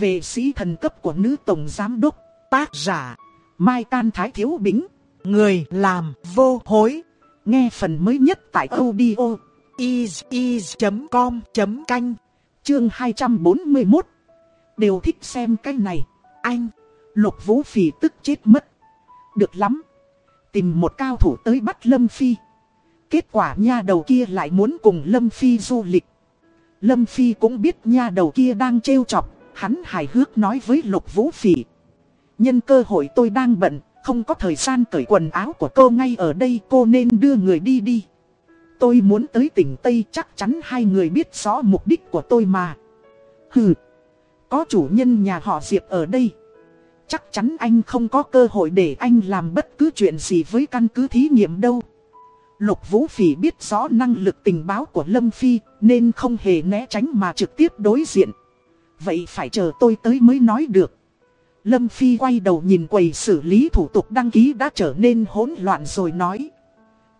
về sĩ thần cấp của nữ tổng giám đốc, tác giả, Mai Can Thái Thiếu Bính, người làm vô hối. Nghe phần mới nhất tại audio is.com.canh, chương 241. Đều thích xem cái này, anh, Lục Vũ Phỉ tức chết mất. Được lắm, tìm một cao thủ tới bắt Lâm Phi. Kết quả nha đầu kia lại muốn cùng Lâm Phi du lịch. Lâm Phi cũng biết nha đầu kia đang trêu chọc, hắn hài hước nói với Lục Vũ Phỉ. Nhân cơ hội tôi đang bận, không có thời gian cởi quần áo của cô ngay ở đây cô nên đưa người đi đi. Tôi muốn tới tỉnh Tây chắc chắn hai người biết rõ mục đích của tôi mà. Hừ, có chủ nhân nhà họ Diệp ở đây. Chắc chắn anh không có cơ hội để anh làm bất cứ chuyện gì với căn cứ thí nghiệm đâu. Lục Vũ Phỉ biết rõ năng lực tình báo của Lâm Phi nên không hề né tránh mà trực tiếp đối diện. Vậy phải chờ tôi tới mới nói được. Lâm Phi quay đầu nhìn quầy xử lý thủ tục đăng ký đã trở nên hỗn loạn rồi nói.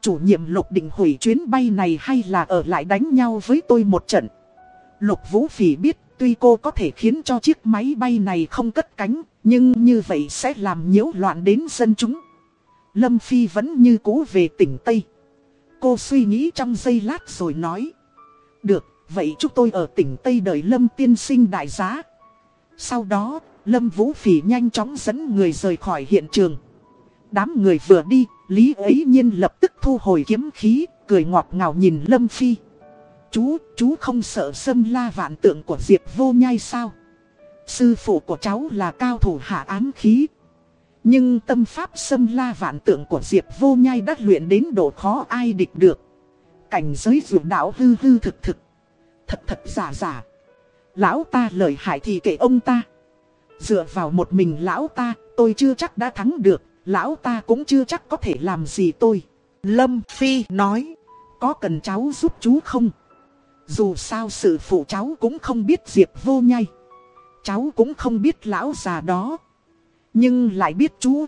Chủ nhiệm Lục định hủy chuyến bay này hay là ở lại đánh nhau với tôi một trận. Lục Vũ Phỉ biết tuy cô có thể khiến cho chiếc máy bay này không cất cánh, nhưng như vậy sẽ làm nhiễu loạn đến dân chúng. Lâm Phi vẫn như cũ về tỉnh Tây. Cô suy nghĩ trong giây lát rồi nói. Được, vậy chúng tôi ở tỉnh Tây đợi Lâm tiên sinh đại giá. Sau đó, Lâm Vũ Phỉ nhanh chóng dẫn người rời khỏi hiện trường. Đám người vừa đi, Lý ấy nhiên lập tức thu hồi kiếm khí, cười ngọt ngào nhìn Lâm Phi. Chú, chú không sợ xâm la vạn tượng của Diệp vô nhai sao? Sư phụ của cháu là cao thủ hạ ám khí. Nhưng tâm pháp xâm la vạn tượng của Diệp vô nhai đã luyện đến độ khó ai địch được. Cảnh giới dụ đạo hư hư thực thực. Thật thật giả giả. Lão ta lợi hại thì kệ ông ta. Dựa vào một mình lão ta, tôi chưa chắc đã thắng được, lão ta cũng chưa chắc có thể làm gì tôi. Lâm Phi nói, có cần cháu giúp chú không? Dù sao sự phụ cháu cũng không biết Diệp vô nhai. Cháu cũng không biết lão già đó. Nhưng lại biết chú.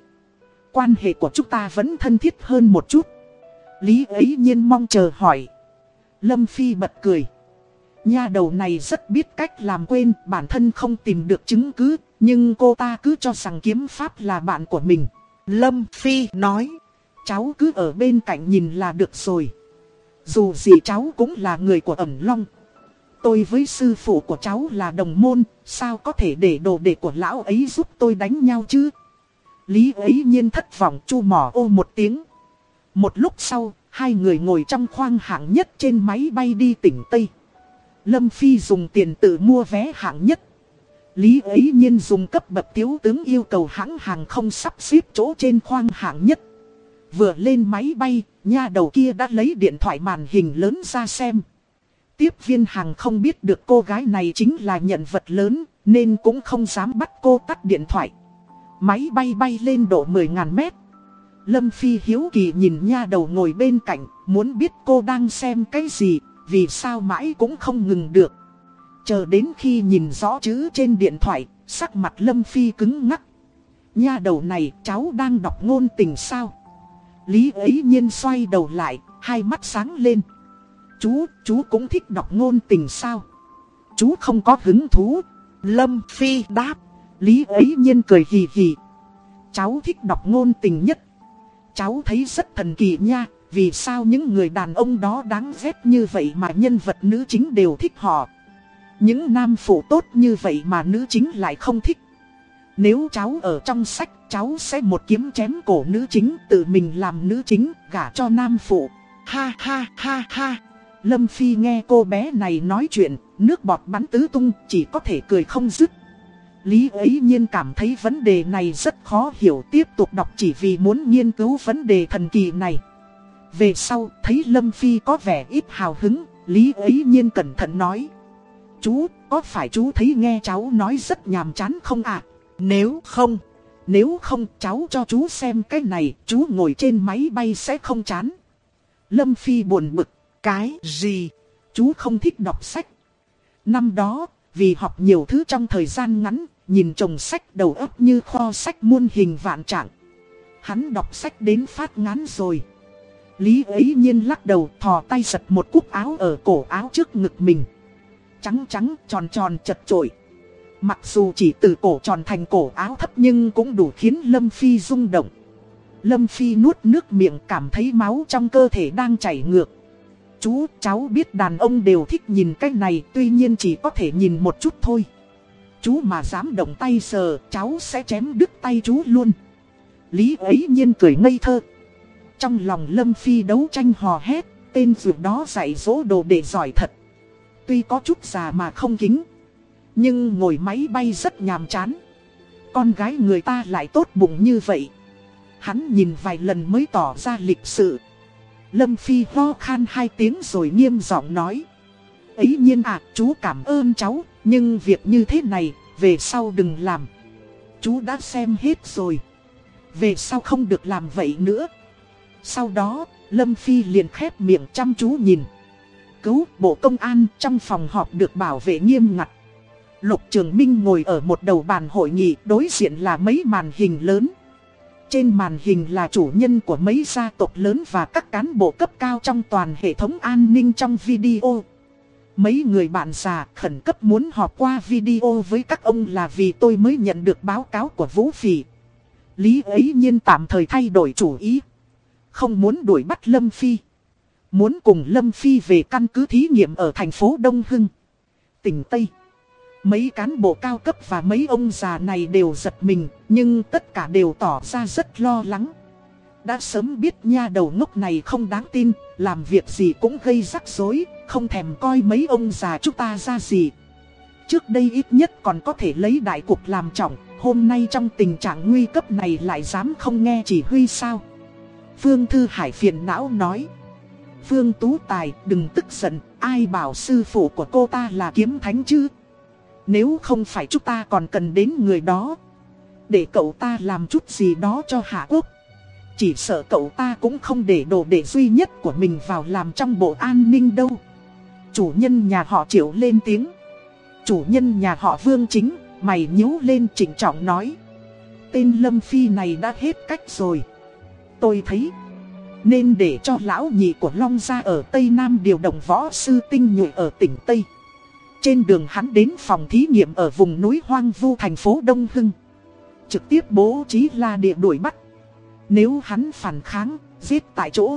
Quan hệ của chúng ta vẫn thân thiết hơn một chút. Lý ấy nhiên mong chờ hỏi. Lâm Phi bật cười. Nha đầu này rất biết cách làm quên, bản thân không tìm được chứng cứ, nhưng cô ta cứ cho rằng kiếm pháp là bạn của mình. Lâm Phi nói, cháu cứ ở bên cạnh nhìn là được rồi. Dù gì cháu cũng là người của ẩm long. Tôi với sư phụ của cháu là đồng môn, sao có thể để đồ đệ của lão ấy giúp tôi đánh nhau chứ? Lý ấy nhiên thất vọng chu mỏ ô một tiếng. Một lúc sau, hai người ngồi trong khoang hạng nhất trên máy bay đi tỉnh Tây. Lâm Phi dùng tiền tự mua vé hạng nhất. Lý ấy nhiên dùng cấp bậc thiếu tướng yêu cầu hãng hàng không sắp xếp chỗ trên khoang hạng nhất. Vừa lên máy bay, nha đầu kia đã lấy điện thoại màn hình lớn ra xem. Tiếp viên hàng không biết được cô gái này chính là nhận vật lớn, nên cũng không dám bắt cô tắt điện thoại. Máy bay bay lên độ 10.000 mét. Lâm Phi hiếu kỳ nhìn nha đầu ngồi bên cạnh, muốn biết cô đang xem cái gì, vì sao mãi cũng không ngừng được. Chờ đến khi nhìn rõ chữ trên điện thoại, sắc mặt Lâm Phi cứng ngắc. Nha đầu này cháu đang đọc ngôn tình sao? Lý ấy nhiên xoay đầu lại, hai mắt sáng lên. Chú, chú cũng thích đọc ngôn tình sao? Chú không có hứng thú. Lâm Phi đáp. Lý ấy nhiên cười hì hì. Cháu thích đọc ngôn tình nhất. Cháu thấy rất thần kỳ nha. Vì sao những người đàn ông đó đáng ghét như vậy mà nhân vật nữ chính đều thích họ. Những nam phụ tốt như vậy mà nữ chính lại không thích. Nếu cháu ở trong sách, cháu sẽ một kiếm chém cổ nữ chính, tự mình làm nữ chính, gả cho nam phụ. Ha ha ha ha. Lâm Phi nghe cô bé này nói chuyện, nước bọt bắn tứ tung, chỉ có thể cười không dứt. Lý ấy nhiên cảm thấy vấn đề này rất khó hiểu tiếp tục đọc chỉ vì muốn nghiên cứu vấn đề thần kỳ này. Về sau, thấy Lâm Phi có vẻ ít hào hứng, Lý ấy nhiên cẩn thận nói. Chú, có phải chú thấy nghe cháu nói rất nhàm chán không ạ? Nếu không, nếu không cháu cho chú xem cái này, chú ngồi trên máy bay sẽ không chán. Lâm Phi buồn bực, cái gì? Chú không thích đọc sách. Năm đó, vì học nhiều thứ trong thời gian ngắn, nhìn chồng sách đầu óc như kho sách muôn hình vạn trạng. Hắn đọc sách đến phát ngán rồi. Lý ấy nhiên lắc đầu thò tay giật một cúc áo ở cổ áo trước ngực mình. Trắng trắng tròn tròn chật trội. Mặc dù chỉ từ cổ tròn thành cổ áo thấp nhưng cũng đủ khiến Lâm Phi rung động. Lâm Phi nuốt nước miệng cảm thấy máu trong cơ thể đang chảy ngược. Chú, cháu biết đàn ông đều thích nhìn cái này tuy nhiên chỉ có thể nhìn một chút thôi. Chú mà dám động tay sờ, cháu sẽ chém đứt tay chú luôn. Lý ấy nhiên cười ngây thơ. Trong lòng Lâm Phi đấu tranh hò hét, tên dù đó dạy dỗ đồ để giỏi thật. Tuy có chút già mà không kính, nhưng ngồi máy bay rất nhàm chán. Con gái người ta lại tốt bụng như vậy. Hắn nhìn vài lần mới tỏ ra lịch sự. Lâm Phi ho khan hai tiếng rồi nghiêm giọng nói. Ấy nhiên à, chú cảm ơn cháu, nhưng việc như thế này, về sau đừng làm. Chú đã xem hết rồi. Về sau không được làm vậy nữa. Sau đó, Lâm Phi liền khép miệng chăm chú nhìn. Cứu bộ công an trong phòng họp được bảo vệ nghiêm ngặt. Lục Trường Minh ngồi ở một đầu bàn hội nghị đối diện là mấy màn hình lớn. Trên màn hình là chủ nhân của mấy gia tộc lớn và các cán bộ cấp cao trong toàn hệ thống an ninh trong video. Mấy người bạn già khẩn cấp muốn họp qua video với các ông là vì tôi mới nhận được báo cáo của Vũ Phỉ. Lý ấy nhiên tạm thời thay đổi chủ ý. Không muốn đuổi bắt Lâm Phi. Muốn cùng Lâm Phi về căn cứ thí nghiệm ở thành phố Đông Hưng. Tỉnh Tây. Mấy cán bộ cao cấp và mấy ông già này đều giật mình, nhưng tất cả đều tỏ ra rất lo lắng. Đã sớm biết nha đầu ngốc này không đáng tin, làm việc gì cũng gây rắc rối, không thèm coi mấy ông già chúng ta ra gì. Trước đây ít nhất còn có thể lấy đại cục làm trọng, hôm nay trong tình trạng nguy cấp này lại dám không nghe chỉ huy sao. Phương Thư Hải phiền não nói. Phương Tú Tài đừng tức giận, ai bảo sư phụ của cô ta là kiếm thánh chứ. Nếu không phải chúng ta còn cần đến người đó Để cậu ta làm chút gì đó cho Hạ Quốc. Chỉ sợ cậu ta cũng không để đồ để duy nhất của mình vào làm trong bộ an ninh đâu. Chủ nhân nhà họ triệu lên tiếng. Chủ nhân nhà họ vương chính Mày nhíu lên chỉnh trọng nói. Tên Lâm Phi này đã hết cách rồi. Tôi thấy Nên để cho lão nhị của Long Gia ở Tây Nam điều động võ sư tinh nhuệ ở tỉnh Tây trên đường hắn đến phòng thí nghiệm ở vùng núi hoang vu thành phố Đông Hưng. Trực tiếp bố trí la địa đuổi bắt. Nếu hắn phản kháng, giết tại chỗ.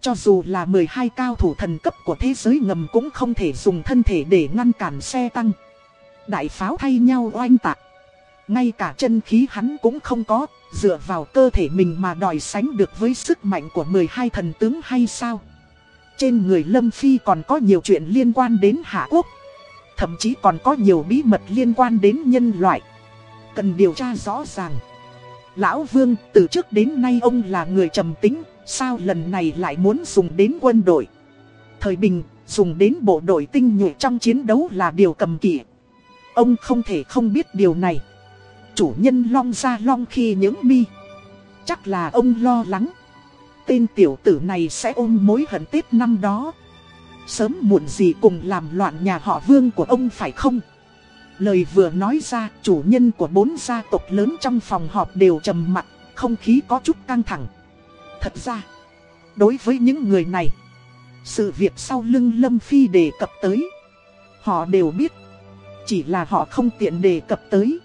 Cho dù là 12 cao thủ thần cấp của thế giới ngầm cũng không thể dùng thân thể để ngăn cản xe tăng. Đại pháo thay nhau oanh tạc. Ngay cả chân khí hắn cũng không có, dựa vào cơ thể mình mà đòi sánh được với sức mạnh của 12 thần tướng hay sao? Trên người Lâm Phi còn có nhiều chuyện liên quan đến Hạ Quốc. Thậm chí còn có nhiều bí mật liên quan đến nhân loại Cần điều tra rõ ràng Lão Vương, từ trước đến nay ông là người trầm tính, Sao lần này lại muốn dùng đến quân đội Thời bình, dùng đến bộ đội tinh nhuệ trong chiến đấu là điều cầm kỵ Ông không thể không biết điều này Chủ nhân long ra long khi những mi Chắc là ông lo lắng Tên tiểu tử này sẽ ôm mối hận Tết năm đó Sớm muộn gì cùng làm loạn nhà họ vương của ông phải không? Lời vừa nói ra, chủ nhân của bốn gia tộc lớn trong phòng họp đều trầm mặt, không khí có chút căng thẳng. Thật ra, đối với những người này, sự việc sau lưng Lâm Phi đề cập tới, họ đều biết, chỉ là họ không tiện đề cập tới.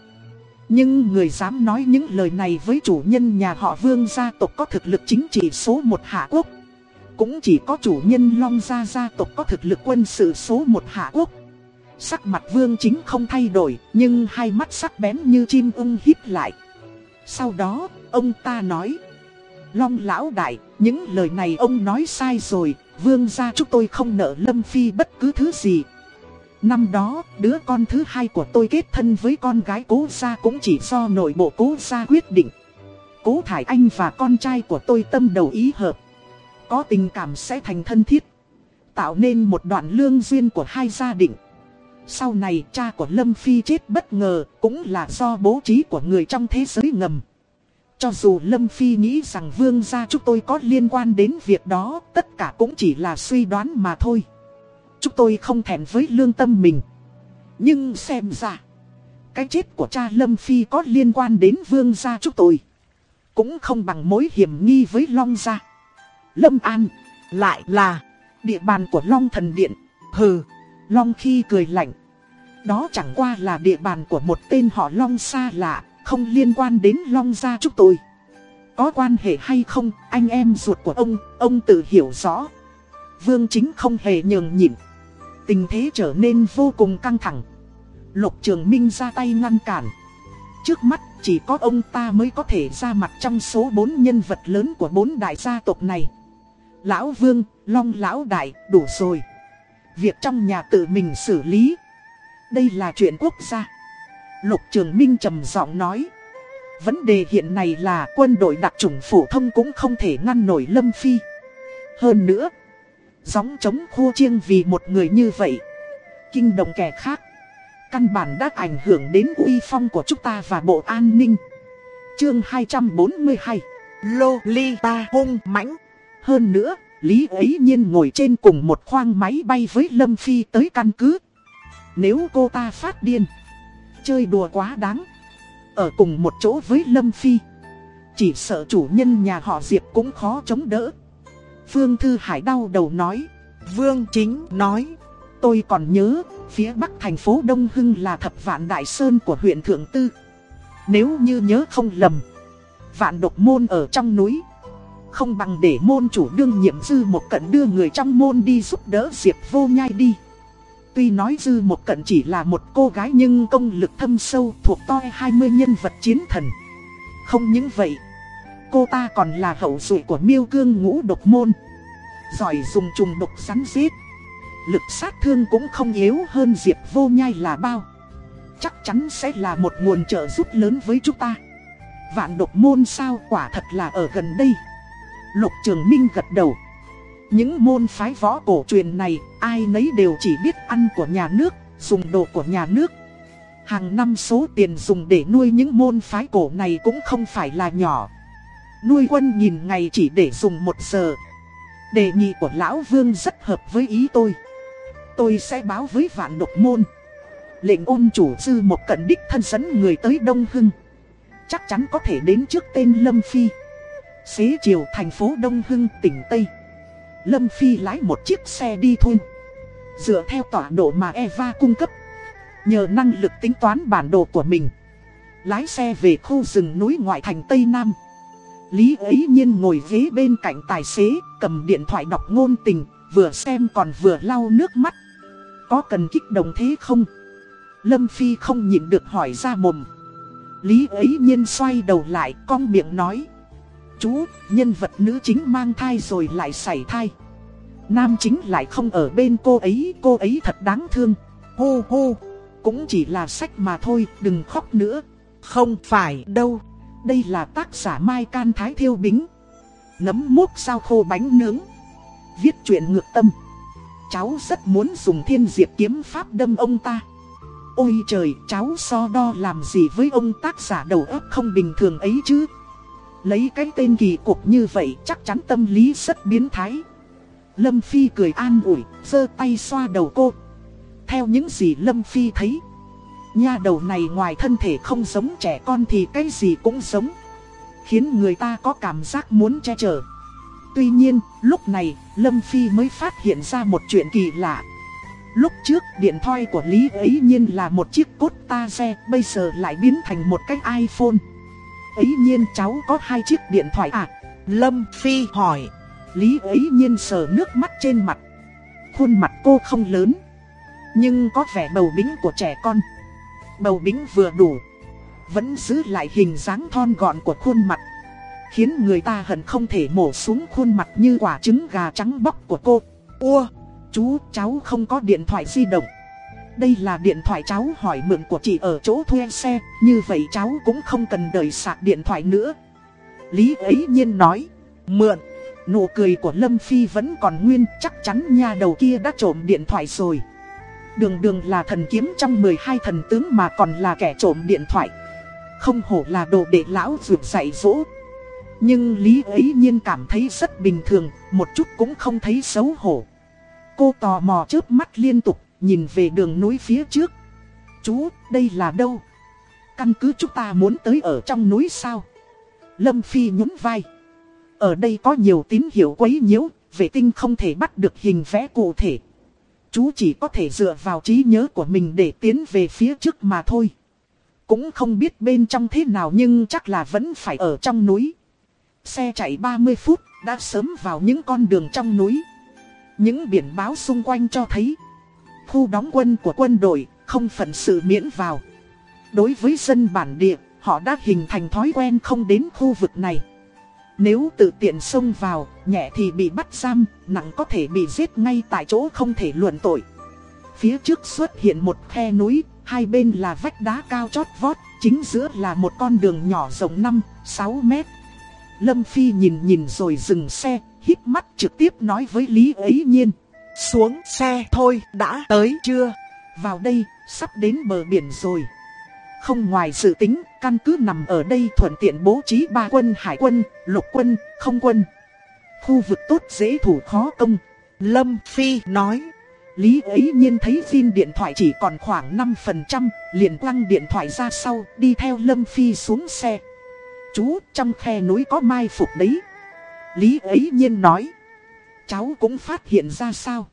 Nhưng người dám nói những lời này với chủ nhân nhà họ Vương gia tộc có thực lực chính trị số một Hạ Quốc cũng chỉ có chủ nhân Long Gia gia tộc có thực lực quân sự số một Hạ Quốc. Sắc mặt vương chính không thay đổi, nhưng hai mắt sắc bén như chim ưng hít lại. Sau đó, ông ta nói. Long lão đại, những lời này ông nói sai rồi, vương gia chúng tôi không nợ Lâm Phi bất cứ thứ gì. Năm đó, đứa con thứ hai của tôi kết thân với con gái cố gia cũng chỉ do nội bộ cố gia quyết định. Cố Thải Anh và con trai của tôi tâm đầu ý hợp. Có tình cảm sẽ thành thân thiết. Tạo nên một đoạn lương duyên của hai gia đình. Sau này cha của Lâm Phi chết bất ngờ Cũng là do bố trí của người trong thế giới ngầm. Cho dù Lâm Phi nghĩ rằng vương gia chúng tôi có liên quan đến việc đó Tất cả cũng chỉ là suy đoán mà thôi. Chúng tôi không thèm với lương tâm mình Nhưng xem ra Cái chết của cha Lâm Phi có liên quan đến vương gia chúng tôi Cũng không bằng mối hiểm nghi với Long gia Lâm An, lại là địa bàn của Long Thần Điện. Hừ, Long khi cười lạnh. Đó chẳng qua là địa bàn của một tên họ Long xa lạ, không liên quan đến Long gia chúng tôi. Có quan hệ hay không, anh em ruột của ông, ông tự hiểu rõ. Vương chính không hề nhường nhịn. Tình thế trở nên vô cùng căng thẳng. Lục Trường Minh ra tay ngăn cản. Trước mắt chỉ có ông ta mới có thể ra mặt trong số bốn nhân vật lớn của bốn đại gia tộc này. Lão Vương, Long Lão Đại, đủ rồi. Việc trong nhà tự mình xử lý. Đây là chuyện quốc gia. Lục Trường Minh trầm giọng nói. Vấn đề hiện nay là quân đội đặc chủng phổ thông cũng không thể ngăn nổi Lâm Phi. Hơn nữa, gióng chống khô chiêng vì một người như vậy. Kinh động kẻ khác. Căn bản đã ảnh hưởng đến uy phong của chúng ta và bộ an ninh. Chương 242 Lô Ly Ta Hung Mãnh Hơn nữa, Lý ấy nhiên ngồi trên cùng một khoang máy bay với Lâm Phi tới căn cứ. Nếu cô ta phát điên, chơi đùa quá đáng. Ở cùng một chỗ với Lâm Phi Chỉ sợ chủ nhân nhà họ Diệp cũng khó chống đỡ Phương Thư Hải đau đầu nói. Vương Chính nói. Tôi còn nhớ Phía bắc thành phố Đông Hưng là thập vạn đại sơn của huyện Thượng Tư. Nếu như nhớ không lầm Vạn độc môn ở trong núi. Không bằng để môn chủ đương nhiệm dư một cận đưa người trong môn đi giúp đỡ Diệp vô nhai đi. Tuy nói Dư một cận chỉ là một cô gái nhưng công lực thâm sâu thuộc toi 20 nhân vật chiến thần. Không những vậy, cô ta còn là hậu duệ của miêu cương ngũ độc môn. Giỏi dùng trùng độc sắn giết. Lực sát thương cũng không yếu hơn Diệp vô nhai là bao. Chắc chắn sẽ là một nguồn trợ giúp lớn với chúng ta. Vạn độc môn sao quả thật là ở gần đây. Lục Trường Minh gật đầu. Những môn phái võ cổ truyền này, ai nấy đều chỉ biết ăn của nhà nước, dùng đồ của nhà nước. Hàng năm số tiền dùng để nuôi những môn phái cổ này cũng không phải là nhỏ. Nuôi quân nhìn ngày chỉ để dùng một giờ. Đề nghị của Lão Vương rất hợp với ý tôi. Tôi sẽ báo với vạn độc môn. Lệnh ôn chủ sư một cận đích thân dẫn người tới Đông Hưng. Chắc chắn có thể đến trước tên Lâm Phi. Xế chiều thành phố Đông Hưng, tỉnh Tây. Lâm Phi lái một chiếc xe đi thôi Dựa theo tọa độ mà Eva cung cấp. Nhờ năng lực tính toán bản đồ của mình. Lái xe về khu rừng núi ngoại thành Tây Nam. Lý ấy nhiên ngồi ghế bên cạnh tài xế, cầm điện thoại đọc ngôn tình, vừa xem còn vừa lau nước mắt. Có cần kích động thế không? Lâm Phi không nhịn được hỏi ra mồm. Lý ấy nhiên xoay đầu lại, con miệng nói chú, nhân vật nữ chính mang thai rồi lại xảy thai. Nam chính lại không ở bên cô ấy, cô ấy thật đáng thương. Hô hô, cũng chỉ là sách mà thôi, đừng khóc nữa. Không phải đâu, đây là tác giả Mai Can Thái Thiêu Bính. Nấm múc sao khô bánh nướng. Viết chuyện ngược tâm. Cháu rất muốn dùng thiên diệp kiếm pháp đâm ông ta. Ôi trời, cháu so đo làm gì với ông tác giả đầu óc không bình thường ấy chứ. Lấy cái tên kỳ cục như vậy chắc chắn tâm lý rất biến thái. Lâm Phi cười an ủi, giơ tay xoa đầu cô. Theo những gì Lâm Phi thấy, nha đầu này ngoài thân thể không giống trẻ con thì cái gì cũng giống. Khiến người ta có cảm giác muốn che chở. Tuy nhiên, lúc này, Lâm Phi mới phát hiện ra một chuyện kỳ lạ. Lúc trước, điện thoại của Lý ấy nhiên là một chiếc cốt ta xe, bây giờ lại biến thành một cái iPhone ấy nhiên cháu có hai chiếc điện thoại à? Lâm Phi hỏi. Lý ấy nhiên sờ nước mắt trên mặt. Khuôn mặt cô không lớn. Nhưng có vẻ bầu bính của trẻ con. Bầu bính vừa đủ. Vẫn giữ lại hình dáng thon gọn của khuôn mặt. Khiến người ta hận không thể mổ xuống khuôn mặt như quả trứng gà trắng bóc của cô. Ua, chú cháu không có điện thoại di động. Đây là điện thoại cháu hỏi mượn của chị ở chỗ thuê xe, như vậy cháu cũng không cần đợi sạc điện thoại nữa. Lý ấy nhiên nói, mượn, nụ cười của Lâm Phi vẫn còn nguyên, chắc chắn nha đầu kia đã trộm điện thoại rồi. Đường đường là thần kiếm trong 12 thần tướng mà còn là kẻ trộm điện thoại. Không hổ là đồ để lão vượt dạy dỗ. Nhưng Lý ấy nhiên cảm thấy rất bình thường, một chút cũng không thấy xấu hổ. Cô tò mò chớp mắt liên tục nhìn về đường núi phía trước. Chú, đây là đâu? Căn cứ chúng ta muốn tới ở trong núi sao? Lâm Phi nhún vai. Ở đây có nhiều tín hiệu quấy nhiễu, vệ tinh không thể bắt được hình vẽ cụ thể. Chú chỉ có thể dựa vào trí nhớ của mình để tiến về phía trước mà thôi. Cũng không biết bên trong thế nào nhưng chắc là vẫn phải ở trong núi. Xe chạy 30 phút, đã sớm vào những con đường trong núi. Những biển báo xung quanh cho thấy Khu đóng quân của quân đội không phận sự miễn vào Đối với dân bản địa, họ đã hình thành thói quen không đến khu vực này nếu tự tiện xông vào, nhẹ thì bị bắt giam, nặng có thể bị giết ngay tại chỗ không thể luận tội Phía trước xuất hiện một khe núi, hai bên là vách đá cao chót vót Chính giữa là một con đường nhỏ rộng 5, 6 mét Lâm Phi nhìn nhìn rồi dừng xe, hít mắt trực tiếp nói với Lý ấy nhiên. Xuống xe thôi, đã tới chưa? Vào đây, sắp đến bờ biển rồi. Không ngoài dự tính, căn cứ nằm ở đây thuận tiện bố trí ba quân hải quân, lục quân, không quân. Khu vực tốt dễ thủ khó công. Lâm Phi nói. Lý ấy nhiên thấy phim điện thoại chỉ còn khoảng 5%, liền quăng điện thoại ra sau, đi theo Lâm Phi xuống xe. Chú, trong khe núi có mai phục đấy. Lý ấy nhiên nói. Cháu cũng phát hiện ra sao.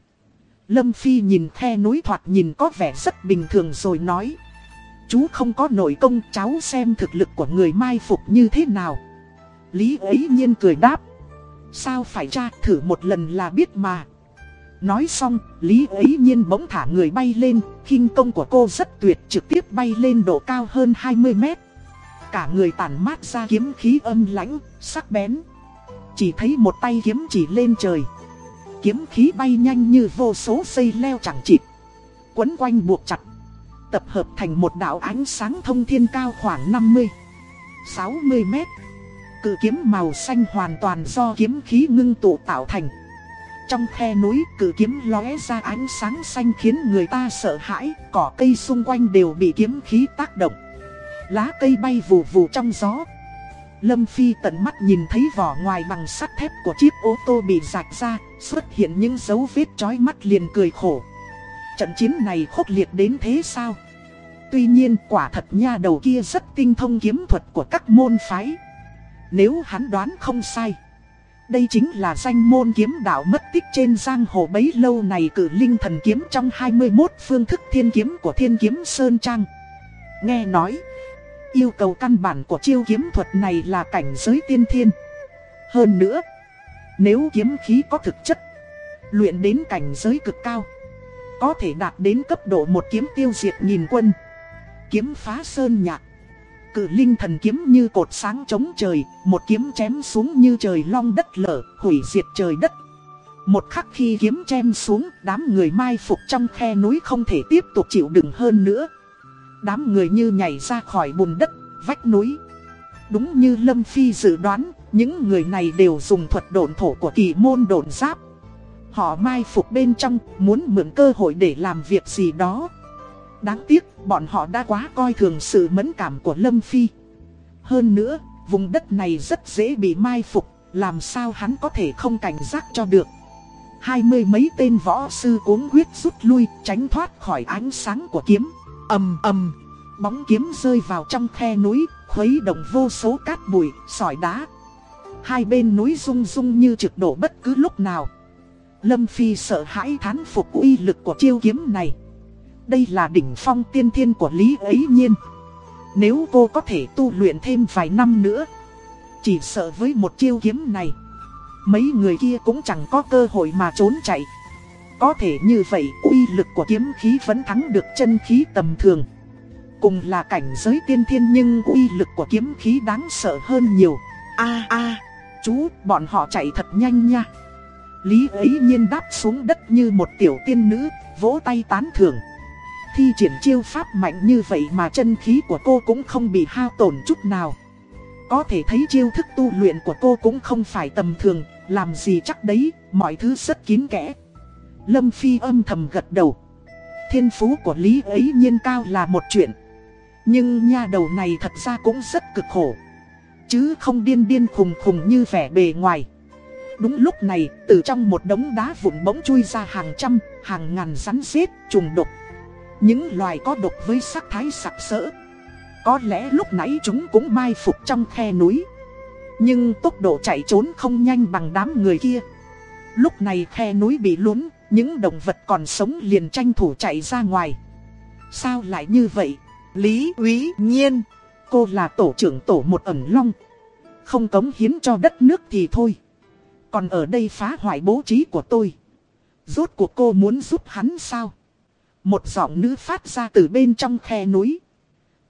Lâm Phi nhìn khe núi thoạt nhìn có vẻ rất bình thường rồi nói. Chú không có nội công cháu xem thực lực của người mai phục như thế nào. Lý ấy nhiên cười đáp. Sao phải tra thử một lần là biết mà. Nói xong, Lý ấy nhiên bỗng thả người bay lên, khinh công của cô rất tuyệt trực tiếp bay lên độ cao hơn 20 mét. Cả người tản mát ra kiếm khí âm lãnh, sắc bén. Chỉ thấy một tay kiếm chỉ lên trời. Kiếm khí bay nhanh như vô số dây leo chẳng chịt. Quấn quanh buộc chặt. Tập hợp thành một đạo ánh sáng thông thiên cao khoảng 50, 60 mét. Cự kiếm màu xanh hoàn toàn do kiếm khí ngưng tụ tạo thành. Trong khe núi cự kiếm lóe ra ánh sáng xanh khiến người ta sợ hãi, cỏ cây xung quanh đều bị kiếm khí tác động. Lá cây bay vù vù trong gió. Lâm Phi tận mắt nhìn thấy vỏ ngoài bằng sắt thép của chiếc ô tô bị rạch ra, xuất hiện những dấu vết chói mắt liền cười khổ. Trận chiến này khốc liệt đến thế sao? Tuy nhiên quả thật nha đầu kia rất tinh thông kiếm thuật của các môn phái. Nếu hắn đoán không sai. Đây chính là danh môn kiếm đạo mất tích trên giang hồ bấy lâu này cử linh thần kiếm trong 21 phương thức thiên kiếm của thiên kiếm Sơn Trang. Nghe nói. Yêu cầu căn bản của chiêu kiếm thuật này là cảnh giới tiên thiên. Hơn nữa, nếu kiếm khí có thực chất, luyện đến cảnh giới cực cao, có thể đạt đến cấp độ một kiếm tiêu diệt nghìn quân. Kiếm phá sơn nhạc, cử linh thần kiếm như cột sáng chống trời, một kiếm chém xuống như trời long đất lở, hủy diệt trời đất. Một khắc khi kiếm chém xuống, đám người mai phục trong khe núi không thể tiếp tục chịu đựng hơn nữa. Đám người như nhảy ra khỏi bùn đất, vách núi. Đúng như Lâm Phi dự đoán, những người này đều dùng thuật độn thổ của kỳ môn độn giáp. Họ mai phục bên trong, muốn mượn cơ hội để làm việc gì đó. Đáng tiếc, bọn họ đã quá coi thường sự mẫn cảm của Lâm Phi. Hơn nữa, vùng đất này rất dễ bị mai phục, làm sao hắn có thể không cảnh giác cho được. Hai mươi mấy tên võ sư cuống quyết rút lui, tránh thoát khỏi ánh sáng của kiếm ầm ầm, bóng kiếm rơi vào trong khe núi, khuấy động vô số cát bụi, sỏi đá. Hai bên núi rung rung như trực đổ bất cứ lúc nào. Lâm Phi sợ hãi thán phục uy lực của chiêu kiếm này. Đây là đỉnh phong tiên thiên của Lý ấy nhiên. Nếu cô có thể tu luyện thêm vài năm nữa, chỉ sợ với một chiêu kiếm này, mấy người kia cũng chẳng có cơ hội mà trốn chạy. Có thể như vậy uy lực của kiếm khí vẫn thắng được chân khí tầm thường Cùng là cảnh giới tiên thiên nhưng uy lực của kiếm khí đáng sợ hơn nhiều a a chú bọn họ chạy thật nhanh nha Lý ấy nhiên đáp xuống đất như một tiểu tiên nữ Vỗ tay tán thưởng Thi triển chiêu pháp mạnh như vậy mà chân khí của cô cũng không bị hao tổn chút nào Có thể thấy chiêu thức tu luyện của cô cũng không phải tầm thường Làm gì chắc đấy, mọi thứ rất kín kẽ Lâm Phi âm thầm gật đầu. Thiên phú của Lý ấy nhiên cao là một chuyện. Nhưng nha đầu này thật ra cũng rất cực khổ. Chứ không điên điên khùng khùng như vẻ bề ngoài. Đúng lúc này, từ trong một đống đá vụn bỗng chui ra hàng trăm, hàng ngàn rắn rết, trùng độc. Những loài có độc với sắc thái sặc sỡ. Có lẽ lúc nãy chúng cũng mai phục trong khe núi. Nhưng tốc độ chạy trốn không nhanh bằng đám người kia. Lúc này khe núi bị lún, Những động vật còn sống liền tranh thủ chạy ra ngoài. Sao lại như vậy? Lý úy nhiên, cô là tổ trưởng tổ một ẩn long. Không cống hiến cho đất nước thì thôi. Còn ở đây phá hoại bố trí của tôi. Rốt cuộc cô muốn giúp hắn sao? Một giọng nữ phát ra từ bên trong khe núi.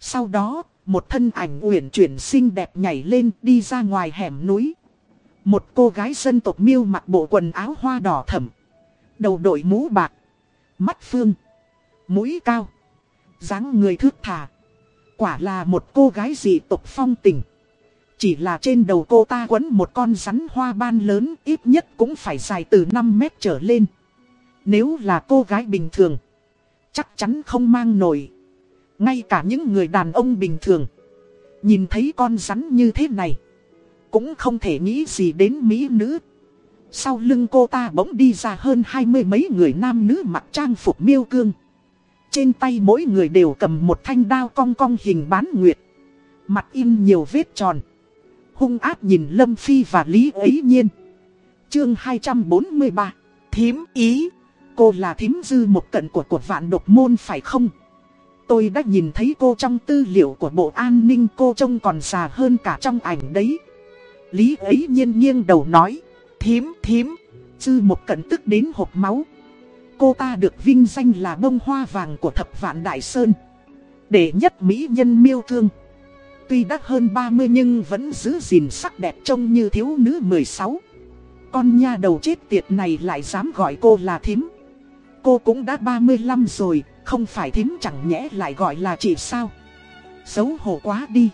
Sau đó, một thân ảnh uyển chuyển xinh đẹp nhảy lên đi ra ngoài hẻm núi. Một cô gái dân tộc miêu mặc bộ quần áo hoa đỏ thẫm. Đầu đội mũ bạc. Mắt phương. Mũi cao. dáng người thước thà. Quả là một cô gái dị tộc phong tình. Chỉ là trên đầu cô ta quấn một con rắn hoa ban lớn ít nhất cũng phải dài từ 5 mét trở lên. Nếu là cô gái bình thường, chắc chắn không mang nổi. Ngay cả những người đàn ông bình thường, nhìn thấy con rắn như thế này, cũng không thể nghĩ gì đến mỹ nữ. Sau lưng cô ta bỗng đi ra hơn hai mươi mấy người nam nữ mặc trang phục miêu cương. Trên tay mỗi người đều cầm một thanh đao cong cong hình bán nguyệt. Mặt in nhiều vết tròn. Hung áp nhìn Lâm Phi và Lý ấy nhiên. Chương 243 Thím ý Cô là thím dư một cận của của vạn độc môn phải không? Tôi đã nhìn thấy cô trong tư liệu của Bộ An ninh cô trông còn già hơn cả trong ảnh đấy. Lý ấy nhiên nghiêng đầu nói. Thím, thím. Dư một cận tức đến hộp máu. Cô ta được vinh danh là bông hoa vàng của thập vạn Đại Sơn. Để nhất Mỹ nhân miêu thương. Tuy đã hơn 30 nhưng vẫn giữ gìn sắc đẹp trông như thiếu nữ 16. Con nha đầu chết tiệt này lại dám gọi cô là thím. Cô cũng đã 35 rồi, không phải thím chẳng nhẽ lại gọi là chị sao. Xấu hổ quá đi.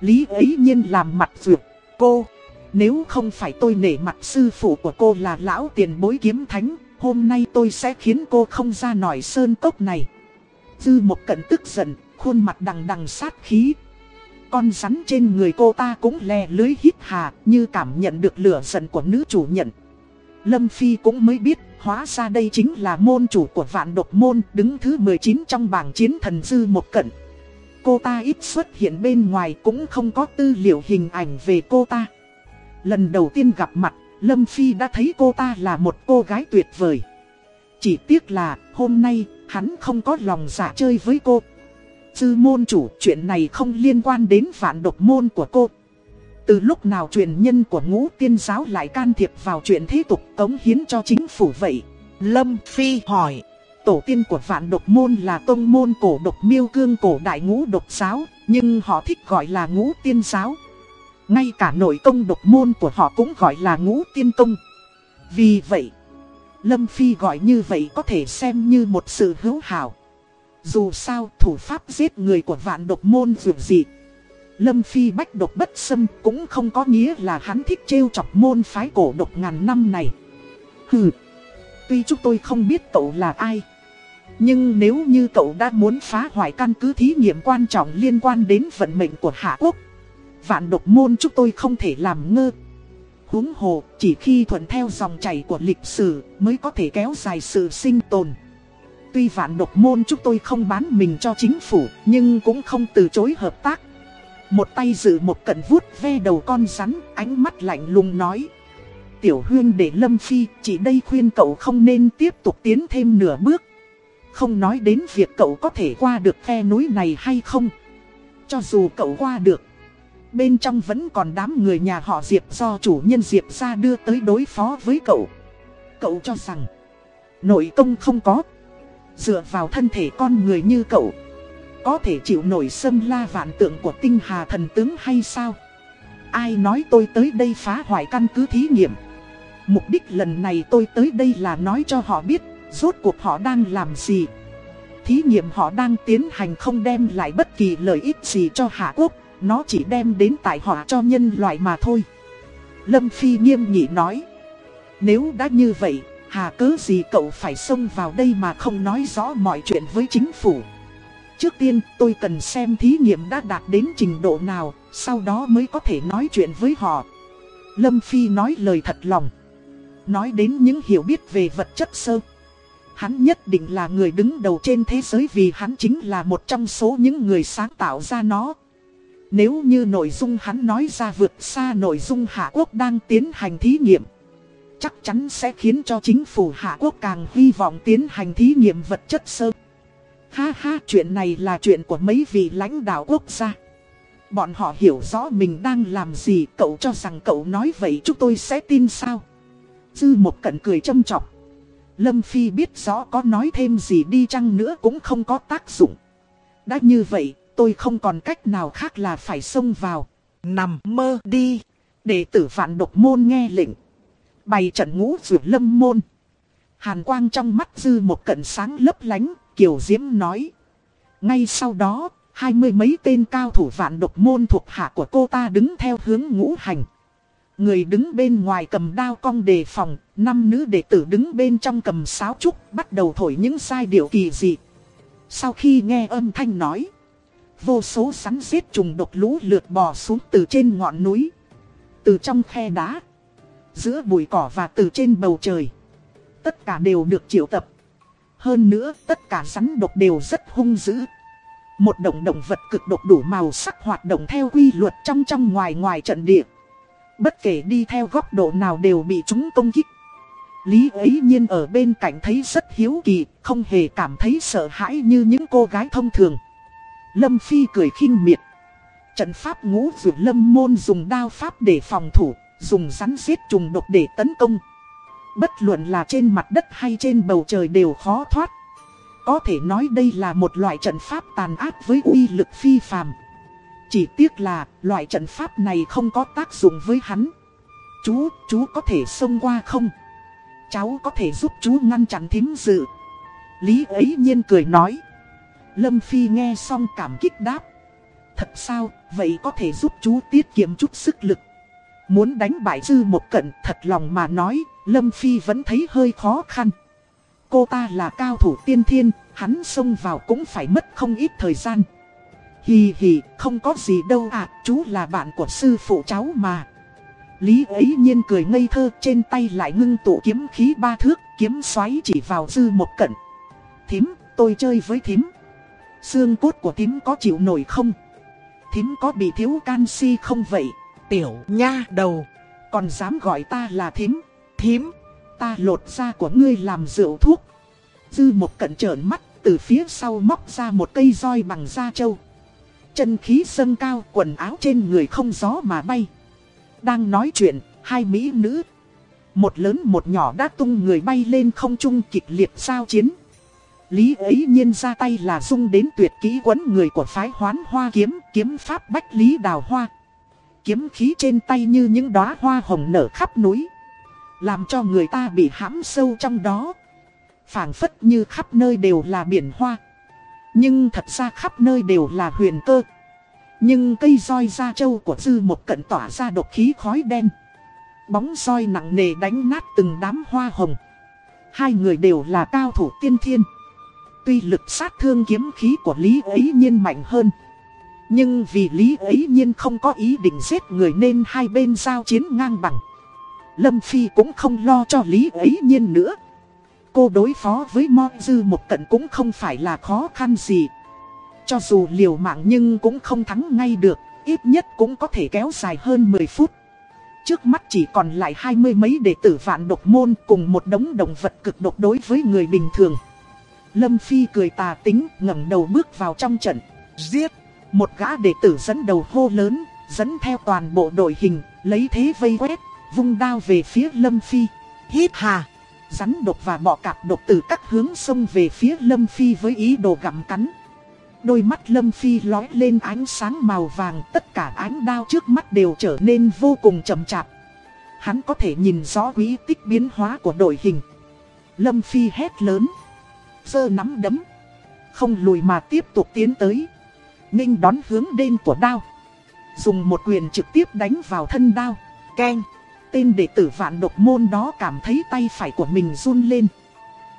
Lý ấy nhiên làm mặt vượt. Cô, nếu không phải tôi nể mặt sư phụ của cô là lão tiền bối kiếm thánh, hôm nay tôi sẽ khiến cô không ra nổi sơn cốc này. Dư một cận tức giận, khuôn mặt đằng đằng sát khí. Con rắn trên người cô ta cũng lè lưới hít hà như cảm nhận được lửa giận của nữ chủ nhận. Lâm Phi cũng mới biết hóa ra đây chính là môn chủ của vạn độc môn đứng thứ 19 trong bảng chiến thần dư một cận. Cô ta ít xuất hiện bên ngoài cũng không có tư liệu hình ảnh về cô ta. Lần đầu tiên gặp mặt, Lâm Phi đã thấy cô ta là một cô gái tuyệt vời. Chỉ tiếc là hôm nay hắn không có lòng giả chơi với cô. Sư môn chủ chuyện này không liên quan đến vạn độc môn của cô. Từ lúc nào truyền nhân của ngũ tiên giáo lại can thiệp vào chuyện thế tục cống hiến cho chính phủ vậy? Lâm Phi hỏi. Tổ tiên của vạn độc môn là tông môn cổ độc miêu cương cổ đại ngũ độc giáo, nhưng họ thích gọi là ngũ tiên giáo. Ngay cả nội công độc môn của họ cũng gọi là ngũ tiên công. Vì vậy, Lâm Phi gọi như vậy có thể xem như một sự hữu hảo. Dù sao thủ pháp giết người của vạn độc môn dù gì Lâm Phi bách độc bất xâm cũng không có nghĩa là hắn thích trêu chọc môn phái cổ độc ngàn năm này. Hừ, tuy chúng tôi không biết cậu là ai. Nhưng nếu như cậu đã muốn phá hoại căn cứ thí nghiệm quan trọng liên quan đến vận mệnh của Hạ Quốc, vạn độc môn chúng tôi không thể làm ngơ. Húng hồ, chỉ khi thuận theo dòng chảy của lịch sử mới có thể kéo dài sự sinh tồn. Tuy vạn độc môn chúng tôi không bán mình cho chính phủ, nhưng cũng không từ chối hợp tác. Một tay giữ một cận vuốt ve đầu con rắn, ánh mắt lạnh lùng nói. Tiểu huyên để Lâm Phi, chỉ đây khuyên cậu không nên tiếp tục tiến thêm nửa bước. Không nói đến việc cậu có thể qua được khe núi này hay không. Cho dù cậu qua được, bên trong vẫn còn đám người nhà họ Diệp do chủ nhân Diệp ra đưa tới đối phó với cậu. Cậu cho rằng, nội công không có. Dựa vào thân thể con người như cậu có thể chịu nổi xâm la vạn tượng của tinh hà thần tướng hay sao? Ai nói tôi tới đây phá hoại căn cứ thí nghiệm? Mục đích lần này tôi tới đây là nói cho họ biết, rốt cuộc họ đang làm gì. Thí nghiệm họ đang tiến hành không đem lại bất kỳ lợi ích gì cho Hạ Quốc, nó chỉ đem đến tại họ cho nhân loại mà thôi. Lâm Phi nghiêm nghị nói, nếu đã như vậy, hà cớ gì cậu phải xông vào đây mà không nói rõ mọi chuyện với chính phủ. Trước tiên tôi cần xem thí nghiệm đã đạt đến trình độ nào, sau đó mới có thể nói chuyện với họ. Lâm Phi nói lời thật lòng. Nói đến những hiểu biết về vật chất sơ. Hắn nhất định là người đứng đầu trên thế giới vì hắn chính là một trong số những người sáng tạo ra nó. Nếu như nội dung hắn nói ra vượt xa nội dung Hạ Quốc đang tiến hành thí nghiệm chắc chắn sẽ khiến cho chính phủ Hạ Quốc càng hy vọng tiến hành thí nghiệm vật chất sơ. Ha ha, chuyện này là chuyện của mấy vị lãnh đạo quốc gia. Bọn họ hiểu rõ mình đang làm gì, cậu cho rằng cậu nói vậy chúng tôi sẽ tin sao? Dư một cận cười châm chọc. Lâm Phi biết rõ có nói thêm gì đi chăng nữa cũng không có tác dụng. Đã như vậy, tôi không còn cách nào khác là phải xông vào. Nằm mơ đi. Đệ tử vạn độc môn nghe lệnh. Bày trận ngũ rượu lâm môn. Hàn quang trong mắt dư một cận sáng lấp lánh, Kiều Diễm nói. Ngay sau đó, hai mươi mấy tên cao thủ vạn độc môn thuộc hạ của cô ta đứng theo hướng ngũ hành. Người đứng bên ngoài cầm đao cong đề phòng, năm nữ đệ tử đứng bên trong cầm sáo trúc bắt đầu thổi những sai điệu kỳ dị. Sau khi nghe âm thanh nói, vô số sắn giết trùng độc lũ lượt bò xuống từ trên ngọn núi, từ trong khe đá, giữa bụi cỏ và từ trên bầu trời. Tất cả đều được triệu tập. Hơn nữa, tất cả rắn độc đều rất hung dữ. Một động động vật cực độc đủ màu sắc hoạt động theo quy luật trong trong ngoài ngoài trận địa. Bất kể đi theo góc độ nào đều bị chúng công kích. Lý ấy nhiên ở bên cạnh thấy rất hiếu kỳ, không hề cảm thấy sợ hãi như những cô gái thông thường. Lâm Phi cười khinh miệt. Trận pháp ngũ vượt lâm môn dùng đao pháp để phòng thủ, dùng rắn giết trùng độc để tấn công. Bất luận là trên mặt đất hay trên bầu trời đều khó thoát. Có thể nói đây là một loại trận pháp tàn ác với uy lực phi phàm. Chỉ tiếc là loại trận pháp này không có tác dụng với hắn. Chú, chú có thể xông qua không? Cháu có thể giúp chú ngăn chặn thím dự. Lý ấy nhiên cười nói. Lâm Phi nghe xong cảm kích đáp. Thật sao, vậy có thể giúp chú tiết kiệm chút sức lực. Muốn đánh bại dư một cận thật lòng mà nói, Lâm Phi vẫn thấy hơi khó khăn. Cô ta là cao thủ tiên thiên, hắn xông vào cũng phải mất không ít thời gian. Hì hì, không có gì đâu à, chú là bạn của sư phụ cháu mà. Lý ấy nhiên cười ngây thơ trên tay lại ngưng tụ kiếm khí ba thước, kiếm xoáy chỉ vào dư một cận. Thím, tôi chơi với thím. Xương cốt của thím có chịu nổi không? Thím có bị thiếu canxi không vậy? Tiểu nha đầu, còn dám gọi ta là thím. Thím, ta lột da của ngươi làm rượu thuốc. Dư một cận trợn mắt, từ phía sau móc ra một cây roi bằng da trâu. Chân khí dâng cao, quần áo trên người không gió mà bay. Đang nói chuyện, hai mỹ nữ. Một lớn một nhỏ đã tung người bay lên không trung kịch liệt sao chiến. Lý ấy nhiên ra tay là dung đến tuyệt kỹ quấn người của phái hoán hoa kiếm, kiếm pháp bách lý đào hoa. Kiếm khí trên tay như những đóa hoa hồng nở khắp núi. Làm cho người ta bị hãm sâu trong đó. phảng phất như khắp nơi đều là biển hoa. Nhưng thật ra khắp nơi đều là huyền cơ. Nhưng cây roi da trâu của dư một cận tỏa ra độc khí khói đen. Bóng roi nặng nề đánh nát từng đám hoa hồng. Hai người đều là cao thủ tiên thiên. Tuy lực sát thương kiếm khí của Lý ấy nhiên mạnh hơn. Nhưng vì Lý ấy nhiên không có ý định giết người nên hai bên giao chiến ngang bằng. Lâm Phi cũng không lo cho Lý ấy nhiên nữa. Cô đối phó với Mo Dư một cận cũng không phải là khó khăn gì. Cho dù liều mạng nhưng cũng không thắng ngay được, ít nhất cũng có thể kéo dài hơn 10 phút. Trước mắt chỉ còn lại hai mươi mấy đệ tử vạn độc môn cùng một đống động vật cực độc đối với người bình thường. Lâm Phi cười tà tính ngẩng đầu bước vào trong trận. Giết! Một gã đệ tử dẫn đầu hô lớn, dẫn theo toàn bộ đội hình, lấy thế vây quét, vung đao về phía Lâm Phi. Hít hà! Rắn độc và bọ cạp độc từ các hướng xông về phía Lâm Phi với ý đồ gặm cắn. Đôi mắt Lâm Phi lói lên ánh sáng màu vàng tất cả ánh đao trước mắt đều trở nên vô cùng chậm chạp. Hắn có thể nhìn rõ quý tích biến hóa của đội hình. Lâm Phi hét lớn. Dơ nắm đấm. Không lùi mà tiếp tục tiến tới. Ninh đón hướng đen của đao. Dùng một quyền trực tiếp đánh vào thân đao. Ken. Tên đệ tử vạn độc môn đó cảm thấy tay phải của mình run lên.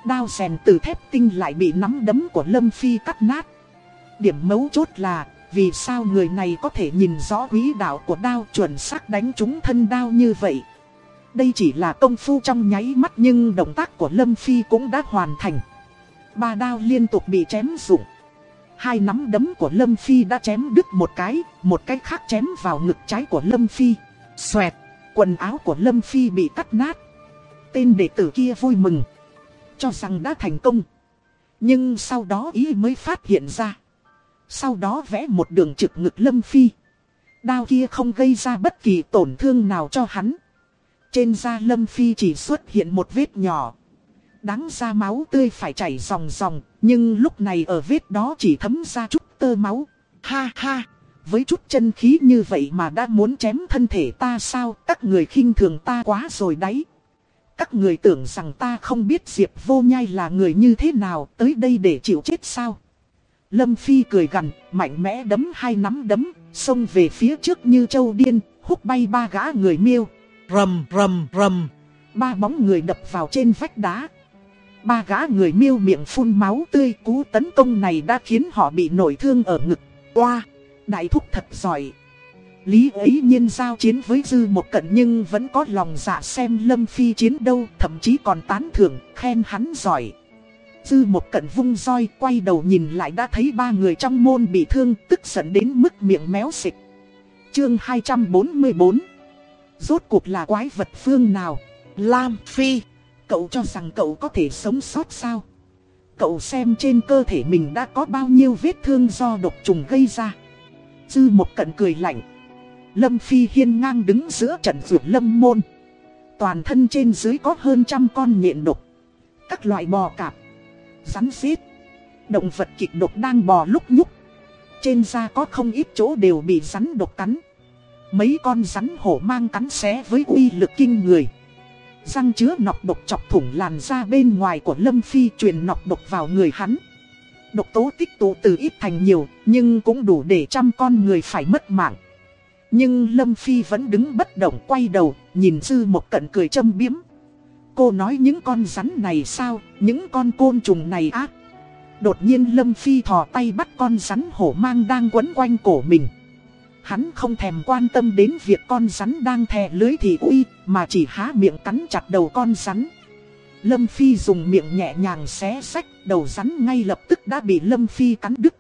Đao rèn từ thép tinh lại bị nắm đấm của Lâm Phi cắt nát. Điểm mấu chốt là, vì sao người này có thể nhìn rõ quý đạo của đao chuẩn xác đánh trúng thân đao như vậy. Đây chỉ là công phu trong nháy mắt nhưng động tác của Lâm Phi cũng đã hoàn thành. Ba đao liên tục bị chém rụng. Hai nắm đấm của Lâm Phi đã chém đứt một cái, một cái khác chém vào ngực trái của Lâm Phi. Xoẹt, quần áo của Lâm Phi bị cắt nát. Tên đệ tử kia vui mừng. Cho rằng đã thành công. Nhưng sau đó ý mới phát hiện ra. Sau đó vẽ một đường trực ngực Lâm Phi. Đao kia không gây ra bất kỳ tổn thương nào cho hắn. Trên da Lâm Phi chỉ xuất hiện một vết nhỏ. Đáng ra máu tươi phải chảy ròng ròng, nhưng lúc này ở vết đó chỉ thấm ra chút tơ máu. Ha ha, với chút chân khí như vậy mà đã muốn chém thân thể ta sao, các người khinh thường ta quá rồi đấy. Các người tưởng rằng ta không biết Diệp vô nhai là người như thế nào, tới đây để chịu chết sao. Lâm Phi cười gằn, mạnh mẽ đấm hai nắm đấm, xông về phía trước như châu điên, hút bay ba gã người miêu. Rầm rầm rầm, ba bóng người đập vào trên vách đá. Ba gã người miêu miệng phun máu tươi cú tấn công này đã khiến họ bị nổi thương ở ngực. Oa, đại thúc thật giỏi. Lý ấy nhiên giao chiến với Dư một cận nhưng vẫn có lòng dạ xem Lâm Phi chiến đâu, thậm chí còn tán thưởng, khen hắn giỏi. Dư một cận vung roi, quay đầu nhìn lại đã thấy ba người trong môn bị thương, tức giận đến mức miệng méo xịch. Chương 244 Rốt cuộc là quái vật phương nào? Lam Phi Cậu cho rằng cậu có thể sống sót sao? Cậu xem trên cơ thể mình đã có bao nhiêu vết thương do độc trùng gây ra. Dư một cận cười lạnh. Lâm Phi hiên ngang đứng giữa trận ruột lâm môn. Toàn thân trên dưới có hơn trăm con nhện độc. Các loại bò cạp, rắn xít, động vật kịch độc đang bò lúc nhúc. Trên da có không ít chỗ đều bị rắn độc cắn. Mấy con rắn hổ mang cắn xé với uy lực kinh người. Răng chứa nọc độc chọc thủng làn da bên ngoài của Lâm Phi truyền nọc độc vào người hắn. Độc tố tích tụ từ ít thành nhiều, nhưng cũng đủ để trăm con người phải mất mạng. Nhưng Lâm Phi vẫn đứng bất động quay đầu, nhìn Dư một cận cười châm biếm. Cô nói những con rắn này sao, những con côn trùng này ác. Đột nhiên Lâm Phi thò tay bắt con rắn hổ mang đang quấn quanh cổ mình. Hắn không thèm quan tâm đến việc con rắn đang thè lưới thì uy, mà chỉ há miệng cắn chặt đầu con rắn. Lâm Phi dùng miệng nhẹ nhàng xé sách, đầu rắn ngay lập tức đã bị Lâm Phi cắn đứt.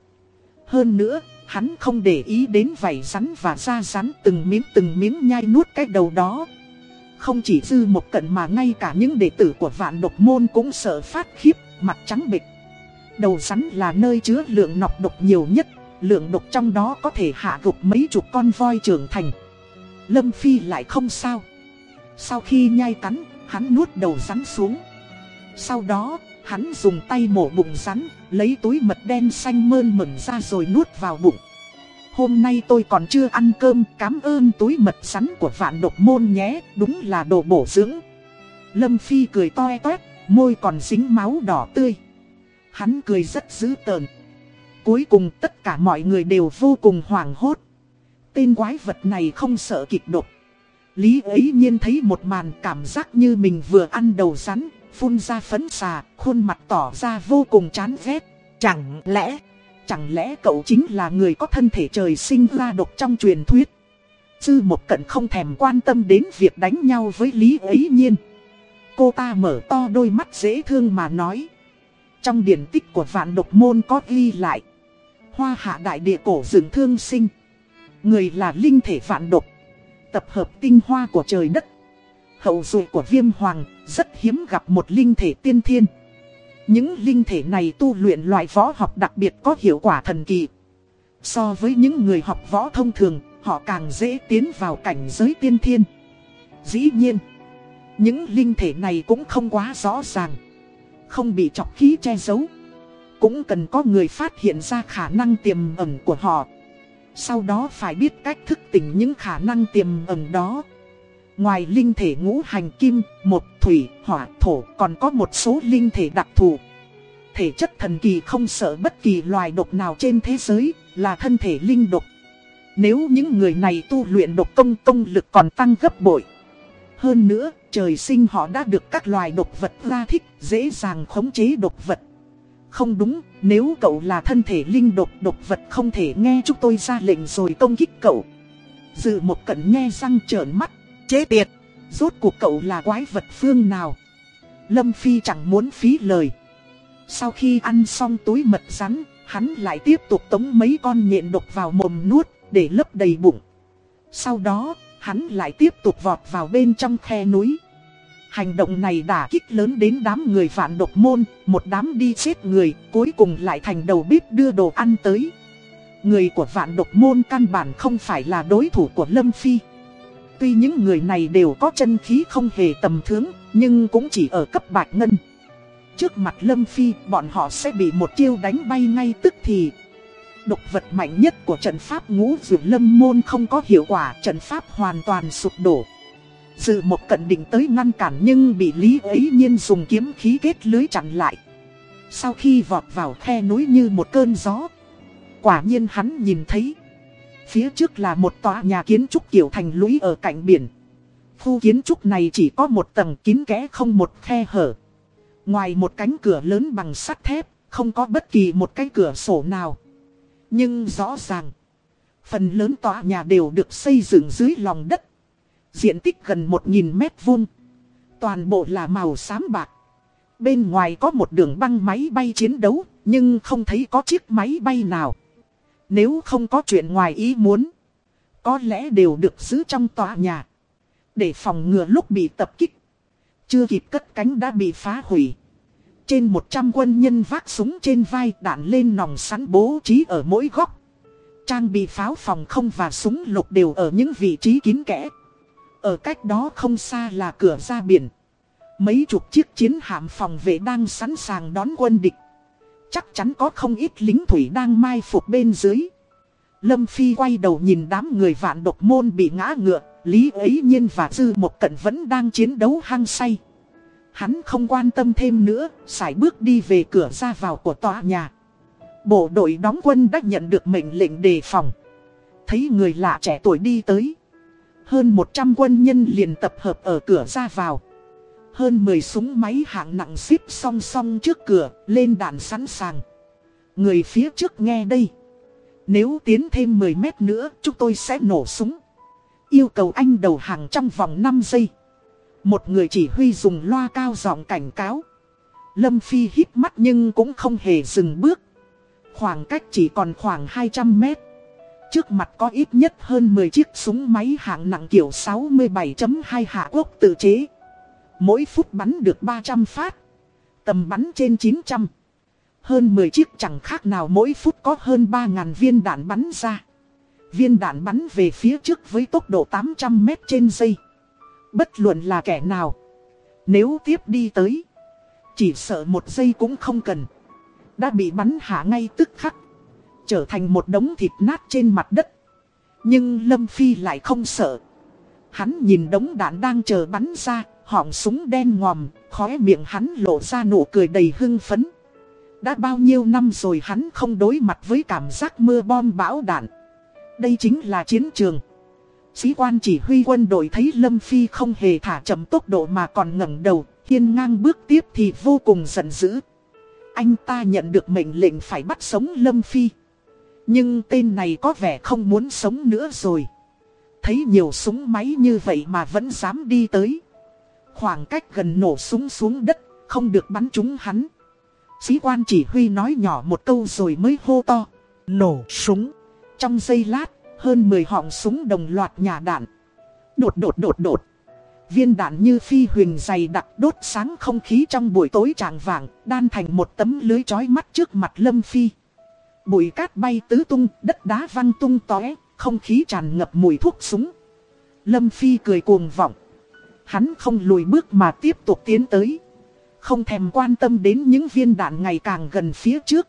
Hơn nữa, hắn không để ý đến vảy rắn và da rắn từng miếng từng miếng nhai nuốt cái đầu đó. Không chỉ dư một cận mà ngay cả những đệ tử của vạn độc môn cũng sợ phát khiếp, mặt trắng bịch. Đầu rắn là nơi chứa lượng nọc độc nhiều nhất, lượng độc trong đó có thể hạ gục mấy chục con voi trưởng thành. Lâm Phi lại không sao. Sau khi nhai cắn, hắn nuốt đầu rắn xuống. Sau đó, hắn dùng tay mổ bụng rắn, lấy túi mật đen xanh mơn mẩn ra rồi nuốt vào bụng. Hôm nay tôi còn chưa ăn cơm, cảm ơn túi mật rắn của vạn độc môn nhé, đúng là đồ bổ dưỡng. Lâm Phi cười toe toét, môi còn dính máu đỏ tươi. Hắn cười rất dữ tợn. Cuối cùng tất cả mọi người đều vô cùng hoảng hốt. Tên quái vật này không sợ kịch độc. Lý ấy nhiên thấy một màn cảm giác như mình vừa ăn đầu rắn, phun ra phấn xà, khuôn mặt tỏ ra vô cùng chán ghét. Chẳng lẽ, chẳng lẽ cậu chính là người có thân thể trời sinh ra độc trong truyền thuyết? Dư một cận không thèm quan tâm đến việc đánh nhau với Lý ấy nhiên. Cô ta mở to đôi mắt dễ thương mà nói. Trong điển tích của vạn độc môn có ghi lại. Hoa hạ đại địa cổ rừng thương sinh. Người là linh thể vạn độc. Tập hợp tinh hoa của trời đất. Hậu duệ của viêm hoàng, rất hiếm gặp một linh thể tiên thiên. Những linh thể này tu luyện loại võ học đặc biệt có hiệu quả thần kỳ. So với những người học võ thông thường, họ càng dễ tiến vào cảnh giới tiên thiên. Dĩ nhiên, những linh thể này cũng không quá rõ ràng. Không bị chọc khí che giấu. Cũng cần có người phát hiện ra khả năng tiềm ẩn của họ. Sau đó phải biết cách thức tỉnh những khả năng tiềm ẩn đó. Ngoài linh thể ngũ hành kim, một thủy, hỏa, thổ còn có một số linh thể đặc thù. Thể chất thần kỳ không sợ bất kỳ loài độc nào trên thế giới, là thân thể linh độc. Nếu những người này tu luyện độc công công lực còn tăng gấp bội. Hơn nữa, trời sinh họ đã được các loài độc vật ra thích, dễ dàng khống chế độc vật. Không đúng, nếu cậu là thân thể linh độc, độc vật không thể nghe chúng tôi ra lệnh rồi công kích cậu. Dự một cận nghe răng trợn mắt, chế tiệt, rốt cuộc cậu là quái vật phương nào. Lâm Phi chẳng muốn phí lời. Sau khi ăn xong túi mật rắn, hắn lại tiếp tục tống mấy con nhện độc vào mồm nuốt, để lấp đầy bụng. Sau đó, hắn lại tiếp tục vọt vào bên trong khe núi. Hành động này đã kích lớn đến đám người phản độc môn, một đám đi chết người, cuối cùng lại thành đầu bếp đưa đồ ăn tới. Người của vạn độc môn căn bản không phải là đối thủ của Lâm Phi. Tuy những người này đều có chân khí không hề tầm thường, nhưng cũng chỉ ở cấp bạch ngân. Trước mặt Lâm Phi, bọn họ sẽ bị một chiêu đánh bay ngay tức thì. Độc vật mạnh nhất của trận pháp ngũ vượt lâm môn không có hiệu quả, trận pháp hoàn toàn sụp đổ. Dự một cận định tới ngăn cản nhưng bị Lý ấy nhiên dùng kiếm khí kết lưới chặn lại. Sau khi vọt vào khe núi như một cơn gió. Quả nhiên hắn nhìn thấy. Phía trước là một tòa nhà kiến trúc kiểu thành lũy ở cạnh biển. Khu kiến trúc này chỉ có một tầng kín kẽ không một khe hở. Ngoài một cánh cửa lớn bằng sắt thép, không có bất kỳ một cái cửa sổ nào. Nhưng rõ ràng, phần lớn tòa nhà đều được xây dựng dưới lòng đất. Diện tích gần 1.000 mét vuông. Toàn bộ là màu xám bạc. Bên ngoài có một đường băng máy bay chiến đấu, nhưng không thấy có chiếc máy bay nào. Nếu không có chuyện ngoài ý muốn, có lẽ đều được giữ trong tòa nhà. Để phòng ngừa lúc bị tập kích. Chưa kịp cất cánh đã bị phá hủy. Trên 100 quân nhân vác súng trên vai đạn lên nòng sắn bố trí ở mỗi góc. Trang bị pháo phòng không và súng lục đều ở những vị trí kín kẽ. Ở cách đó không xa là cửa ra biển. Mấy chục chiếc chiến hạm phòng vệ đang sẵn sàng đón quân địch. Chắc chắn có không ít lính thủy đang mai phục bên dưới. Lâm Phi quay đầu nhìn đám người vạn độc môn bị ngã ngựa, Lý ấy nhiên và Dư một cận vẫn đang chiến đấu hăng say. Hắn không quan tâm thêm nữa, sải bước đi về cửa ra vào của tòa nhà. Bộ đội đóng quân đã nhận được mệnh lệnh đề phòng. Thấy người lạ trẻ tuổi đi tới. Hơn 100 quân nhân liền tập hợp ở cửa ra vào. Hơn 10 súng máy hạng nặng xếp song song trước cửa, lên đạn sẵn sàng. Người phía trước nghe đây. Nếu tiến thêm 10 mét nữa, chúng tôi sẽ nổ súng. Yêu cầu anh đầu hàng trong vòng 5 giây. Một người chỉ huy dùng loa cao giọng cảnh cáo. Lâm Phi hít mắt nhưng cũng không hề dừng bước. Khoảng cách chỉ còn khoảng 200 mét. Trước mặt có ít nhất hơn 10 chiếc súng máy hạng nặng kiểu 67.2 hạ quốc tự chế. Mỗi phút bắn được 300 phát. Tầm bắn trên 900. Hơn 10 chiếc chẳng khác nào mỗi phút có hơn 3.000 viên đạn bắn ra. Viên đạn bắn về phía trước với tốc độ 800 mét trên giây. Bất luận là kẻ nào. Nếu tiếp đi tới. Chỉ sợ một giây cũng không cần. Đã bị bắn hạ ngay tức khắc. Trở thành một đống thịt nát trên mặt đất. Nhưng Lâm Phi lại không sợ. Hắn nhìn đống đạn đang chờ bắn ra, họng súng đen ngòm, khóe miệng hắn lộ ra nụ cười đầy hưng phấn. Đã bao nhiêu năm rồi hắn không đối mặt với cảm giác mưa bom bão đạn. Đây chính là chiến trường. Sĩ quan chỉ huy quân đội thấy Lâm Phi không hề thả chậm tốc độ mà còn ngẩng đầu, hiên ngang bước tiếp thì vô cùng giận dữ. Anh ta nhận được mệnh lệnh phải bắt sống Lâm Phi. Nhưng tên này có vẻ không muốn sống nữa rồi. Thấy nhiều súng máy như vậy mà vẫn dám đi tới. Khoảng cách gần nổ súng xuống đất, không được bắn trúng hắn. Sĩ quan chỉ huy nói nhỏ một câu rồi mới hô to. Nổ súng. Trong giây lát, hơn 10 họng súng đồng loạt nhả đạn. Đột đột đột đột. Viên đạn như phi huyền dày đặc đốt sáng không khí trong buổi tối tràng vàng, đan thành một tấm lưới chói mắt trước mặt Lâm Phi. Bụi cát bay tứ tung, đất đá văng tung tóe, không khí tràn ngập mùi thuốc súng. Lâm Phi cười cuồng vọng. Hắn không lùi bước mà tiếp tục tiến tới. Không thèm quan tâm đến những viên đạn ngày càng gần phía trước.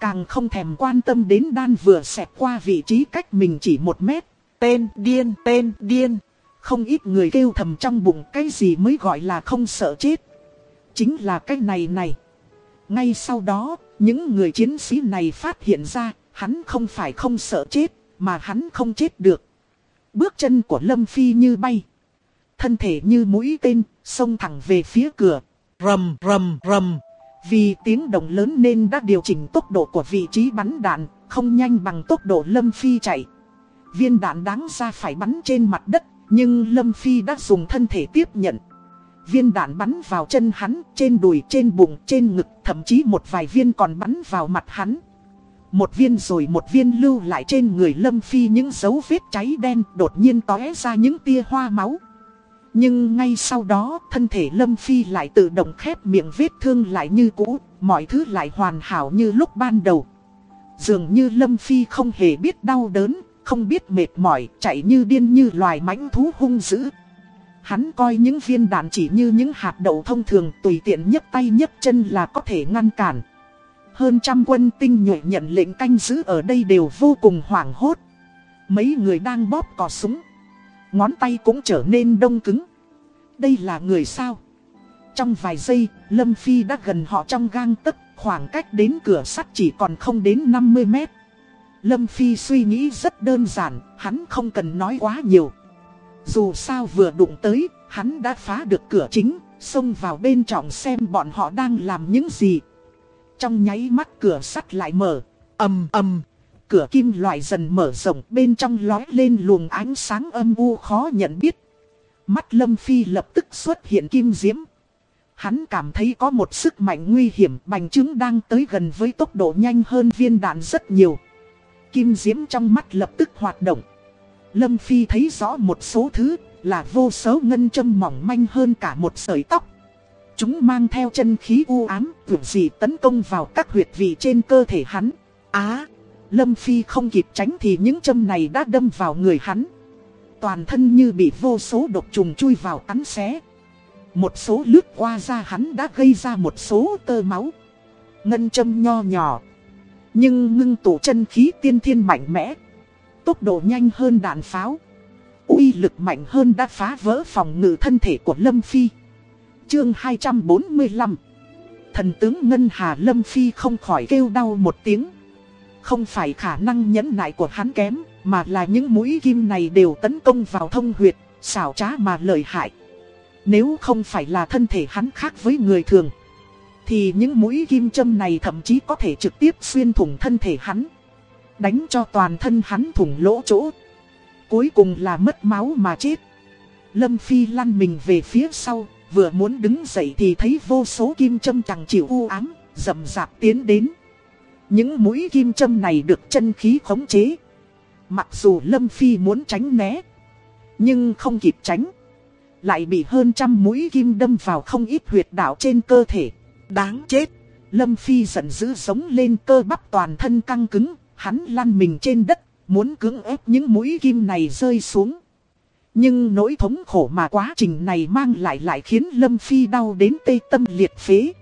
Càng không thèm quan tâm đến đan vừa xẹt qua vị trí cách mình chỉ một mét. Tên điên, tên điên. Không ít người kêu thầm trong bụng cái gì mới gọi là không sợ chết. Chính là cái này này. Ngay sau đó, những người chiến sĩ này phát hiện ra, hắn không phải không sợ chết, mà hắn không chết được. Bước chân của Lâm Phi như bay. Thân thể như mũi tên, xông thẳng về phía cửa. Rầm rầm rầm. Vì tiếng động lớn nên đã điều chỉnh tốc độ của vị trí bắn đạn, không nhanh bằng tốc độ Lâm Phi chạy. Viên đạn đáng ra phải bắn trên mặt đất, nhưng Lâm Phi đã dùng thân thể tiếp nhận. Viên đạn bắn vào chân hắn, trên đùi, trên bụng, trên ngực, thậm chí một vài viên còn bắn vào mặt hắn. Một viên rồi một viên lưu lại trên người Lâm Phi những dấu vết cháy đen đột nhiên tóe ra những tia hoa máu. Nhưng ngay sau đó thân thể Lâm Phi lại tự động khép miệng vết thương lại như cũ, mọi thứ lại hoàn hảo như lúc ban đầu. Dường như Lâm Phi không hề biết đau đớn, không biết mệt mỏi, chạy như điên như loài mãnh thú hung dữ. Hắn coi những viên đạn chỉ như những hạt đậu thông thường tùy tiện nhấc tay nhấc chân là có thể ngăn cản. Hơn trăm quân tinh nhuệ nhận lệnh canh giữ ở đây đều vô cùng hoảng hốt. Mấy người đang bóp cò súng. Ngón tay cũng trở nên đông cứng. Đây là người sao? Trong vài giây, Lâm Phi đã gần họ trong gang tấc, khoảng cách đến cửa sắt chỉ còn không đến 50 mét. Lâm Phi suy nghĩ rất đơn giản, hắn không cần nói quá nhiều. Dù sao vừa đụng tới, hắn đã phá được cửa chính, xông vào bên trong xem bọn họ đang làm những gì. Trong nháy mắt cửa sắt lại mở, ầm ầm, cửa kim loại dần mở rộng bên trong lói lên luồng ánh sáng âm u khó nhận biết. Mắt Lâm Phi lập tức xuất hiện kim diễm. Hắn cảm thấy có một sức mạnh nguy hiểm bành trướng đang tới gần với tốc độ nhanh hơn viên đạn rất nhiều. Kim diễm trong mắt lập tức hoạt động. Lâm Phi thấy rõ một số thứ là vô số ngân châm mỏng manh hơn cả một sợi tóc. Chúng mang theo chân khí u ám, vượt gì tấn công vào các huyệt vị trên cơ thể hắn. Á, Lâm Phi không kịp tránh thì những châm này đã đâm vào người hắn. Toàn thân như bị vô số độc trùng chui vào cắn xé. Một số lướt qua da hắn đã gây ra một số tơ máu. Ngân châm nho nhỏ. Nhưng ngưng tụ chân khí tiên thiên mạnh mẽ. Tốc độ nhanh hơn đạn pháo. uy lực mạnh hơn đã phá vỡ phòng ngự thân thể của Lâm Phi. Chương 245 Thần tướng Ngân Hà Lâm Phi không khỏi kêu đau một tiếng. Không phải khả năng nhẫn nại của hắn kém, mà là những mũi kim này đều tấn công vào thông huyệt, xảo trá mà lợi hại. Nếu không phải là thân thể hắn khác với người thường, thì những mũi kim châm này thậm chí có thể trực tiếp xuyên thủng thân thể hắn. Đánh cho toàn thân hắn thủng lỗ chỗ. Cuối cùng là mất máu mà chết. Lâm Phi lăn mình về phía sau, vừa muốn đứng dậy thì thấy vô số kim châm chẳng chịu u ám, Dầm dạp tiến đến. Những mũi kim châm này được chân khí khống chế. Mặc dù Lâm Phi muốn tránh né, nhưng không kịp tránh. Lại bị hơn trăm mũi kim đâm vào không ít huyệt đạo trên cơ thể. Đáng chết! Lâm Phi giận dữ sống lên cơ bắp toàn thân căng cứng, hắn lăn mình trên đất, muốn cưỡng ép những mũi kim này rơi xuống. Nhưng nỗi thống khổ mà quá trình này mang lại lại khiến Lâm Phi đau đến tê tâm liệt phế.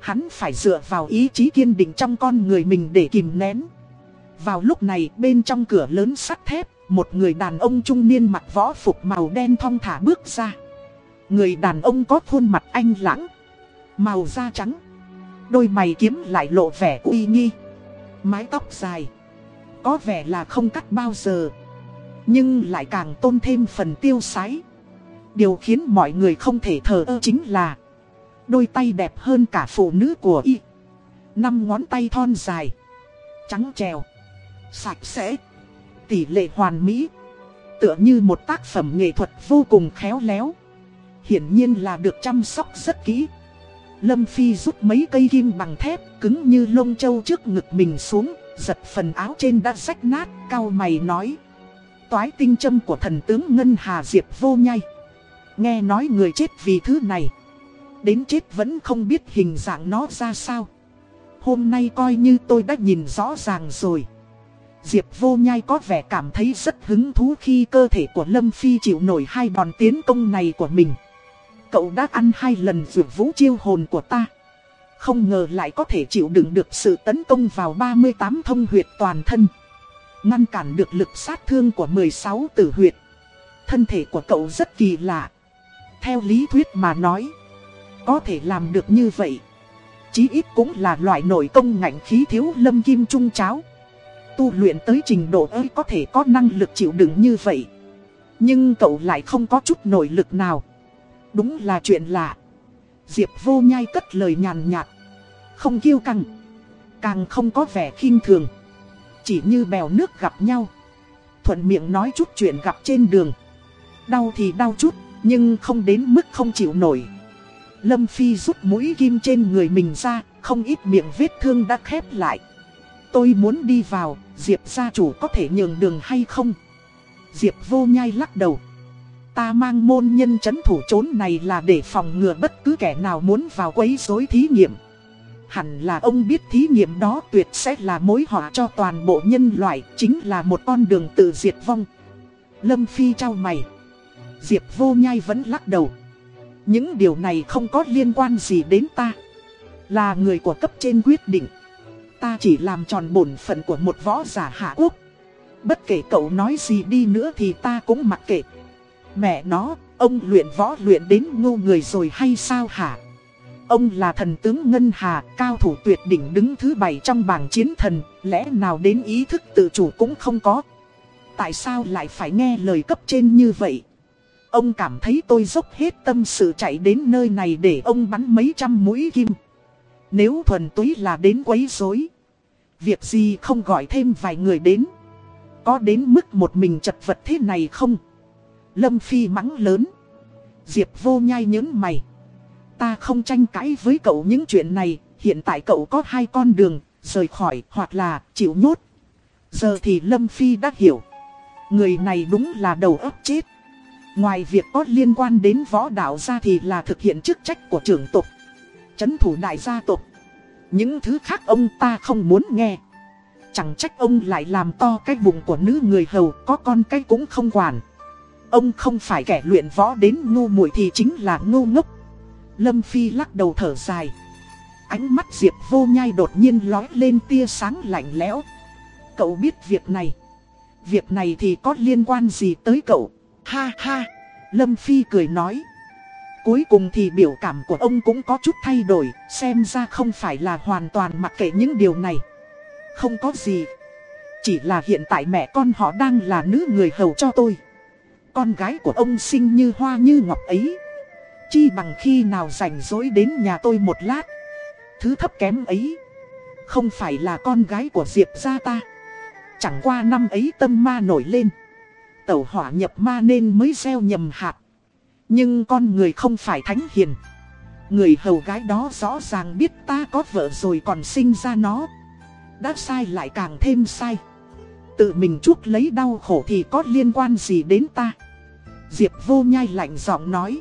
Hắn phải dựa vào ý chí kiên định trong con người mình để kìm nén. Vào lúc này bên trong cửa lớn sắt thép, một người đàn ông trung niên mặc võ phục màu đen thong thả bước ra. Người đàn ông có khuôn mặt anh lãng, màu da trắng. Đôi mày kiếm lại lộ vẻ uy nghi. Mái tóc dài, có vẻ là không cắt bao giờ. Nhưng lại càng tôn thêm phần tiêu sái. Điều khiến mọi người không thể thờ ơ chính là Đôi tay đẹp hơn cả phụ nữ của y Năm ngón tay thon dài Trắng trèo Sạch sẽ Tỷ lệ hoàn mỹ Tựa như một tác phẩm nghệ thuật vô cùng khéo léo Hiển nhiên là được chăm sóc rất kỹ Lâm Phi rút mấy cây kim bằng thép Cứng như lông trâu trước ngực mình xuống, Giật phần áo trên đã rách nát, Cao mày nói. Toái tinh châm của thần tướng Ngân Hà Diệp vô nhai. Nghe nói người chết vì thứ này. Đến chết vẫn không biết hình dạng nó ra sao. Hôm nay coi như tôi đã nhìn rõ ràng rồi. Diệp vô nhai có vẻ cảm thấy rất hứng thú khi cơ thể của Lâm Phi chịu nổi hai đòn tiến công này của mình. Cậu đã ăn hai lần vượt vũ chiêu hồn của ta. Không ngờ lại có thể chịu đựng được sự tấn công vào 38 thông huyệt toàn thân. Ngăn cản được lực sát thương của 16 tử huyệt. Thân thể của cậu rất kỳ lạ. Theo lý thuyết mà nói, có thể làm được như vậy. Chí ít cũng là loại nội công ngạnh khí thiếu lâm kim trung cháo. Tu luyện tới trình độ ấy có thể có năng lực chịu đựng như vậy. Nhưng cậu lại không có chút nội lực nào. Đúng là chuyện lạ. Diệp vô nhai cất lời nhàn nhạt. Không kiêu căng. Càng không có vẻ khinh thường. Chỉ như bèo nước gặp nhau. Thuận miệng nói chút chuyện gặp trên đường. Đau thì đau chút Nhưng không đến mức không chịu nổi. Lâm Phi rút mũi kim trên người mình ra, không ít miệng vết thương đã khép lại. Tôi muốn đi vào, Diệp gia chủ có thể nhường đường hay không? Diệp vô nhai lắc đầu. Ta mang môn nhân chấn thủ trốn này là để phòng ngừa bất cứ kẻ nào muốn vào quấy rối thí nghiệm. Hẳn là ông biết thí nghiệm đó tuyệt sẽ là mối họa cho toàn bộ nhân loại, chính là một con đường tự diệt vong. Lâm Phi trao mày. Diệp vô nhai vẫn lắc đầu. Những điều này không có liên quan gì đến ta. Là người của cấp trên quyết định. Ta chỉ làm tròn bổn phận của một võ giả hạ quốc. Bất kể cậu nói gì đi nữa thì ta cũng mặc kệ. Mẹ nó, ông luyện võ luyện đến ngu người rồi hay sao hả? Ông là thần tướng Ngân Hà, cao thủ tuyệt đỉnh đứng thứ bảy trong bảng chiến thần, lẽ nào đến ý thức tự chủ cũng không có. Tại sao lại phải nghe lời cấp trên như vậy? Ông cảm thấy tôi dốc hết tâm sự chạy đến nơi này để ông bắn mấy trăm mũi kim. Nếu thuần túy là đến quấy rối, việc gì không gọi thêm vài người đến. Có đến mức một mình chật vật thế này không? Lâm Phi mắng lớn. Diệp vô nhai nhớn mày. Ta không tranh cãi với cậu những chuyện này, hiện tại cậu có hai con đường, rời khỏi hoặc là chịu nhốt. Giờ thì Lâm Phi đã hiểu. Người này đúng là đầu ấp chết. Ngoài việc có liên quan đến võ đạo ra thì là thực hiện chức trách của trưởng tộc. Chấn thủ đại gia tộc. Những thứ khác ông ta không muốn nghe. Chẳng trách ông lại làm to cái bụng của nữ người hầu có con cái cũng không quản. Ông không phải kẻ luyện võ đến ngu muội thì chính là ngu ngốc. Lâm Phi lắc đầu thở dài. Ánh mắt Diệp vô nhai đột nhiên lói lên tia sáng lạnh lẽo. Cậu biết việc này. Việc này thì có liên quan gì tới cậu? Ha ha! Lâm Phi cười nói. Cuối cùng thì biểu cảm của ông cũng có chút thay đổi, xem ra không phải là hoàn toàn mặc kệ những điều này. Không có gì. Chỉ là hiện tại mẹ con họ đang là nữ người hầu cho tôi. Con gái của ông sinh như hoa như ngọc ấy. Chi bằng khi nào rảnh rỗi đến nhà tôi một lát. Thứ thấp kém ấy. Không phải là con gái của Diệp gia ta. Chẳng qua năm ấy tâm ma nổi lên. Tẩu hỏa nhập ma nên mới gieo nhầm hạt. Nhưng con người không phải thánh hiền. Người hầu gái đó rõ ràng biết ta có vợ rồi còn sinh ra nó. Đã sai lại càng thêm sai. Tự mình chuốc lấy đau khổ thì có liên quan gì đến ta. Diệp vô nhai lạnh giọng nói.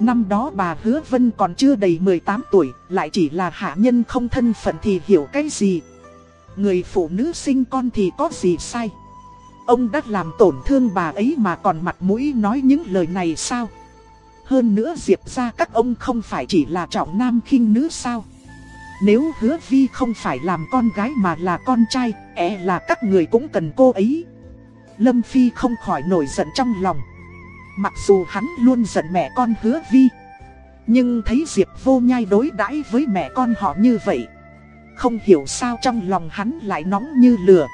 Năm đó bà hứa vân còn chưa đầy 18 tuổi, lại chỉ là hạ nhân không thân phận thì hiểu cái gì. Người phụ nữ sinh con thì có gì sai. Ông đã làm tổn thương bà ấy mà còn mặt mũi nói những lời này sao? Hơn nữa Diệp ra các ông không phải chỉ là trọng nam khinh nữ sao? Nếu hứa vi không phải làm con gái mà là con trai, e là các người cũng cần cô ấy. Lâm Phi không khỏi nổi giận trong lòng. Mặc dù hắn luôn giận mẹ con hứa vi. Nhưng thấy Diệp vô nhai đối đãi với mẹ con họ như vậy. Không hiểu sao trong lòng hắn lại nóng như lửa.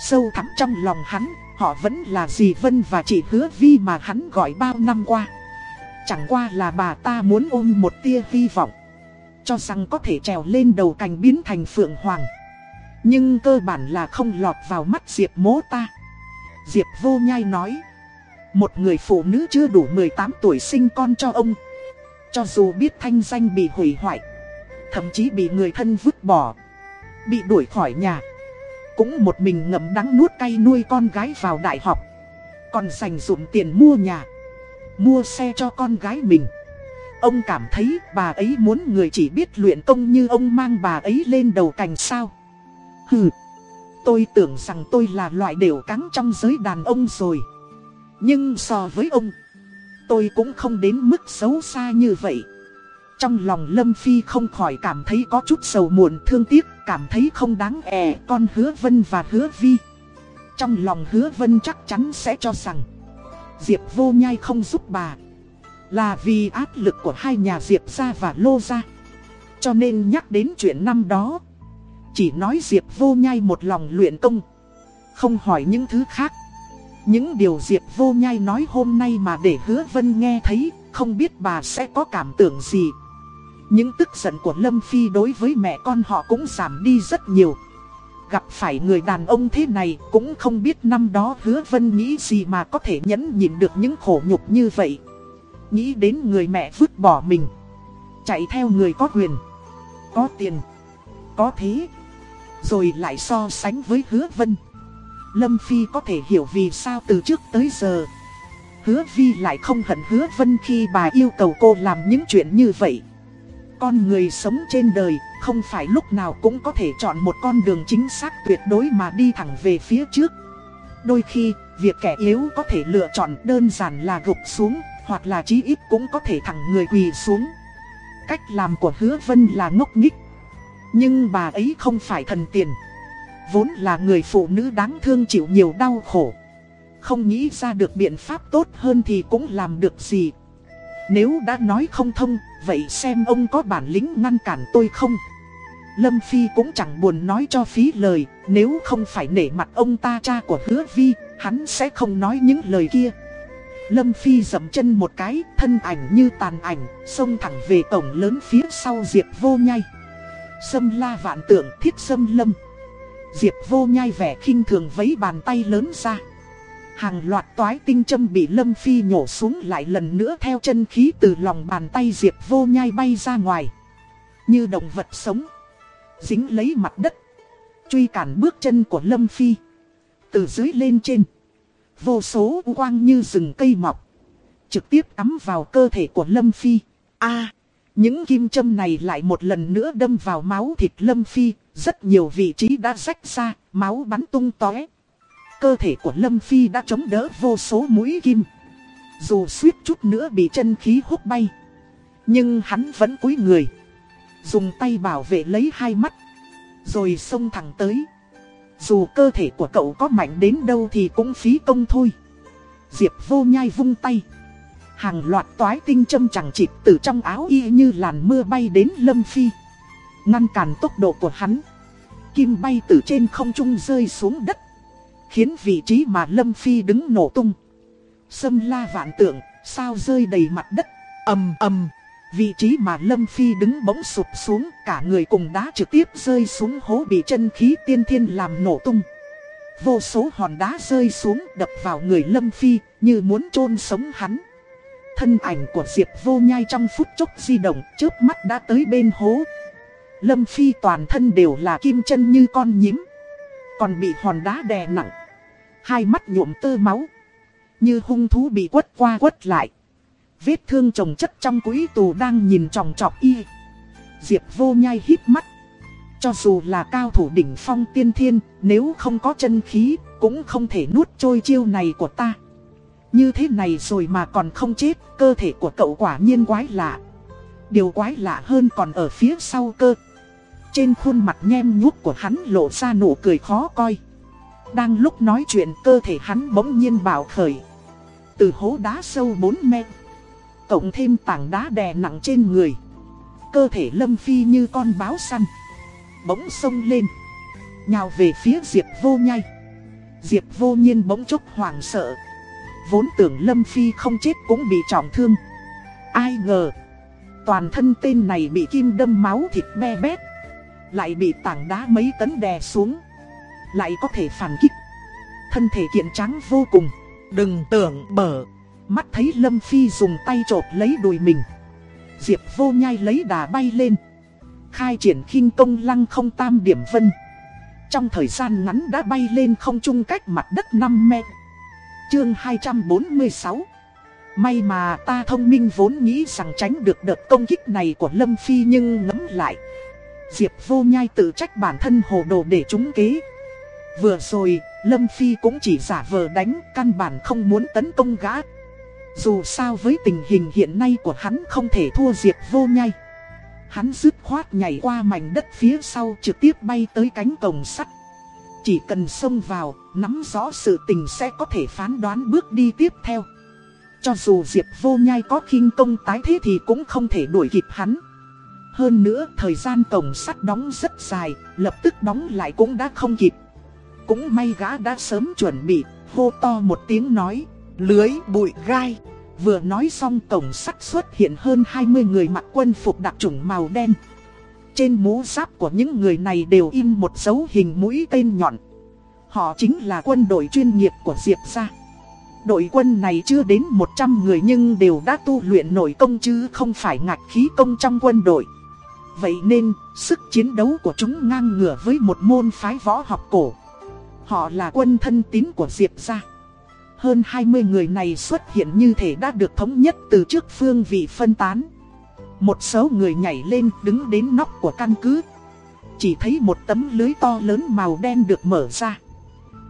Sâu thẳm trong lòng hắn, họ vẫn là dì Vân và chị hứa vi mà hắn gọi bao năm qua. Chẳng qua là bà ta muốn ôm một tia hy vọng. Cho rằng có thể trèo lên đầu cành biến thành phượng hoàng. Nhưng cơ bản là không lọt vào mắt Diệp mố ta. Diệp vô nhai nói. Một người phụ nữ chưa đủ 18 tuổi sinh con cho ông. Cho dù biết thanh danh bị hủy hoại. Thậm chí bị người thân vứt bỏ. Bị đuổi khỏi nhà. Cũng một mình ngậm đắng nuốt cay nuôi con gái vào đại học. Còn dành dụng tiền mua nhà. Mua xe cho con gái mình. Ông cảm thấy bà ấy muốn người chỉ biết luyện công như ông mang bà ấy lên đầu cành sao. Hừ, tôi tưởng rằng tôi là loại đều cắn trong giới đàn ông rồi. Nhưng so với ông, tôi cũng không đến mức xấu xa như vậy. Trong lòng Lâm Phi không khỏi cảm thấy có chút sầu muộn thương tiếc, cảm thấy không đáng ẻ con hứa Vân và hứa Vi. Trong lòng hứa Vân chắc chắn sẽ cho rằng, Diệp vô nhai không giúp bà. Là vì áp lực của hai nhà Diệp ra và Lô ra. Cho nên nhắc đến chuyện năm đó. Chỉ nói Diệp vô nhai một lòng luyện công. Không hỏi những thứ khác. Những điều Diệp vô nhai nói hôm nay mà để hứa vân nghe thấy, không biết bà sẽ có cảm tưởng gì. Những tức giận của Lâm Phi đối với mẹ con họ cũng giảm đi rất nhiều. Gặp phải người đàn ông thế này cũng không biết năm đó hứa vân nghĩ gì mà có thể nhẫn nhịn được những khổ nhục như vậy. Nghĩ đến người mẹ vứt bỏ mình. Chạy theo người có quyền. Có tiền. Có thế. Rồi lại so sánh với hứa vân. Lâm Phi có thể hiểu vì sao từ trước tới giờ Hứa Vi lại không hận hứa Vân khi bà yêu cầu cô làm những chuyện như vậy. Con người sống trên đời, không phải lúc nào cũng có thể chọn một con đường chính xác tuyệt đối mà đi thẳng về phía trước. Đôi khi, việc kẻ yếu có thể lựa chọn đơn giản là gục xuống, hoặc là chí ít cũng có thể thẳng người quỳ xuống. Cách làm của hứa vân là ngốc nghích. Nhưng bà ấy không phải thần tiền. Vốn là người phụ nữ đáng thương chịu nhiều đau khổ. Không nghĩ ra được biện pháp tốt hơn thì cũng làm được gì. Nếu đã nói không thông, vậy xem ông có bản lĩnh ngăn cản tôi không? Lâm Phi cũng chẳng buồn nói cho phí lời, nếu không phải nể mặt ông ta cha của hứa vi, hắn sẽ không nói những lời kia. Lâm Phi dầm chân một cái, thân ảnh như tàn ảnh, xông thẳng về cổng lớn phía sau Diệp vô nhai. Sâm la vạn tượng thiết sâm lâm. Diệp vô nhai vẻ khinh thường vấy bàn tay lớn ra. Hàng loạt toái tinh châm bị Lâm Phi nhổ xuống lại lần nữa theo chân khí từ lòng bàn tay Diệp vô nhai bay ra ngoài. Như động vật sống. Dính lấy mặt đất. Truy cản bước chân của Lâm Phi. Từ dưới lên trên. Vô số quang như rừng cây mọc. Trực tiếp cắm vào cơ thể của Lâm Phi. a những kim châm này lại một lần nữa đâm vào máu thịt Lâm Phi. Rất nhiều vị trí đã rách ra, máu bắn tung tóe. Cơ thể của Lâm Phi đã chống đỡ vô số mũi kim. Dù suýt chút nữa bị chân khí hút bay. Nhưng hắn vẫn cúi người. Dùng tay bảo vệ lấy hai mắt. Rồi xông thẳng tới. Dù cơ thể của cậu có mạnh đến đâu thì cũng phí công thôi. Diệp vô nhai vung tay. Hàng loạt toái tinh châm chẳng chịt từ trong áo y như làn mưa bay đến Lâm Phi. Ngăn cản tốc độ của hắn. Kim bay từ trên không trung rơi xuống đất. Khiến vị trí mà Lâm Phi đứng nổ tung. Sâm la vạn tượng, sao rơi đầy mặt đất. ầm ầm Vị trí mà Lâm Phi đứng bỗng sụp xuống, cả người cùng đá trực tiếp rơi xuống hố bị chân khí tiên thiên làm nổ tung. Vô số hòn đá rơi xuống đập vào người Lâm Phi, như muốn chôn sống hắn. Thân ảnh của Diệp vô nhai trong phút chốc di động, trước mắt đã tới bên hố. Lâm Phi toàn thân đều là kim chân như con nhím. Còn bị hòn đá đè nặng. Hai mắt nhuộm tơ máu. Như hung thú bị quất qua quất lại. Vết thương trồng chất trong quỹ tù đang nhìn tròng trọc y. Diệp vô nhai hít mắt. Cho dù là cao thủ đỉnh phong tiên thiên, nếu không có chân khí, cũng không thể nuốt trôi chiêu này của ta. Như thế này rồi mà còn không chết, cơ thể của cậu quả nhiên quái lạ. Điều quái lạ hơn còn ở phía sau cơ. Trên khuôn mặt nhem nhuốc của hắn lộ ra nụ cười khó coi. Đang lúc nói chuyện cơ thể hắn bỗng nhiên bảo khởi. Từ hố đá sâu 4 mét. Cộng thêm tảng đá đè nặng trên người Cơ thể Lâm Phi như con báo săn Bỗng sông lên Nhào về phía Diệp vô nhai Diệp vô nhiên bỗng chốc hoảng sợ Vốn tưởng Lâm Phi không chết cũng bị trọng thương. Ai ngờ, Toàn thân tên này bị kim đâm máu thịt be bét, Lại bị tảng đá mấy tấn đè xuống, Lại có thể phản kích. Thân thể kiện trắng vô cùng, Đừng tưởng bở. Mắt thấy Lâm Phi dùng tay trột lấy đùi mình. Diệp vô nhai lấy đà bay lên. Khai triển khinh công lăng không tam điểm vân. Trong thời gian ngắn đã bay lên không trung cách mặt đất 5 mét. Chương 246 May mà ta thông minh vốn nghĩ rằng tránh được đợt công kích này của Lâm Phi nhưng ngẫm lại. Diệp vô nhai tự trách bản thân hồ đồ để trúng kế. Vừa rồi, Lâm Phi cũng chỉ giả vờ đánh, căn bản không muốn tấn công gã. Dù sao với tình hình hiện nay của hắn không thể thua Diệp vô nhai. Hắn dứt khoát nhảy qua mảnh đất phía sau trực tiếp bay tới cánh cổng sắt. Chỉ cần xông vào, nắm rõ sự tình sẽ có thể phán đoán bước đi tiếp theo Cho dù Diệp vô nhai có khinh công tái thế thì cũng không thể đuổi kịp hắn Hơn nữa thời gian cổng sắt đóng rất dài, lập tức đóng lại cũng đã không kịp Cũng may gã đã sớm chuẩn bị, hô to một tiếng nói lưới bụi gai. Vừa nói xong cổng sắt xuất hiện hơn 20 người mặc quân phục đặc trùng màu đen. Trên mũ giáp của những người này đều in một dấu hình mũi tên nhọn. Họ chính là quân đội chuyên nghiệp của Diệp gia. Đội quân này chưa đến 100 người nhưng đều đã tu luyện nổi công chứ không phải ngạch khí công trong quân đội. Vậy nên, sức chiến đấu của chúng ngang ngửa với một môn phái võ học cổ. Họ là quân thân tín của Diệp gia. hơn 20 người này xuất hiện như thể đã được thống nhất từ trước phương vị phân tán. Một số người nhảy lên đứng đến nóc của căn cứ. Chỉ thấy một tấm lưới to lớn màu đen được mở ra.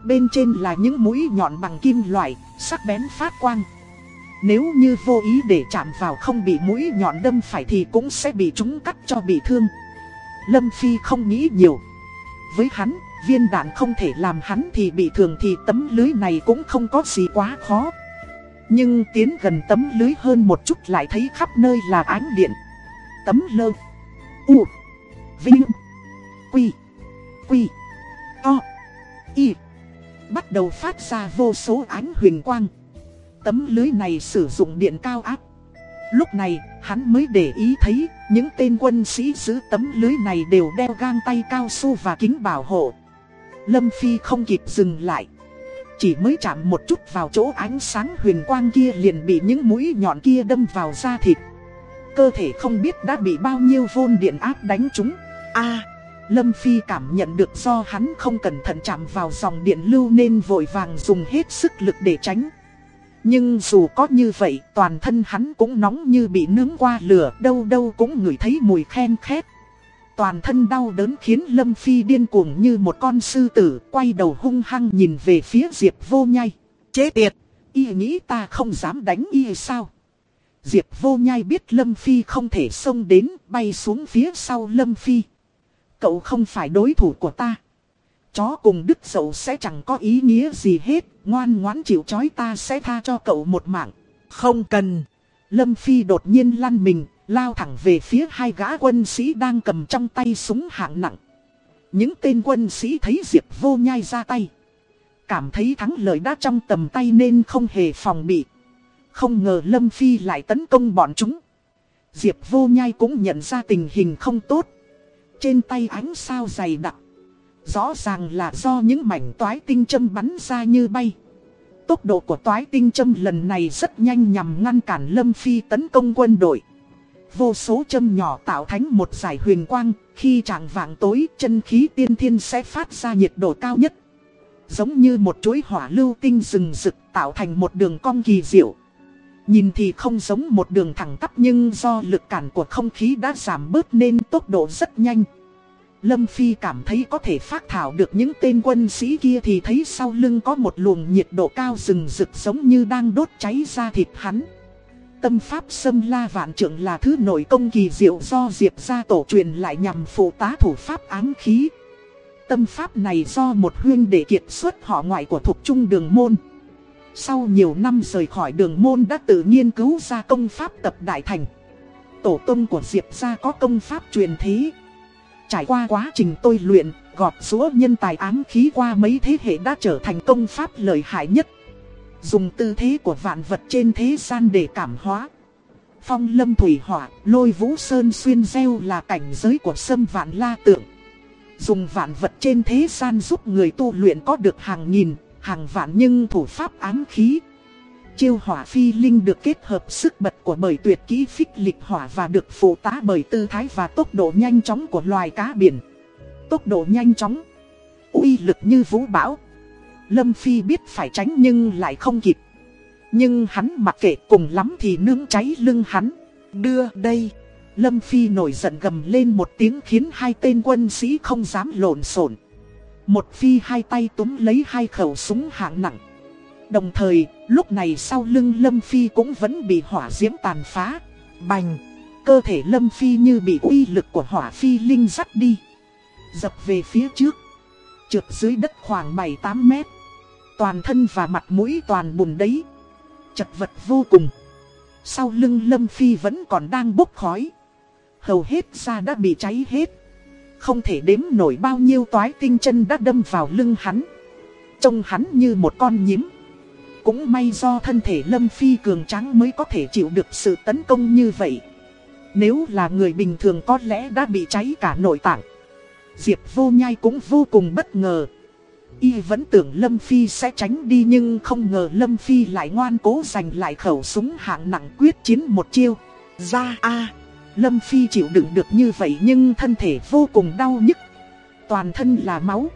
Bên trên là những mũi nhọn bằng kim loại, sắc bén phát quang. Nếu như vô ý để chạm vào không bị mũi nhọn đâm phải thì cũng sẽ bị chúng cắt cho bị thương. Lâm Phi không nghĩ nhiều. Với hắn, viên đạn không thể làm hắn thì bị thương thì tấm lưới này cũng không có gì quá khó. Nhưng tiến gần tấm lưới hơn một chút lại thấy khắp nơi là ánh điện. Tấm lơ. U. Vinh. Quy. Quy. o Y. Bắt đầu phát ra vô số ánh huyền quang. Tấm lưới này sử dụng điện cao áp. Lúc này, hắn mới để ý thấy, những tên quân sĩ giữ tấm lưới này đều đeo gang tay cao su và kính bảo hộ. Lâm Phi không kịp dừng lại. Chỉ mới chạm một chút vào chỗ ánh sáng huyền quang kia liền bị những mũi nhọn kia đâm vào da thịt. Cơ thể không biết đã bị bao nhiêu vôn điện áp đánh chúng. a Lâm Phi cảm nhận được do hắn không cẩn thận chạm vào dòng điện lưu nên vội vàng dùng hết sức lực để tránh. Nhưng dù có như vậy, toàn thân hắn cũng nóng như bị nướng qua lửa, đâu đâu cũng ngửi thấy mùi khen khét. Toàn thân đau đớn khiến Lâm Phi điên cuồng như một con sư tử, quay đầu hung hăng nhìn về phía Diệp vô nhai. Chế tiệt, y nghĩ ta không dám đánh y sao? Diệp vô nhai biết Lâm Phi không thể xông đến, bay xuống phía sau Lâm Phi. Cậu không phải đối thủ của ta. Chó cùng đứt dậu sẽ chẳng có ý nghĩa gì hết, ngoan ngoãn chịu chói ta sẽ tha cho cậu một mạng. Không cần. Lâm Phi đột nhiên lăn mình, lao thẳng về phía hai gã quân sĩ đang cầm trong tay súng hạng nặng. Những tên quân sĩ thấy Diệp vô nhai ra tay. Cảm thấy thắng lợi đã trong tầm tay nên không hề phòng bị. Không ngờ Lâm Phi lại tấn công bọn chúng. Diệp vô nhai cũng nhận ra tình hình không tốt. Trên tay ánh sao dày đặc. Rõ ràng là do những mảnh toái tinh châm bắn ra như bay. Tốc độ của toái tinh châm lần này rất nhanh nhằm ngăn cản Lâm Phi tấn công quân đội. Vô số châm nhỏ tạo thành một giải huyền quang, khi trạng vàng tối chân khí tiên thiên sẽ phát ra nhiệt độ cao nhất. Giống như một chuỗi hỏa lưu tinh rừng rực tạo thành một đường cong kỳ diệu. Nhìn thì không giống một đường thẳng tắp nhưng do lực cản của không khí đã giảm bớt nên tốc độ rất nhanh. Lâm Phi cảm thấy có thể phát thảo được những tên quân sĩ kia thì thấy sau lưng có một luồng nhiệt độ cao rừng rực giống như đang đốt cháy ra thịt hắn. Tâm pháp xâm la vạn trưởng là thứ nội công kỳ diệu do Diệp gia tổ truyền lại nhằm phụ tá thủ pháp ám khí. Tâm pháp này do một huyên đệ kiệt xuất họ ngoại của thuộc trung đường môn. Sau nhiều năm rời khỏi đường môn đã tự nghiên cứu ra công pháp tập đại thành. Tổ tông của Diệp gia có công pháp truyền thế. Trải qua quá trình tôi luyện, gọt rũa nhân tài ám khí qua mấy thế hệ đã trở thành công pháp lợi hại nhất. Dùng tư thế của vạn vật trên thế gian để cảm hóa. Phong lâm thủy hỏa, lôi vũ sơn xuyên gieo là cảnh giới của sâm vạn la tượng. Dùng vạn vật trên thế gian giúp người tu luyện có được hàng nghìn, hàng vạn nhưng thủ pháp ám khí. Chiêu hỏa phi linh được kết hợp sức bật của bởi tuyệt kỹ phích lịch hỏa và được phụ tá bởi tư thái và tốc độ nhanh chóng của loài cá biển. Tốc độ nhanh chóng, uy lực như vũ bão. Lâm Phi biết phải tránh nhưng lại không kịp. Nhưng hắn mặc kệ cùng lắm thì nướng cháy lưng hắn. Đưa đây. Lâm Phi nổi giận gầm lên một tiếng khiến hai tên quân sĩ không dám lộn xộn. Một phi hai tay túm lấy hai khẩu súng hạng nặng. Đồng thời, lúc này sau lưng Lâm Phi cũng vẫn bị hỏa diễm tàn phá. Bành! Cơ thể Lâm Phi như bị uy lực của hỏa phi linh dắt đi. Dập về phía trước. Trượt dưới đất khoảng 7-8 mét. Toàn thân và mặt mũi toàn bùn đấy. Chật vật vô cùng. Sau lưng Lâm Phi vẫn còn đang bốc khói. Hầu hết da đã bị cháy hết. Không thể đếm nổi bao nhiêu toái tinh chân đã đâm vào lưng hắn. Trông hắn như một con nhím. Cũng may do thân thể Lâm Phi cường trắng mới có thể chịu được sự tấn công như vậy. Nếu là người bình thường có lẽ đã bị cháy cả nội tạng. Diệp vô nhai cũng vô cùng bất ngờ. Y vẫn tưởng Lâm Phi sẽ tránh đi nhưng không ngờ Lâm Phi lại ngoan cố giành lại khẩu súng hạng nặng quyết chiến một chiêu. Ra a Lâm Phi chịu đựng được như vậy nhưng thân thể vô cùng đau nhức. Toàn thân là máu.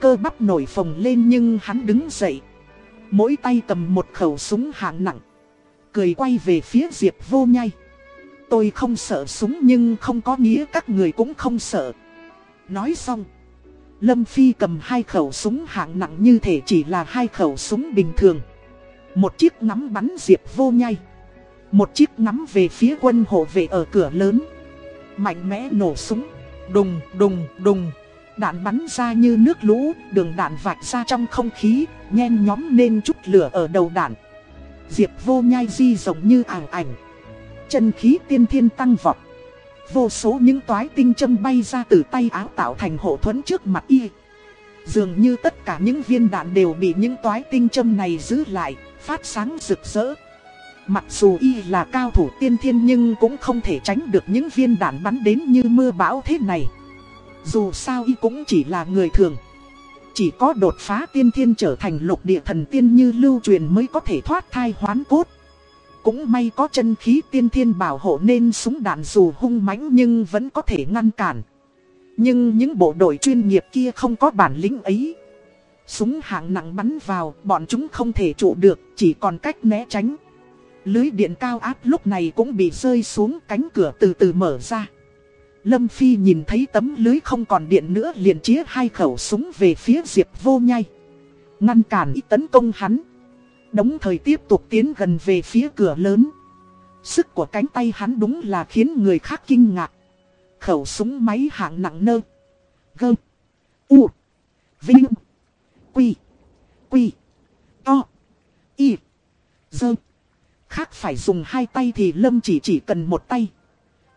Cơ bắp nổi phồng lên nhưng hắn đứng dậy. Mỗi tay cầm một khẩu súng hạng nặng Cười quay về phía Diệp vô nhai Tôi không sợ súng nhưng không có nghĩa các người cũng không sợ Nói xong Lâm Phi cầm hai khẩu súng hạng nặng như thể chỉ là hai khẩu súng bình thường. Một chiếc ngắm bắn Diệp vô nhai. Một chiếc ngắm về phía quân hộ vệ ở cửa lớn. Mạnh mẽ nổ súng. Đùng đùng đùng. Đạn bắn ra như nước lũ, Đường đạn vạch ra trong không khí, Nhen nhóm nên chút lửa ở đầu đạn. Diệp vô nhai di rộng như ảng ảnh. Chân khí tiên thiên tăng vọt. Vô số những toái tinh châm bay ra từ tay áo tạo thành hộ thuẫn trước mặt y. Dường như tất cả những viên đạn đều bị những toái tinh châm này giữ lại, phát sáng rực rỡ. Mặc dù y là cao thủ tiên thiên nhưng cũng không thể tránh được những viên đạn bắn đến như mưa bão thế này. Dù sao y cũng chỉ là người thường. Chỉ có đột phá tiên thiên trở thành lục địa thần tiên như lưu truyền mới có thể thoát thai hoán cốt cũng may có chân khí tiên thiên bảo hộ nên súng đạn dù hung mãnh nhưng vẫn có thể ngăn cản. Nhưng những bộ đội chuyên nghiệp kia không có bản lĩnh ấy. Súng hạng nặng bắn vào, bọn chúng không thể trụ được, chỉ còn cách né tránh. Lưới điện cao áp lúc này cũng bị rơi xuống cánh cửa từ từ mở ra. Lâm Phi nhìn thấy tấm lưới không còn điện nữa liền chĩa hai khẩu súng về phía Diệp vô nhai. Ngăn cản ý tấn công hắn. Đống thời tiếp tục tiến gần về phía cửa lớn. Sức của cánh tay hắn đúng là khiến người khác kinh ngạc. Khẩu súng máy hạng nặng nơ. Gơ. U. Vinh. Quy. Quy. To. Y. Dơ. Khác phải dùng hai tay thì Lâm chỉ chỉ cần một tay.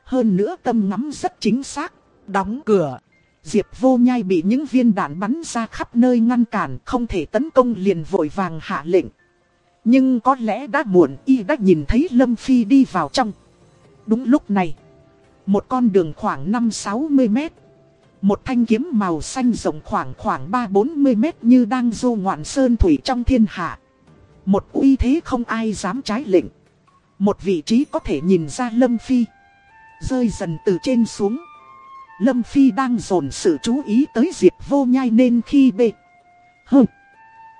Hơn nữa tâm ngắm rất chính xác. Đóng cửa. Diệp vô nhai bị những viên đạn bắn ra khắp nơi ngăn cản không thể tấn công liền vội vàng hạ lệnh. Nhưng có lẽ đã muộn y đã nhìn thấy Lâm Phi đi vào trong. Đúng lúc này, một con đường khoảng 5-60 mét. Một thanh kiếm màu xanh rộng khoảng khoảng 3-40 mét như đang du ngoạn sơn thủy trong thiên hạ. Một uy thế không ai dám trái lệnh. Một vị trí có thể nhìn ra Lâm Phi. Rơi dần từ trên xuống. Lâm Phi đang dồn sự chú ý tới Diệp vô nhai nên khi bê. Hơ.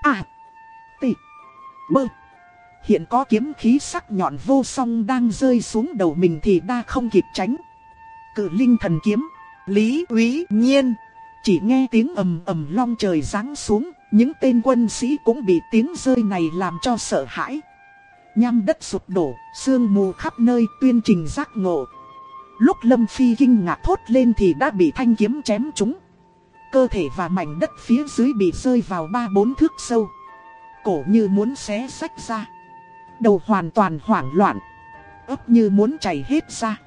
À. Tị. Bơ. Hiện có kiếm khí sắc nhọn vô song đang rơi xuống đầu mình thì đa không kịp tránh. Cự linh thần kiếm, lý úy nhiên. Chỉ nghe tiếng ầm ầm long trời giáng xuống, những tên quân sĩ cũng bị tiếng rơi này làm cho sợ hãi. Nham đất sụp đổ, sương mù khắp nơi tuyên trình giác ngộ. Lúc Lâm Phi kinh ngạc thốt lên thì đã bị thanh kiếm chém trúng. Cơ thể và mảnh đất phía dưới bị rơi vào ba bốn thước sâu. Cổ như muốn xé sách ra. Đầu hoàn toàn hoảng loạn. ấp như muốn chảy hết ra.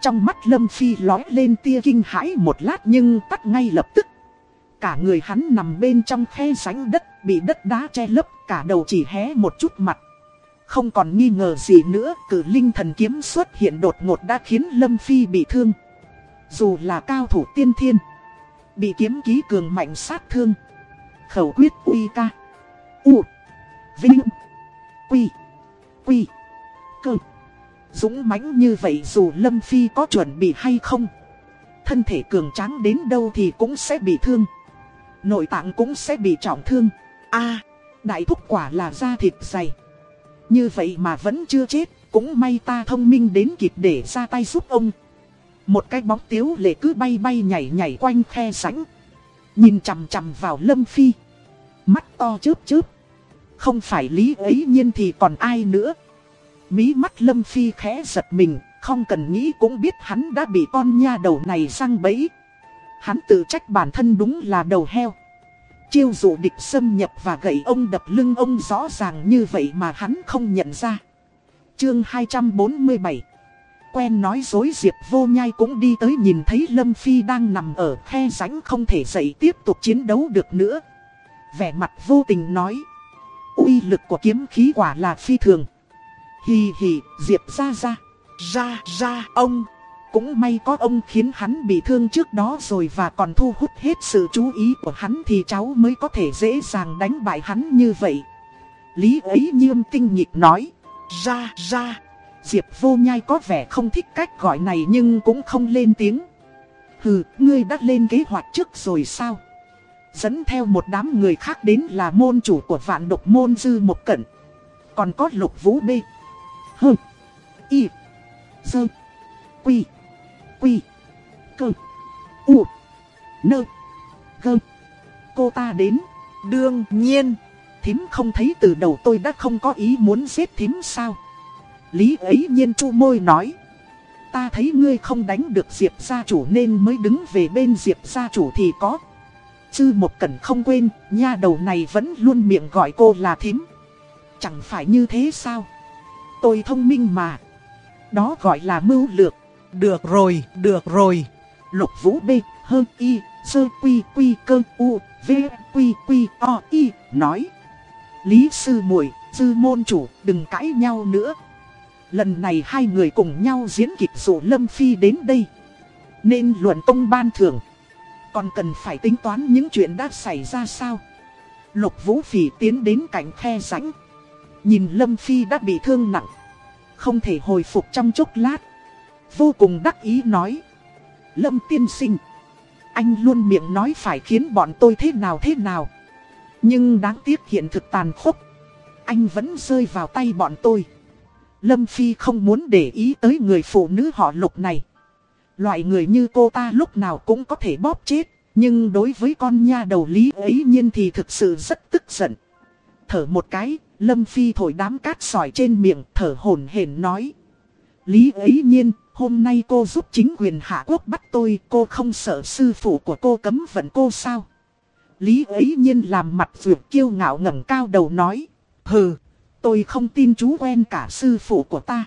Trong mắt Lâm Phi lói lên tia kinh hãi một lát nhưng tắt ngay lập tức. Cả người hắn nằm bên trong khe sánh đất, bị đất đá che lấp, cả đầu chỉ hé một chút mặt. Không còn nghi ngờ gì nữa, cử linh thần kiếm xuất hiện đột ngột đã khiến Lâm Phi bị thương. Dù là cao thủ tiên thiên, bị kiếm ký cường mạnh sát thương. Khẩu quyết uy ca. U. Vinh. Quy quy, cơ. Dũng mãnh như vậy dù Lâm Phi có chuẩn bị hay không. Thân thể cường tráng đến đâu thì cũng sẽ bị thương. Nội tạng cũng sẽ bị trọng thương. a đại thúc quả là da thịt dày. Như vậy mà vẫn chưa chết, cũng may ta thông minh đến kịp để ra tay giúp ông. Một cái bóng tiếu lệ cứ bay bay nhảy nhảy quanh khe sánh. Nhìn chằm chằm vào Lâm Phi. Mắt to chớp chớp. Không phải lý ấy nhiên thì còn ai nữa. Mí mắt Lâm Phi khẽ giật mình, không cần nghĩ cũng biết hắn đã bị con nha đầu này răng bẫy. Hắn tự trách bản thân đúng là đầu heo. Chiêu dụ địch xâm nhập và gậy ông đập lưng ông rõ ràng như vậy mà hắn không nhận ra. Chương 247 Quen nói dối Diệp vô nhai cũng đi tới nhìn thấy Lâm Phi đang nằm ở khe rãnh không thể dậy tiếp tục chiến đấu được nữa. Vẻ mặt vô tình nói uy lực của kiếm khí quả là phi thường. Hì hì, Diệp ra ra, ra ra ông. Cũng may có ông khiến hắn bị thương trước đó rồi và còn thu hút hết sự chú ý của hắn thì cháu mới có thể dễ dàng đánh bại hắn như vậy. Lý ấy nghiêm tinh nhịp nói, ra ra. Diệp vô nhai có vẻ không thích cách gọi này nhưng cũng không lên tiếng. Hừ, ngươi đã lên kế hoạch trước rồi sao? Dẫn theo một đám người khác đến là môn chủ của vạn độc môn dư một cận. Còn có lục vũ bê. Hơ. Y. Dơ. Quy. Quy. Cơ. U. Nơ. Gơ. Cô ta đến. Đương nhiên. Thím không thấy từ đầu tôi đã không có ý muốn giết thím sao. Lý ấy nhiên chu môi nói. Ta thấy ngươi không đánh được Diệp gia chủ nên mới đứng về bên Diệp gia chủ thì có. Chư một cẩn không quên, nha đầu này vẫn luôn miệng gọi cô là thím. Chẳng phải như thế sao? Tôi thông minh mà. Đó gọi là mưu lược. Được rồi, được rồi. Lục vũ B, hơn y, sơ quy quy cơ u, v quy quy o y, nói. Lý sư muội sư môn chủ, đừng cãi nhau nữa. Lần này hai người cùng nhau diễn kịch dụ Lâm Phi đến đây. Nên luận công ban thưởng còn cần phải tính toán những chuyện đã xảy ra sao? Lục Vũ Phỉ tiến đến cạnh khe rãnh. Nhìn Lâm Phi đã bị thương nặng. Không thể hồi phục trong chốc lát. Vô cùng đắc ý nói. Lâm tiên sinh. Anh luôn miệng nói phải khiến bọn tôi thế nào thế nào. Nhưng đáng tiếc hiện thực tàn khốc. Anh vẫn rơi vào tay bọn tôi. Lâm Phi không muốn để ý tới người phụ nữ họ lục này. Loại người như cô ta lúc nào cũng có thể bóp chết. Nhưng đối với con nha đầu lý ấy nhiên thì thực sự rất tức giận. Thở một cái, Lâm Phi thổi đám cát sỏi trên miệng thở hổn hển nói. Lý ấy nhiên, hôm nay cô giúp chính quyền Hạ Quốc bắt tôi, cô không sợ sư phụ của cô cấm vận cô sao? Lý ấy nhiên làm mặt vượt kiêu ngạo ngẩng cao đầu nói. Hừ, tôi không tin chú quen cả sư phụ của ta.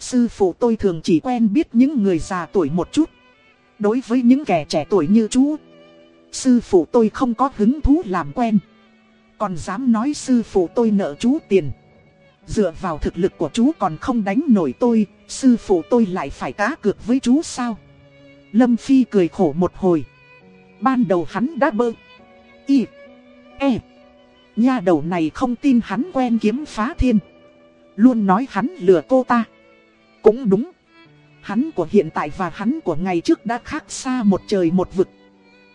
Sư phụ tôi thường chỉ quen biết những người già tuổi một chút. Đối với những kẻ trẻ tuổi như chú, sư phụ tôi không có hứng thú làm quen. Còn dám nói sư phụ tôi nợ chú tiền. Dựa vào thực lực của chú còn không đánh nổi tôi, sư phụ tôi lại phải cá cược với chú sao? Lâm Phi cười khổ một hồi. Ban đầu hắn đã bơ. Y. E. Nha đầu này không tin hắn quen kiếm phá thiên. Luôn nói hắn lừa cô ta. Cũng đúng. Hắn của hiện tại và hắn của ngày trước đã khác xa một trời một vực.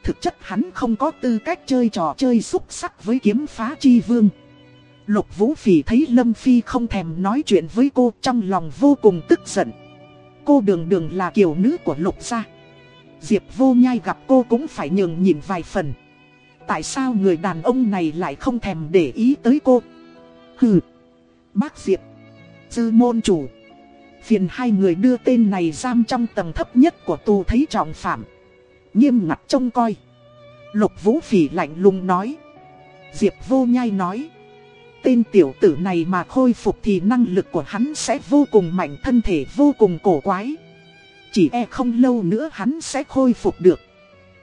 Thực chất hắn không có tư cách chơi trò chơi xúc sắc với kiếm phá chi vương. Lục Vũ Phỉ thấy Lâm Phi không thèm nói chuyện với cô trong lòng vô cùng tức giận. Cô đường đường là kiểu nữ của Lục gia. Diệp vô nhai gặp cô cũng phải nhường nhìn vài phần. Tại sao người đàn ông này lại không thèm để ý tới cô? Hừ, bác Diệp, dư môn chủ. Phiền hai người đưa tên này giam trong tầng thấp nhất của tù thấy trọng phạm. Nghiêm ngặt trông coi. Lục Vũ Phỉ lạnh lùng nói. Diệp Vô Nhai nói. Tên tiểu tử này mà khôi phục thì năng lực của hắn sẽ vô cùng mạnh thân thể vô cùng cổ quái. Chỉ e không lâu nữa hắn sẽ khôi phục được.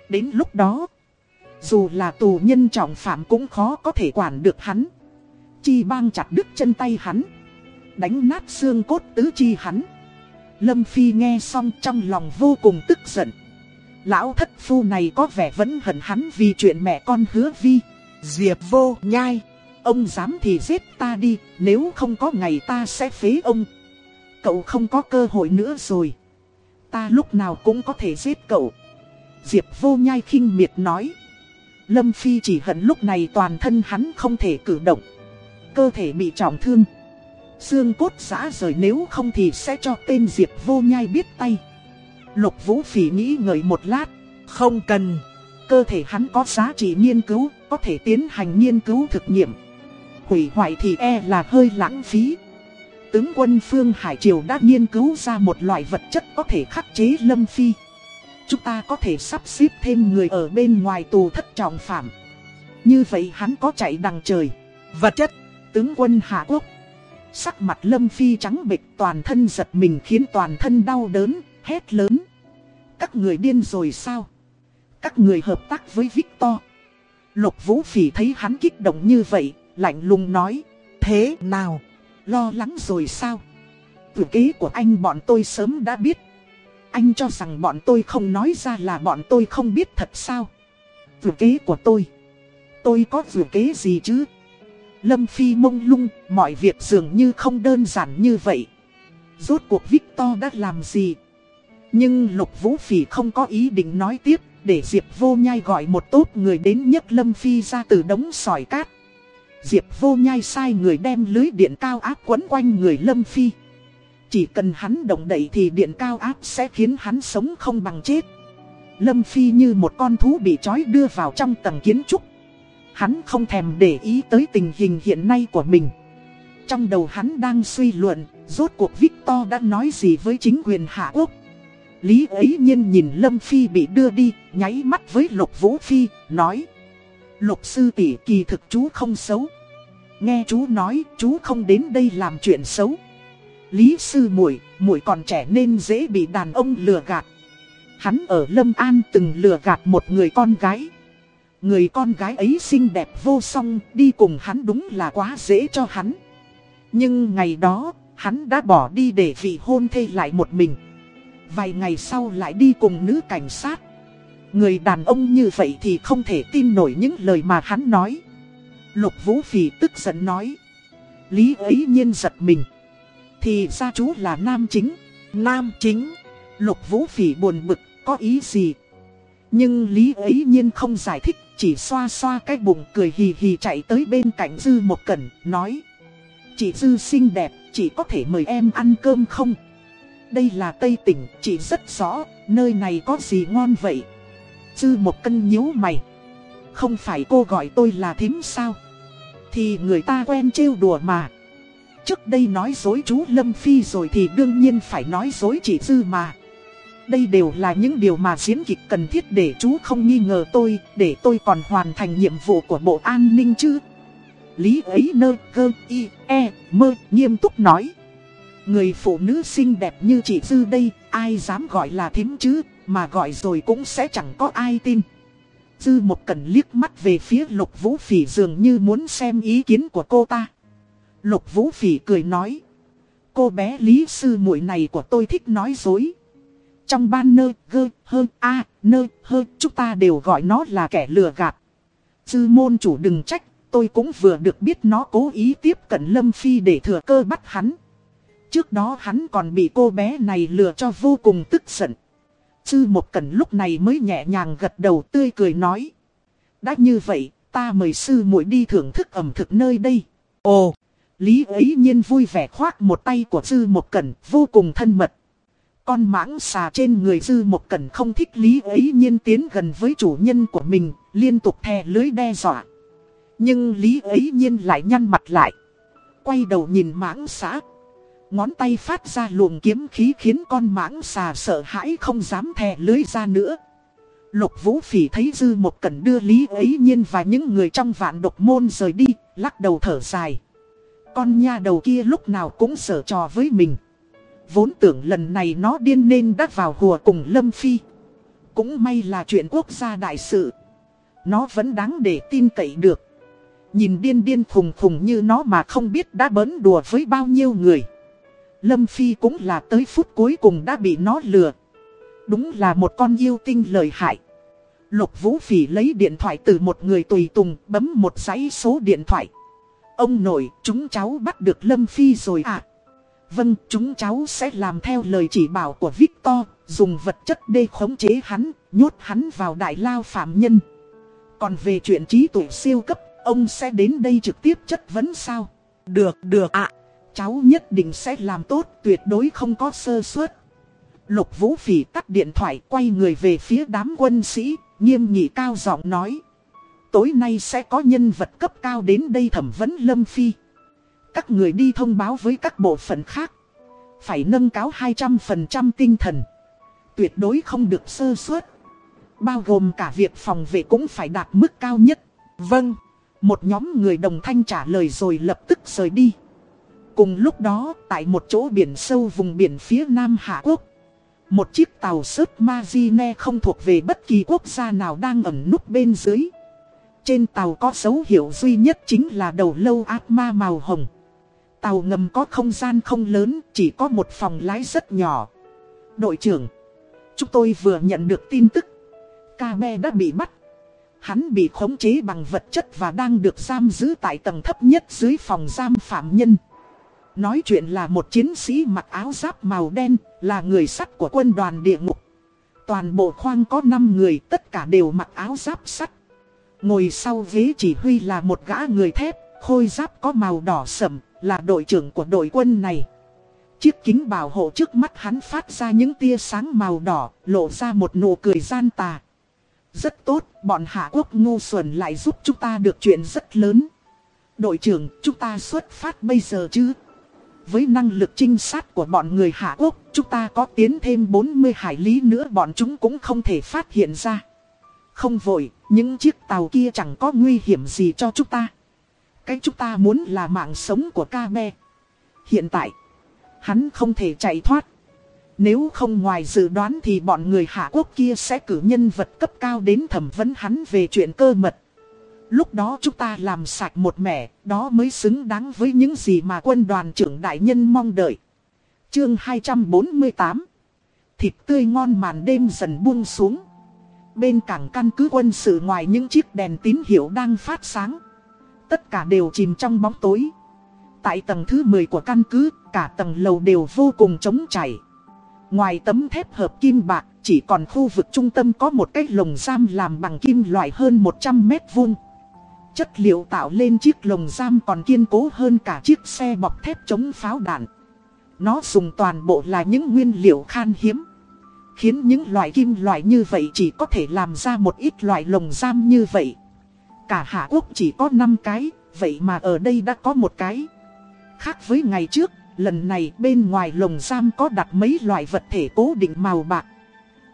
Đến lúc đó, dù là tù nhân trọng phạm cũng khó có thể quản được hắn. Chi bang chặt đứt chân tay hắn. Đánh nát xương cốt tứ chi hắn. Lâm Phi nghe xong trong lòng vô cùng tức giận. Lão thất phu này có vẻ vẫn hận hắn vì chuyện mẹ con hứa vi. Diệp vô nhai, Ông dám thì giết ta đi, Nếu không có ngày ta sẽ phế ông. Cậu không có cơ hội nữa rồi. Ta lúc nào cũng có thể giết cậu. Diệp vô nhai khinh miệt nói. Lâm Phi chỉ hận lúc này toàn thân hắn không thể cử động. Cơ thể bị trọng thương. Xương cốt giã rời nếu không thì sẽ cho tên Diệp vô nhai biết tay. Lục Vũ Phỉ nghĩ ngợi một lát. Không cần. Cơ thể hắn có giá trị nghiên cứu, có thể tiến hành nghiên cứu thực nghiệm. Hủy hoại thì e là hơi lãng phí. Tướng quân Phương Hải Triều đã nghiên cứu ra một loại vật chất có thể khắc chế lâm phi. Chúng ta có thể sắp xếp thêm người ở bên ngoài tù thất trọng phạm. Như vậy hắn có chạy đằng trời. Vật chất, tướng quân Hạ Quốc Sắc mặt Lâm Phi trắng bệch toàn thân giật mình khiến toàn thân đau đớn, hét lớn. Các người điên rồi sao? Các người hợp tác với Victor. Lục Vũ Phỉ thấy hắn kích động như vậy, lạnh lùng nói. Thế nào? Lo lắng rồi sao? Tử ký của anh bọn tôi sớm đã biết. Anh cho rằng bọn tôi không nói ra là bọn tôi không biết thật sao? Tử ký của tôi. Tôi có tử kế gì chứ? Lâm Phi mông lung, mọi việc dường như không đơn giản như vậy. Rốt cuộc Victor đã làm gì? Nhưng Lục Vũ Phỉ không có ý định nói tiếp, để Diệp Vô Nhai gọi một tốt người đến nhấc Lâm Phi ra từ đống sỏi cát. Diệp Vô Nhai sai người đem lưới điện cao áp quấn quanh người Lâm Phi. Chỉ cần hắn động đậy thì điện cao áp sẽ khiến hắn sống không bằng chết. Lâm Phi như một con thú bị trói đưa vào trong tầng kiến trúc. Hắn không thèm để ý tới tình hình hiện nay của mình. Trong đầu hắn đang suy luận, rốt cuộc Victor đã nói gì với chính quyền Hạ Quốc. Lý ấy nhiên nhìn Lâm Phi bị đưa đi, nháy mắt với Lục Vũ Phi, nói. Lục sư tỷ kỳ thực chú không xấu. Nghe chú nói, chú không đến đây làm chuyện xấu. Lý sư muội, muội còn trẻ nên dễ bị đàn ông lừa gạt. Hắn ở Lâm An từng lừa gạt một người con gái. Người con gái ấy xinh đẹp vô song, đi cùng hắn đúng là quá dễ cho hắn. Nhưng ngày đó, hắn đã bỏ đi để vị hôn thê lại một mình. Vài ngày sau lại đi cùng nữ cảnh sát. Người đàn ông như vậy thì không thể tin nổi những lời mà hắn nói. Lục Vũ Phỉ tức giận nói. Lý ấy nhiên giật mình. Thì ra chú là nam chính. Nam chính. Lục Vũ Phỉ buồn bực, có ý gì? Nhưng Lý ấy nhiên không giải thích, chỉ xoa xoa cái bụng cười hì hì chạy tới bên cạnh Dư một cẩn, nói. Chị Dư xinh đẹp, chị có thể mời em ăn cơm không? Đây là Tây tỉnh, chị rất rõ, nơi này có gì ngon vậy? Dư một cân nhíu mày. Không phải cô gọi tôi là thím sao? Thì người ta quen trêu đùa mà. Trước đây nói dối chú Lâm Phi rồi thì đương nhiên phải nói dối chị Dư mà. Đây đều là những điều mà diễn kịch cần thiết để chú không nghi ngờ tôi, để tôi còn hoàn thành nhiệm vụ của Bộ An ninh chứ. Lý ấy nơ gơ y e mơ nghiêm túc nói. Người phụ nữ xinh đẹp như chị Dư đây, ai dám gọi là thím chứ, mà gọi rồi cũng sẽ chẳng có ai tin. Dư một cần liếc mắt về phía lục vũ phỉ dường như muốn xem ý kiến của cô ta. Lục vũ phỉ cười nói. Cô bé lý sư muội này của tôi thích nói dối. Trong ban nơ, gơ, hơ, a, nơ, hơ, chúng ta đều gọi nó là kẻ lừa gạt. sư môn chủ đừng trách, tôi cũng vừa được biết nó cố ý tiếp cận Lâm Phi để thừa cơ bắt hắn. Trước đó hắn còn bị cô bé này lừa cho vô cùng tức giận. sư một cẩn lúc này mới nhẹ nhàng gật đầu tươi cười nói. Đã như vậy, ta mời sư muội đi thưởng thức ẩm thực nơi đây. Ồ, Lý ấy nhiên vui vẻ khoác một tay của sư một cẩn vô cùng thân mật. Con mãng xà trên người Dư một cẩn không thích Lý ấy nhiên tiến gần với chủ nhân của mình, liên tục thè lưới đe dọa. Nhưng Lý ấy nhiên lại nhăn mặt lại. Quay đầu nhìn mãng xà. Ngón tay phát ra luồng kiếm khí khiến con mãng xà sợ hãi không dám thè lưới ra nữa. Lục Vũ Phỉ thấy Dư một cẩn đưa Lý ấy nhiên và những người trong vạn độc môn rời đi, lắc đầu thở dài. Con nha đầu kia lúc nào cũng sở trò với mình. Vốn tưởng lần này nó điên nên đắt vào hùa cùng Lâm Phi. Cũng may là chuyện quốc gia đại sự. Nó vẫn đáng để tin cậy được. Nhìn điên điên khùng khùng như nó mà không biết đã bấn đùa với bao nhiêu người. Lâm Phi cũng là tới phút cuối cùng đã bị nó lừa. Đúng là một con yêu tinh lợi hại. Lục Vũ Phỉ lấy điện thoại từ một người tùy tùng bấm một dãy số điện thoại. Ông nội, chúng cháu bắt được Lâm Phi rồi à? Vâng, chúng cháu sẽ làm theo lời chỉ bảo của Victor, dùng vật chất đê khống chế hắn, nhốt hắn vào đại lao phạm nhân. Còn về chuyện trí tuệ siêu cấp, ông sẽ đến đây trực tiếp chất vấn sao? Được, được ạ. Cháu nhất định sẽ làm tốt, tuyệt đối không có sơ suất. Lục Vũ Phỉ tắt điện thoại quay người về phía đám quân sĩ, nghiêm nghị cao giọng nói. Tối nay sẽ có nhân vật cấp cao đến đây thẩm vấn Lâm Phi. Các người đi thông báo với các bộ phận khác. Phải nâng cáo 200% tinh thần. Tuyệt đối không được sơ suất. Bao gồm cả việc phòng vệ cũng phải đạt mức cao nhất. Vâng. Một nhóm người đồng thanh trả lời rồi lập tức rời đi. Cùng lúc đó, tại một chỗ biển sâu vùng biển phía Nam Hạ Quốc, một chiếc tàu sớt Mazine không thuộc về bất kỳ quốc gia nào đang ẩn núp bên dưới. Trên tàu có dấu hiệu duy nhất chính là đầu lâu ác ma màu hồng. Tàu ngầm có không gian không lớn, chỉ có một phòng lái rất nhỏ. Đội trưởng, chúng tôi vừa nhận được tin tức. Kabe đã bị bắt. Hắn bị khống chế bằng vật chất và đang được giam giữ tại tầng thấp nhất dưới phòng giam phạm nhân. Nói chuyện là một chiến sĩ mặc áo giáp màu đen, là người sắt của quân đoàn địa ngục. Toàn bộ khoang có 5 người tất cả đều mặc áo giáp sắt. Ngồi sau ghế chỉ huy là một gã người thép, khôi giáp có màu đỏ sẫm, là đội trưởng của đội quân này. Chiếc kính bảo hộ trước mắt hắn phát ra những tia sáng màu đỏ, lộ ra một nụ cười gian tà. Rất tốt, bọn Hạ Quốc ngu xuẩn lại giúp chúng ta được chuyện rất lớn. Đội trưởng, chúng ta xuất phát bây giờ chứ? Với năng lực trinh sát của bọn người Hạ Quốc, chúng ta có tiến thêm 40 hải lý nữa bọn chúng cũng không thể phát hiện ra. Không vội, những chiếc tàu kia chẳng có nguy hiểm gì cho chúng ta. Cái chúng ta muốn là mạng sống của ca me Hiện tại, hắn không thể chạy thoát. Nếu không ngoài dự đoán thì bọn người Hạ Quốc kia sẽ cử nhân vật cấp cao đến thẩm vấn hắn về chuyện cơ mật. Lúc đó chúng ta làm sạch một mẻ, đó mới xứng đáng với những gì mà quân đoàn trưởng đại nhân mong đợi. Chương 248 Thịt tươi ngon màn đêm dần buông xuống. Bên cảng căn cứ quân sự ngoài những chiếc đèn tín hiệu đang phát sáng. Tất cả đều chìm trong bóng tối. Tại tầng thứ 10 của căn cứ, cả tầng lầu đều vô cùng trống chảy. Ngoài tấm thép hợp kim bạc, chỉ còn khu vực trung tâm có một cái lồng giam làm bằng kim loại hơn 100 mét vuông. Chất liệu tạo lên chiếc lồng giam còn kiên cố hơn cả chiếc xe bọc thép chống pháo đạn. Nó dùng toàn bộ là những nguyên liệu khan hiếm. Khiến những loại kim loại như vậy chỉ có thể làm ra một ít loại lồng giam như vậy. Cả Hạ Quốc chỉ có 5 cái, vậy mà ở đây đã có một cái. Khác với ngày trước, lần này bên ngoài lồng giam có đặt mấy loại vật thể cố định màu bạc.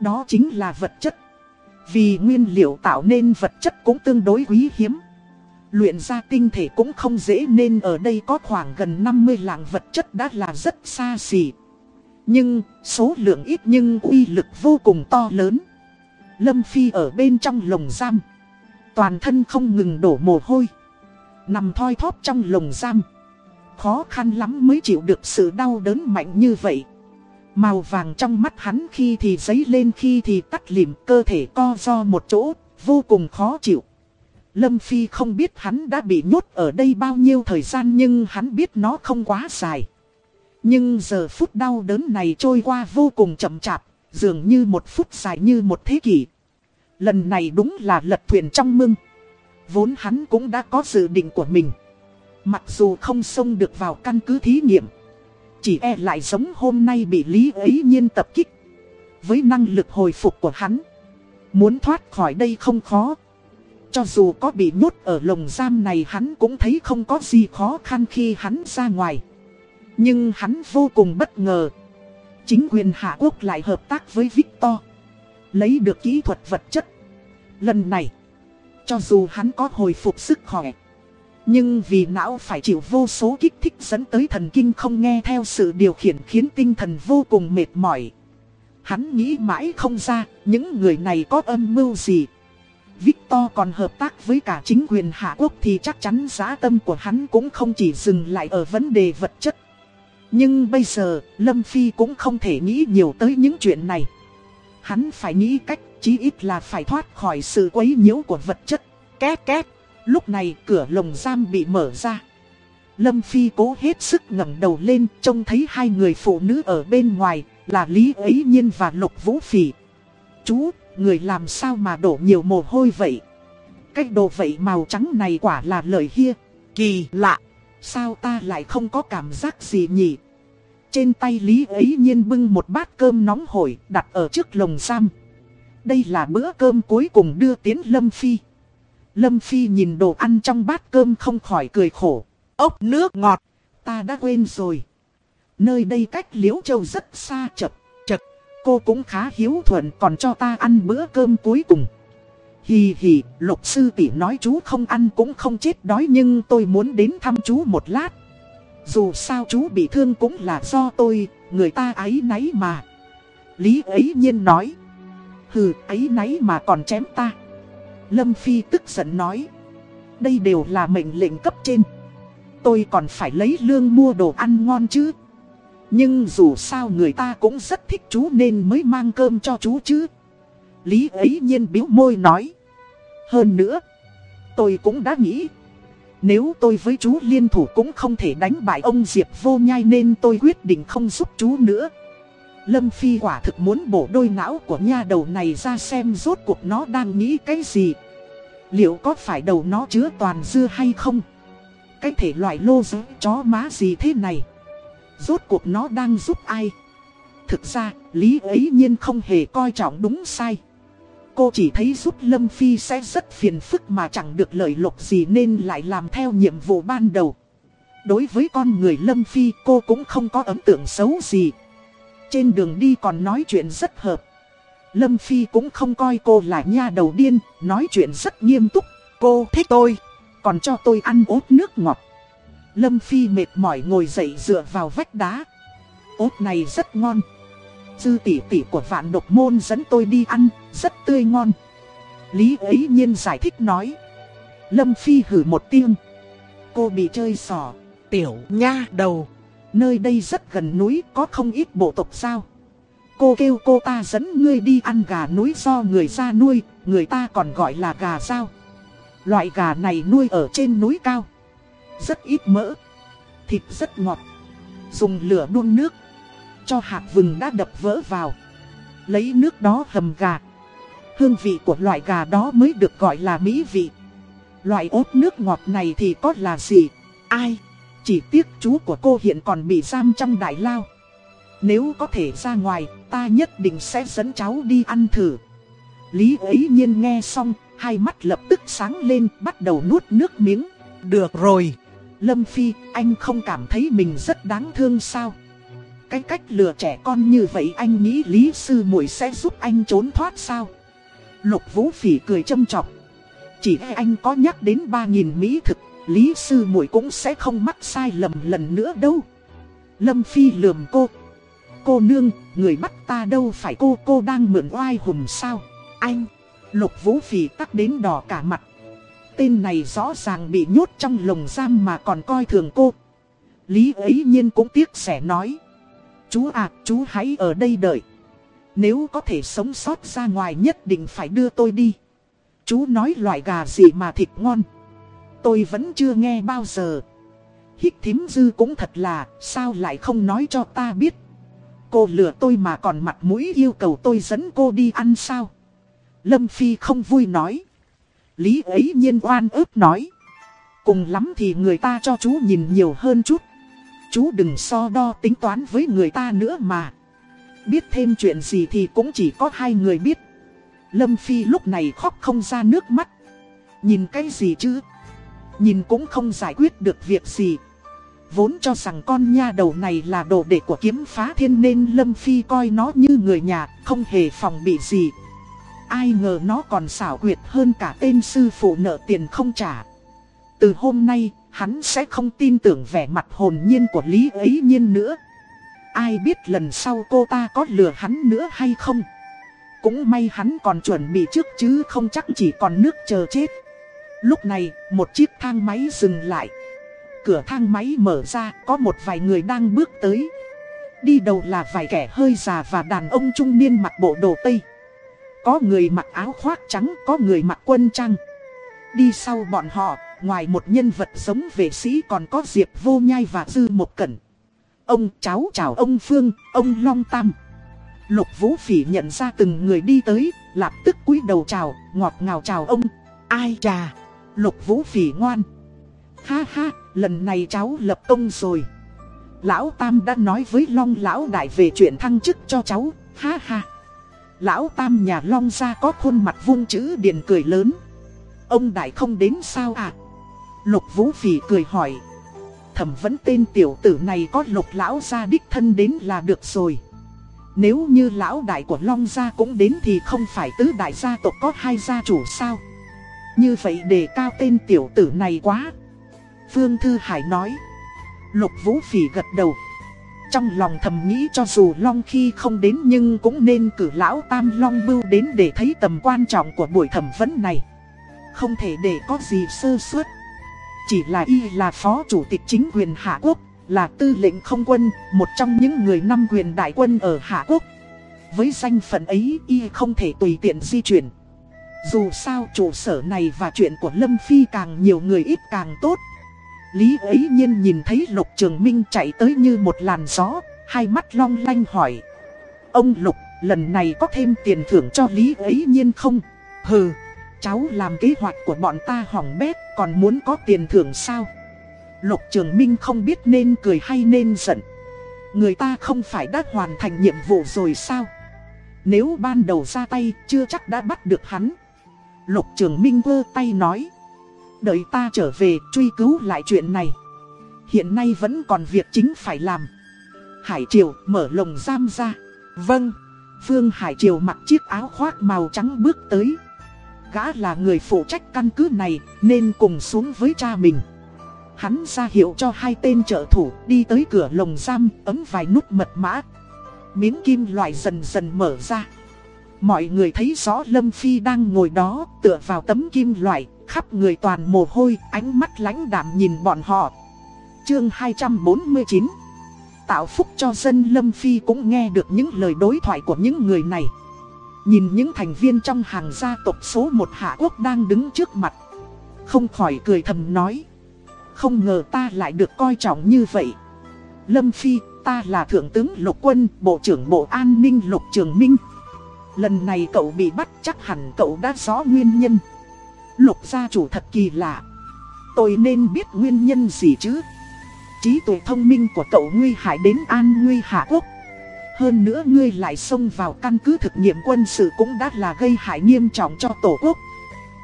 Đó chính là vật chất. Vì nguyên liệu tạo nên vật chất cũng tương đối quý hiếm. Luyện ra tinh thể cũng không dễ nên ở đây có khoảng gần 50 lạng vật chất đã là rất xa xỉ. Nhưng, số lượng ít nhưng uy lực vô cùng to lớn. Lâm Phi ở bên trong lồng giam. Toàn thân không ngừng đổ mồ hôi. Nằm thoi thóp trong lồng giam. Khó khăn lắm mới chịu được sự đau đớn mạnh như vậy. Màu vàng trong mắt hắn khi thì giấy lên khi thì tắt lìm cơ thể co do một chỗ, vô cùng khó chịu. Lâm Phi không biết hắn đã bị nhốt ở đây bao nhiêu thời gian nhưng hắn biết nó không quá dài. Nhưng giờ phút đau đớn này trôi qua vô cùng chậm chạp, dường như một phút dài như một thế kỷ. Lần này đúng là lật thuyền trong mưng. Vốn hắn cũng đã có dự định của mình. Mặc dù không xông được vào căn cứ thí nghiệm. Chỉ e lại giống hôm nay bị Lý ấy nhiên tập kích. Với năng lực hồi phục của hắn. Muốn thoát khỏi đây không khó. Cho dù có bị nhốt ở lồng giam này hắn cũng thấy không có gì khó khăn khi hắn ra ngoài. Nhưng hắn vô cùng bất ngờ. Chính quyền Hạ Quốc lại hợp tác với Victor. Lấy được kỹ thuật vật chất. Lần này, cho dù hắn có hồi phục sức khỏe. Nhưng vì não phải chịu vô số kích thích dẫn tới thần kinh không nghe theo sự điều khiển khiến tinh thần vô cùng mệt mỏi. Hắn nghĩ mãi không ra những người này có âm mưu gì. Victor còn hợp tác với cả chính quyền Hạ Quốc thì chắc chắn giá tâm của hắn cũng không chỉ dừng lại ở vấn đề vật chất. Nhưng bây giờ, Lâm Phi cũng không thể nghĩ nhiều tới những chuyện này. Hắn phải nghĩ cách, chí ít là phải thoát khỏi sự quấy nhiễu của vật chất. Két két, lúc này cửa lồng giam bị mở ra. Lâm Phi cố hết sức ngẩng đầu lên, trông thấy hai người phụ nữ ở bên ngoài, là Lý Ấy Nhiên và Lục Vũ Phỉ. Chú, người làm sao mà đổ nhiều mồ hôi vậy? Cái đồ vậy màu trắng này quả là lời hia. Kỳ lạ. Sao ta lại không có cảm giác gì nhỉ? Trên tay Lý ấy nhiên bưng một bát cơm nóng hổi đặt ở trước lồng giam. Đây là bữa cơm cuối cùng đưa tiến Lâm Phi. Lâm Phi nhìn đồ ăn trong bát cơm không khỏi cười khổ. Ốc nước ngọt, ta đã quên rồi. Nơi đây cách Liễu Châu rất xa chật chật. Cô cũng khá hiếu thuận còn cho ta ăn bữa cơm cuối cùng. Hì hì, lục sư tỷ nói chú không ăn cũng không chết đói nhưng tôi muốn đến thăm chú một lát. Dù sao chú bị thương cũng là do tôi, người ta ấy nấy mà. Lý ấy nhiên nói. Hừ, ấy nấy mà còn chém ta. Lâm Phi tức giận nói. Đây đều là mệnh lệnh cấp trên. Tôi còn phải lấy lương mua đồ ăn ngon chứ. Nhưng dù sao người ta cũng rất thích chú nên mới mang cơm cho chú chứ. Lý ấy nhiên biếu môi nói. Hơn nữa, tôi cũng đã nghĩ, nếu tôi với chú liên thủ cũng không thể đánh bại ông Diệp vô nhai nên tôi quyết định không giúp chú nữa. Lâm Phi quả thực muốn bổ đôi não của nha đầu này ra xem rốt cuộc nó đang nghĩ cái gì. Liệu có phải đầu nó chứa toàn dưa hay không? Cái thể loại lô giới chó má gì thế này? Rốt cuộc nó đang giúp ai? Thực ra, lý ấy nhiên không hề coi trọng đúng sai. Cô chỉ thấy giúp Lâm Phi sẽ rất phiền phức mà chẳng được lợi lộc gì nên lại làm theo nhiệm vụ ban đầu. Đối với con người Lâm Phi cô cũng không có ấn tượng xấu gì. Trên đường đi còn nói chuyện rất hợp. Lâm Phi cũng không coi cô là nha đầu điên, nói chuyện rất nghiêm túc. Cô thích tôi, còn cho tôi ăn ốt nước ngọt. Lâm Phi mệt mỏi ngồi dậy dựa vào vách đá. Ốt này rất ngon. Dư tỷ tỷ của vạn độc môn dẫn tôi đi ăn, rất tươi ngon. Lý ấy nhiên giải thích nói. Lâm Phi hử một tiếng. Cô bị chơi sỏ. Tiểu nha đầu. Nơi đây rất gần núi, có không ít bộ tộc sao. Cô kêu cô ta dẫn ngươi đi ăn gà núi do người ra nuôi, người ta còn gọi là gà sao. Loại gà này nuôi ở trên núi cao. Rất ít mỡ. Thịt rất ngọt. Dùng lửa đun nước. Cho hạt vừng đã đập vỡ vào. Lấy nước đó hầm gà. Hương vị của loại gà đó mới được gọi là mỹ vị. Loại ốt nước ngọt này thì có là gì? Ai? Chỉ tiếc chú của cô hiện còn bị giam trong đại lao. Nếu có thể ra ngoài, ta nhất định sẽ dẫn cháu đi ăn thử. Lý ấy nhiên nghe xong, hai mắt lập tức sáng lên, bắt đầu nuốt nước miếng. Được rồi. Lâm Phi, anh không cảm thấy mình rất đáng thương sao? Cái cách lừa trẻ con như vậy anh nghĩ Lý Sư muội sẽ giúp anh trốn thoát sao? Lục Vũ Phỉ cười châm chọc. Chỉ e anh có nhắc đến 3.000 mỹ thực, Lý Sư muội cũng sẽ không mắc sai lầm lần nữa đâu. Lâm Phi lườm cô. Cô nương, người bắt ta đâu phải cô, cô đang mượn oai hùng sao? Anh, Lục Vũ Phỉ tắc đến đỏ cả mặt. Tên này rõ ràng bị nhốt trong lồng giam mà còn coi thường cô. Lý ấy nhiên cũng tiếc sẻ nói. Chú à, chú hãy ở đây đợi. Nếu có thể sống sót ra ngoài nhất định phải đưa tôi đi. Chú nói loại gà gì mà thịt ngon. Tôi vẫn chưa nghe bao giờ. hít thím dư cũng thật là, sao lại không nói cho ta biết. Cô lừa tôi mà còn mặt mũi yêu cầu tôi dẫn cô đi ăn sao. Lâm Phi không vui nói. Lý ấy nhiên oan ướp nói. Cùng lắm thì người ta cho chú nhìn nhiều hơn chút. Chú đừng so đo tính toán với người ta nữa mà. Biết thêm chuyện gì thì cũng chỉ có hai người biết. Lâm Phi lúc này khóc không ra nước mắt. Nhìn cái gì chứ? Nhìn cũng không giải quyết được việc gì. Vốn cho rằng con nha đầu này là đồ đệ của kiếm phá thiên nên Lâm Phi coi nó như người nhà, không hề phòng bị gì. Ai ngờ nó còn xảo quyệt hơn cả tên sư phụ nợ tiền không trả. Từ hôm nay, hắn sẽ không tin tưởng vẻ mặt hồn nhiên của Lý ấy nhiên nữa. Ai biết lần sau cô ta có lừa hắn nữa hay không? Cũng may hắn còn chuẩn bị trước chứ không chắc chỉ còn nước chờ chết. Lúc này, một chiếc thang máy dừng lại. Cửa thang máy mở ra, có một vài người đang bước tới. Đi đầu là vài kẻ hơi già và đàn ông trung niên mặc bộ đồ Tây. Có người mặc áo khoác trắng, có người mặc quân trang. Đi sau bọn họ, ngoài một nhân vật giống vệ sĩ còn có Diệp Vô Nhai và Dư Một Cẩn. Ông cháu chào ông Phương, ông Long Tam. Lục Vũ Phỉ nhận ra từng người đi tới, lập tức cúi đầu chào, ngọt ngào chào ông. Ai chà, Lục Vũ Phỉ ngoan. Ha ha, lần này cháu lập công rồi. Lão Tam đã nói với Long Lão Đại về chuyện thăng chức cho cháu, ha ha. Lão Tam nhà Long ra có khuôn mặt vung chữ điền cười lớn. Ông Đại không đến sao à? Lục Vũ Phỉ cười hỏi. Thẩm vấn tên tiểu tử này có lục lão gia đích thân đến là được rồi. Nếu như lão đại của Long gia cũng đến thì không phải tứ đại gia tộc có hai gia chủ sao? Như vậy đề cao tên tiểu tử này quá. Phương Thư Hải nói. Lục Vũ Phỉ gật đầu. Trong lòng thầm nghĩ cho dù Long khi không đến nhưng cũng nên cử lão Tam Long Bưu đến để thấy tầm quan trọng của buổi thẩm vấn này. Không thể để có gì sơ suất. Chỉ là y là phó chủ tịch chính quyền Hạ Quốc, là tư lệnh không quân, một trong những người năm quyền đại quân ở Hạ Quốc. Với danh phận ấy y không thể tùy tiện di chuyển. Dù sao trụ sở này và chuyện của Lâm Phi càng nhiều người ít càng tốt. Lý ấy nhiên nhìn thấy Lục Trường Minh chạy tới như một làn gió, hai mắt long lanh hỏi. Ông Lục, lần này có thêm tiền thưởng cho Lý ấy nhiên không? Hừ, Cháu làm kế hoạch của bọn ta hỏng bét, còn muốn có tiền thưởng sao? Lục Trường Minh không biết nên cười hay nên giận. Người ta không phải đã hoàn thành nhiệm vụ rồi sao? Nếu ban đầu ra tay chưa chắc đã bắt được hắn. Lục Trường Minh vơ tay nói. Đợi ta trở về truy cứu lại chuyện này. Hiện nay vẫn còn việc chính phải làm. Hải Triều mở lồng giam ra. vâng, Phương Hải Triều mặc chiếc áo khoác màu trắng bước tới. Gã là người phụ trách căn cứ này nên cùng xuống với cha mình. Hắn ra hiệu cho hai tên trợ thủ đi tới cửa lồng giam ấm vài nút mật mã. Miếng kim loại dần dần mở ra. Mọi người thấy rõ Lâm Phi đang ngồi đó tựa vào tấm kim loại, khắp người toàn mồ hôi, ánh mắt lãnh đạm nhìn bọn họ. Chương 249 Tạo phúc cho dân Lâm Phi cũng nghe được những lời đối thoại của những người này. Nhìn những thành viên trong hàng gia tộc số một Hạ Quốc đang đứng trước mặt. Không khỏi cười thầm nói. Không ngờ ta lại được coi trọng như vậy. Lâm Phi, ta là Thượng tướng Lục Quân, Bộ trưởng Bộ An ninh Lục Trường Minh. Lần này cậu bị bắt chắc hẳn cậu đã rõ nguyên nhân. Lục gia chủ thật kỳ lạ. Tôi nên biết nguyên nhân gì chứ? Trí tuệ thông minh của cậu nguy hại đến an nguy hạ quốc. Hơn nữa ngươi lại xông vào căn cứ thực nghiệm quân sự cũng đã là gây hại nghiêm trọng cho tổ quốc.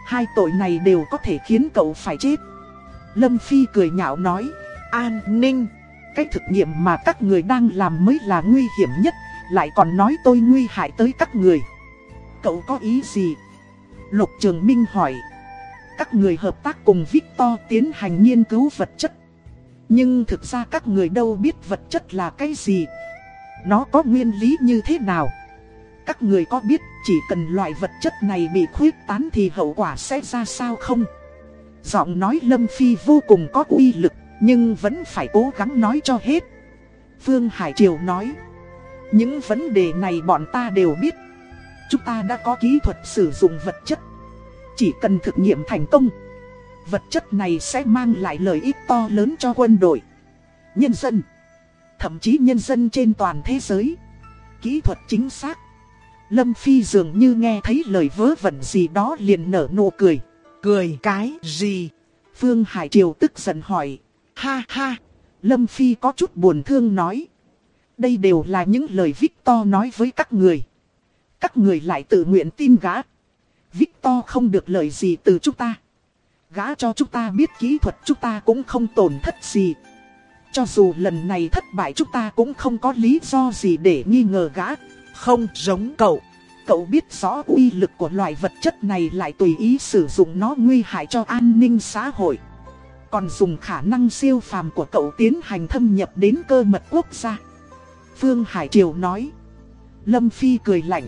Hai tội này đều có thể khiến cậu phải chết. Lâm Phi cười nhạo nói, an ninh. cái thực nghiệm mà các người đang làm mới là nguy hiểm nhất, lại còn nói tôi nguy hại tới các người. Cậu có ý gì? Lục Trường Minh hỏi. Các người hợp tác cùng Victor tiến hành nghiên cứu vật chất. Nhưng thực ra các người đâu biết vật chất là cái gì. Nó có nguyên lý như thế nào. Các người có biết chỉ cần loại vật chất này bị khuyết tán thì hậu quả sẽ ra sao không? Giọng nói Lâm Phi vô cùng có uy lực, nhưng vẫn phải cố gắng nói cho hết. Phương Hải Triều nói, những vấn đề này bọn ta đều biết. Chúng ta đã có kỹ thuật sử dụng vật chất. Chỉ cần thực nghiệm thành công, vật chất này sẽ mang lại lợi ích to lớn cho quân đội, nhân dân, thậm chí nhân dân trên toàn thế giới. Kỹ thuật chính xác. Lâm Phi dường như nghe thấy lời vớ vẩn gì đó liền nở nụ cười. Cười cái gì? Phương Hải Triều tức giận hỏi. Ha ha, Lâm Phi có chút buồn thương nói. Đây đều là những lời Victor nói với các người. Các người lại tự nguyện tin gã. Victor không được lời gì từ chúng ta. Gã cho chúng ta biết kỹ thuật chúng ta cũng không tổn thất gì. Cho dù lần này thất bại chúng ta cũng không có lý do gì để nghi ngờ gã. không giống cậu. Cậu biết rõ uy lực của loại vật chất này lại tùy ý sử dụng nó nguy hại cho an ninh xã hội. Còn dùng khả năng siêu phàm của cậu tiến hành thâm nhập đến cơ mật quốc gia. Phương Hải Triều nói. Lâm Phi cười lạnh.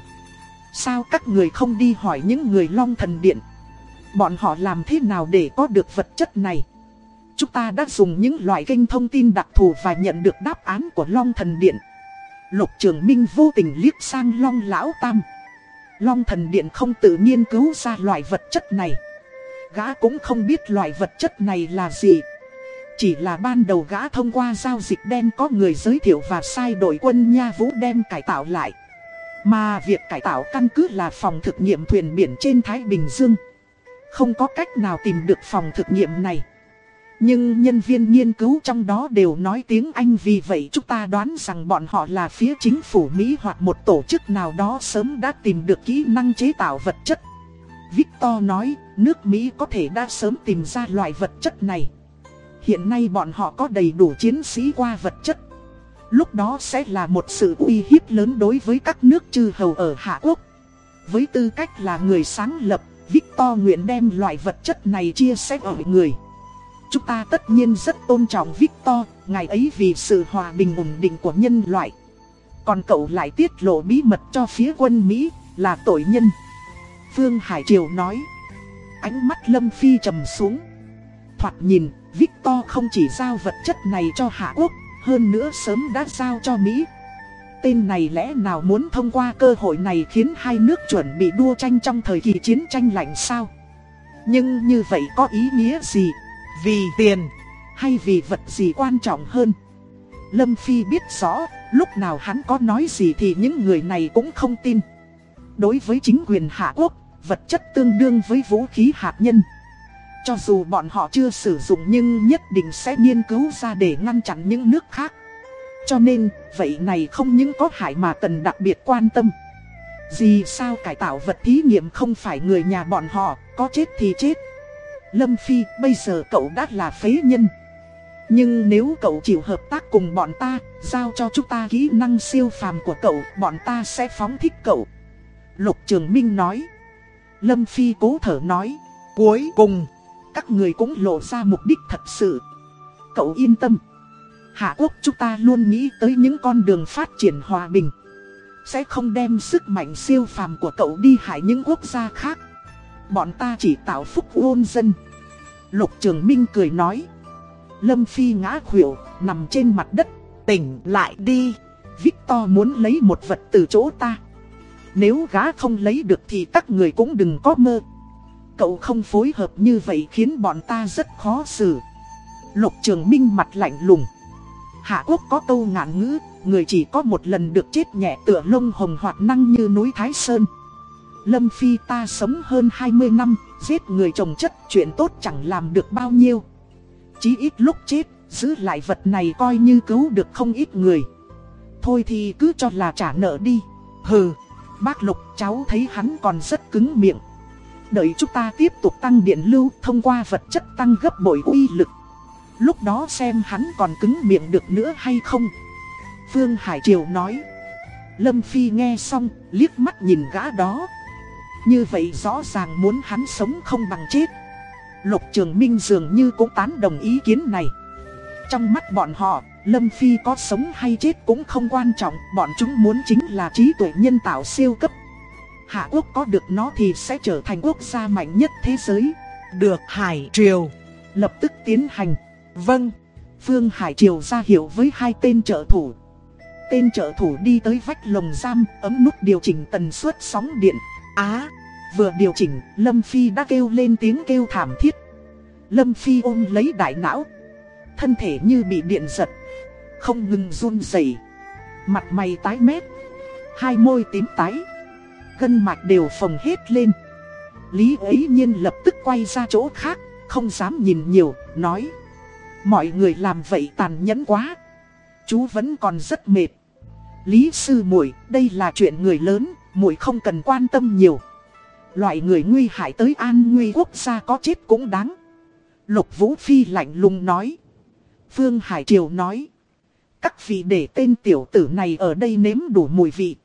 Sao các người không đi hỏi những người long thần điện? Bọn họ làm thế nào để có được vật chất này? Chúng ta đã dùng những loại kênh thông tin đặc thù và nhận được đáp án của long thần điện. Lục Trường Minh vô tình liếc sang long lão tam. Long thần điện không tự nghiên cứu ra loại vật chất này. Gã cũng không biết loại vật chất này là gì. Chỉ là ban đầu gã thông qua giao dịch đen có người giới thiệu và sai đội quân Nha Vũ đem cải tạo lại. Mà việc cải tạo căn cứ là phòng thực nghiệm thuyền biển trên Thái Bình Dương. Không có cách nào tìm được phòng thực nghiệm này. Nhưng nhân viên nghiên cứu trong đó đều nói tiếng Anh vì vậy chúng ta đoán rằng bọn họ là phía chính phủ Mỹ hoặc một tổ chức nào đó sớm đã tìm được kỹ năng chế tạo vật chất. Victor nói, nước Mỹ có thể đã sớm tìm ra loại vật chất này. Hiện nay bọn họ có đầy đủ chiến sĩ qua vật chất. Lúc đó sẽ là một sự uy hiếp lớn đối với các nước chư hầu ở Hạ Quốc. Với tư cách là người sáng lập, Victor nguyện đem loại vật chất này chia sẻ ở người. Chúng ta tất nhiên rất tôn trọng Victor, ngài ấy vì sự hòa bình ổn định của nhân loại. Còn cậu lại tiết lộ bí mật cho phía quân Mỹ, là tội nhân. Phương Hải Triều nói. Ánh mắt Lâm Phi trầm xuống. Thoạt nhìn, Victor không chỉ giao vật chất này cho Hạ Quốc, hơn nữa sớm đã giao cho Mỹ. Tên này lẽ nào muốn thông qua cơ hội này khiến hai nước chuẩn bị đua tranh trong thời kỳ chiến tranh lạnh sao? Nhưng như vậy có ý nghĩa gì? Vì tiền. Hay vì vật gì quan trọng hơn? Lâm Phi biết rõ, lúc nào hắn có nói gì thì những người này cũng không tin. Đối với chính quyền Hạ Quốc, vật chất tương đương với vũ khí hạt nhân. Cho dù bọn họ chưa sử dụng nhưng nhất định sẽ nghiên cứu ra để ngăn chặn những nước khác. Cho nên, vậy này không những có hại mà cần đặc biệt quan tâm. Vì sao cải tạo vật thí nghiệm không phải người nhà bọn họ, có chết thì chết. Lâm Phi, bây giờ cậu đã là phế nhân. Nhưng nếu cậu chịu hợp tác cùng bọn ta, giao cho chúng ta kỹ năng siêu phàm của cậu, bọn ta sẽ phóng thích cậu. Lục Trường Minh nói. Lâm Phi cố thở nói. Cuối cùng, các người cũng lộ ra mục đích thật sự. Cậu yên tâm. Hạ Quốc chúng ta luôn nghĩ tới những con đường phát triển hòa bình. Sẽ không đem sức mạnh siêu phàm của cậu đi hại những quốc gia khác. Bọn ta chỉ tạo phúc ôn dân. Lục Trường Minh cười nói. Lâm Phi ngã khuỷu, nằm trên mặt đất, tỉnh lại đi. Victor muốn lấy một vật từ chỗ ta. Nếu gã không lấy được thì các người cũng đừng có mơ. Cậu không phối hợp như vậy khiến bọn ta rất khó xử. Lục Trường Minh mặt lạnh lùng. Hạ Quốc có câu ngạn ngữ, người chỉ có một lần được chết nhẹ tựa lông hồng hoạt năng như núi Thái Sơn. Lâm Phi ta sống hơn 20 năm, giết người trồng chất, chuyện tốt chẳng làm được bao nhiêu. Chí ít lúc chết, giữ lại vật này coi như cứu được không ít người. Thôi thì cứ cho là trả nợ đi. Hừ, bác Lục cháu thấy hắn còn rất cứng miệng. Đợi chúng ta tiếp tục tăng điện lưu thông qua vật chất tăng gấp bội uy lực. Lúc đó xem hắn còn cứng miệng được nữa hay không. Phương Hải Triều nói. Lâm Phi nghe xong, liếc mắt nhìn gã đó. Như vậy rõ ràng muốn hắn sống không bằng chết. Lục Trường Minh dường như cũng tán đồng ý kiến này. Trong mắt bọn họ, Lâm Phi có sống hay chết cũng không quan trọng, bọn chúng muốn chính là trí tuệ nhân tạo siêu cấp. Hạ Quốc có được nó thì sẽ trở thành quốc gia mạnh nhất thế giới. Được Hải Triều. Lập tức tiến hành. Vâng. Phương Hải Triều ra hiệu với hai tên trợ thủ. Tên trợ thủ đi tới vách lồng giam, ấm nút điều chỉnh tần suất sóng điện. Á, vừa điều chỉnh, Lâm Phi đã kêu lên tiếng kêu thảm thiết. Lâm Phi ôm lấy đại não. Thân thể như bị điện giật. Không ngừng run rẩy Mặt mày tái mét. Hai môi tím tái. Gân mạch đều phồng hết lên. Lý ấy nhiên lập tức quay ra chỗ khác, không dám nhìn nhiều, nói. Mọi người làm vậy tàn nhẫn quá. Chú vẫn còn rất mệt. Lý sư muội, đây là chuyện người lớn, muội không cần quan tâm nhiều. Loại người nguy hại tới an nguy quốc gia có chết cũng đáng. Lục Vũ Phi lạnh lùng nói. Phương Hải Triều nói. Các vị để tên tiểu tử này ở đây nếm đủ mùi vị.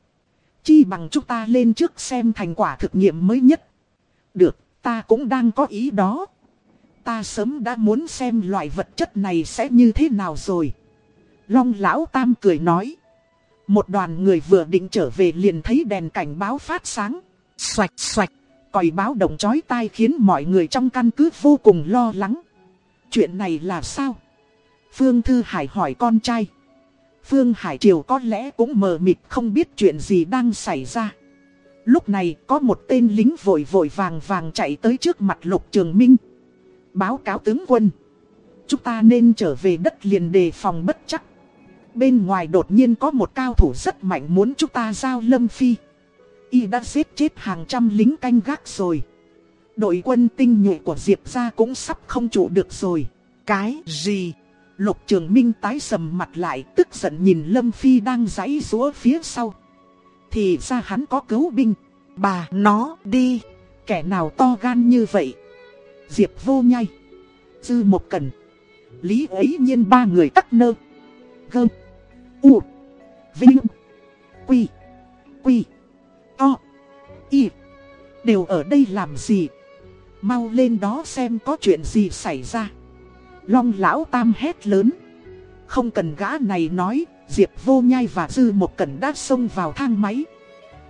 Chi bằng chúng ta lên trước xem thành quả thực nghiệm mới nhất. Được, ta cũng đang có ý đó. Ta sớm đã muốn xem loại vật chất này sẽ như thế nào rồi. Long Lão Tam cười nói. Một đoàn người vừa định trở về liền thấy đèn cảnh báo phát sáng. Xoạch xoạch. Còi báo động chói tai khiến mọi người trong căn cứ vô cùng lo lắng. Chuyện này là sao? Phương Thư Hải hỏi con trai. Phương Hải Triều có lẽ cũng mờ mịt không biết chuyện gì đang xảy ra. Lúc này có một tên lính vội vội vàng vàng chạy tới trước mặt Lục Trường Minh. Báo cáo tướng quân. Chúng ta nên trở về đất liền đề phòng bất chắc. Bên ngoài đột nhiên có một cao thủ rất mạnh muốn chúng ta giao lâm phi. Y đã giết chết hàng trăm lính canh gác rồi. Đội quân tinh nhuệ của Diệp ra cũng sắp không trụ được rồi. Cái gì? Lục Trường Minh tái sầm mặt lại, tức giận nhìn Lâm Phi đang giãy rúa phía sau. Thì ra hắn có cứu binh. Bà, nó đi. Kẻ nào to gan như vậy? Diệp vô nhai. Dư một cần. Lý ấy nhiên ba người tắc nơ. Gơm. U. Vinh. Quy. Quy. To. Y. Đều ở đây làm gì? Mau lên đó xem có chuyện gì xảy ra. Long lão tam hét lớn. Không cần gã này nói, Diệp vô nhai và dư một cẩn đã xông vào thang máy.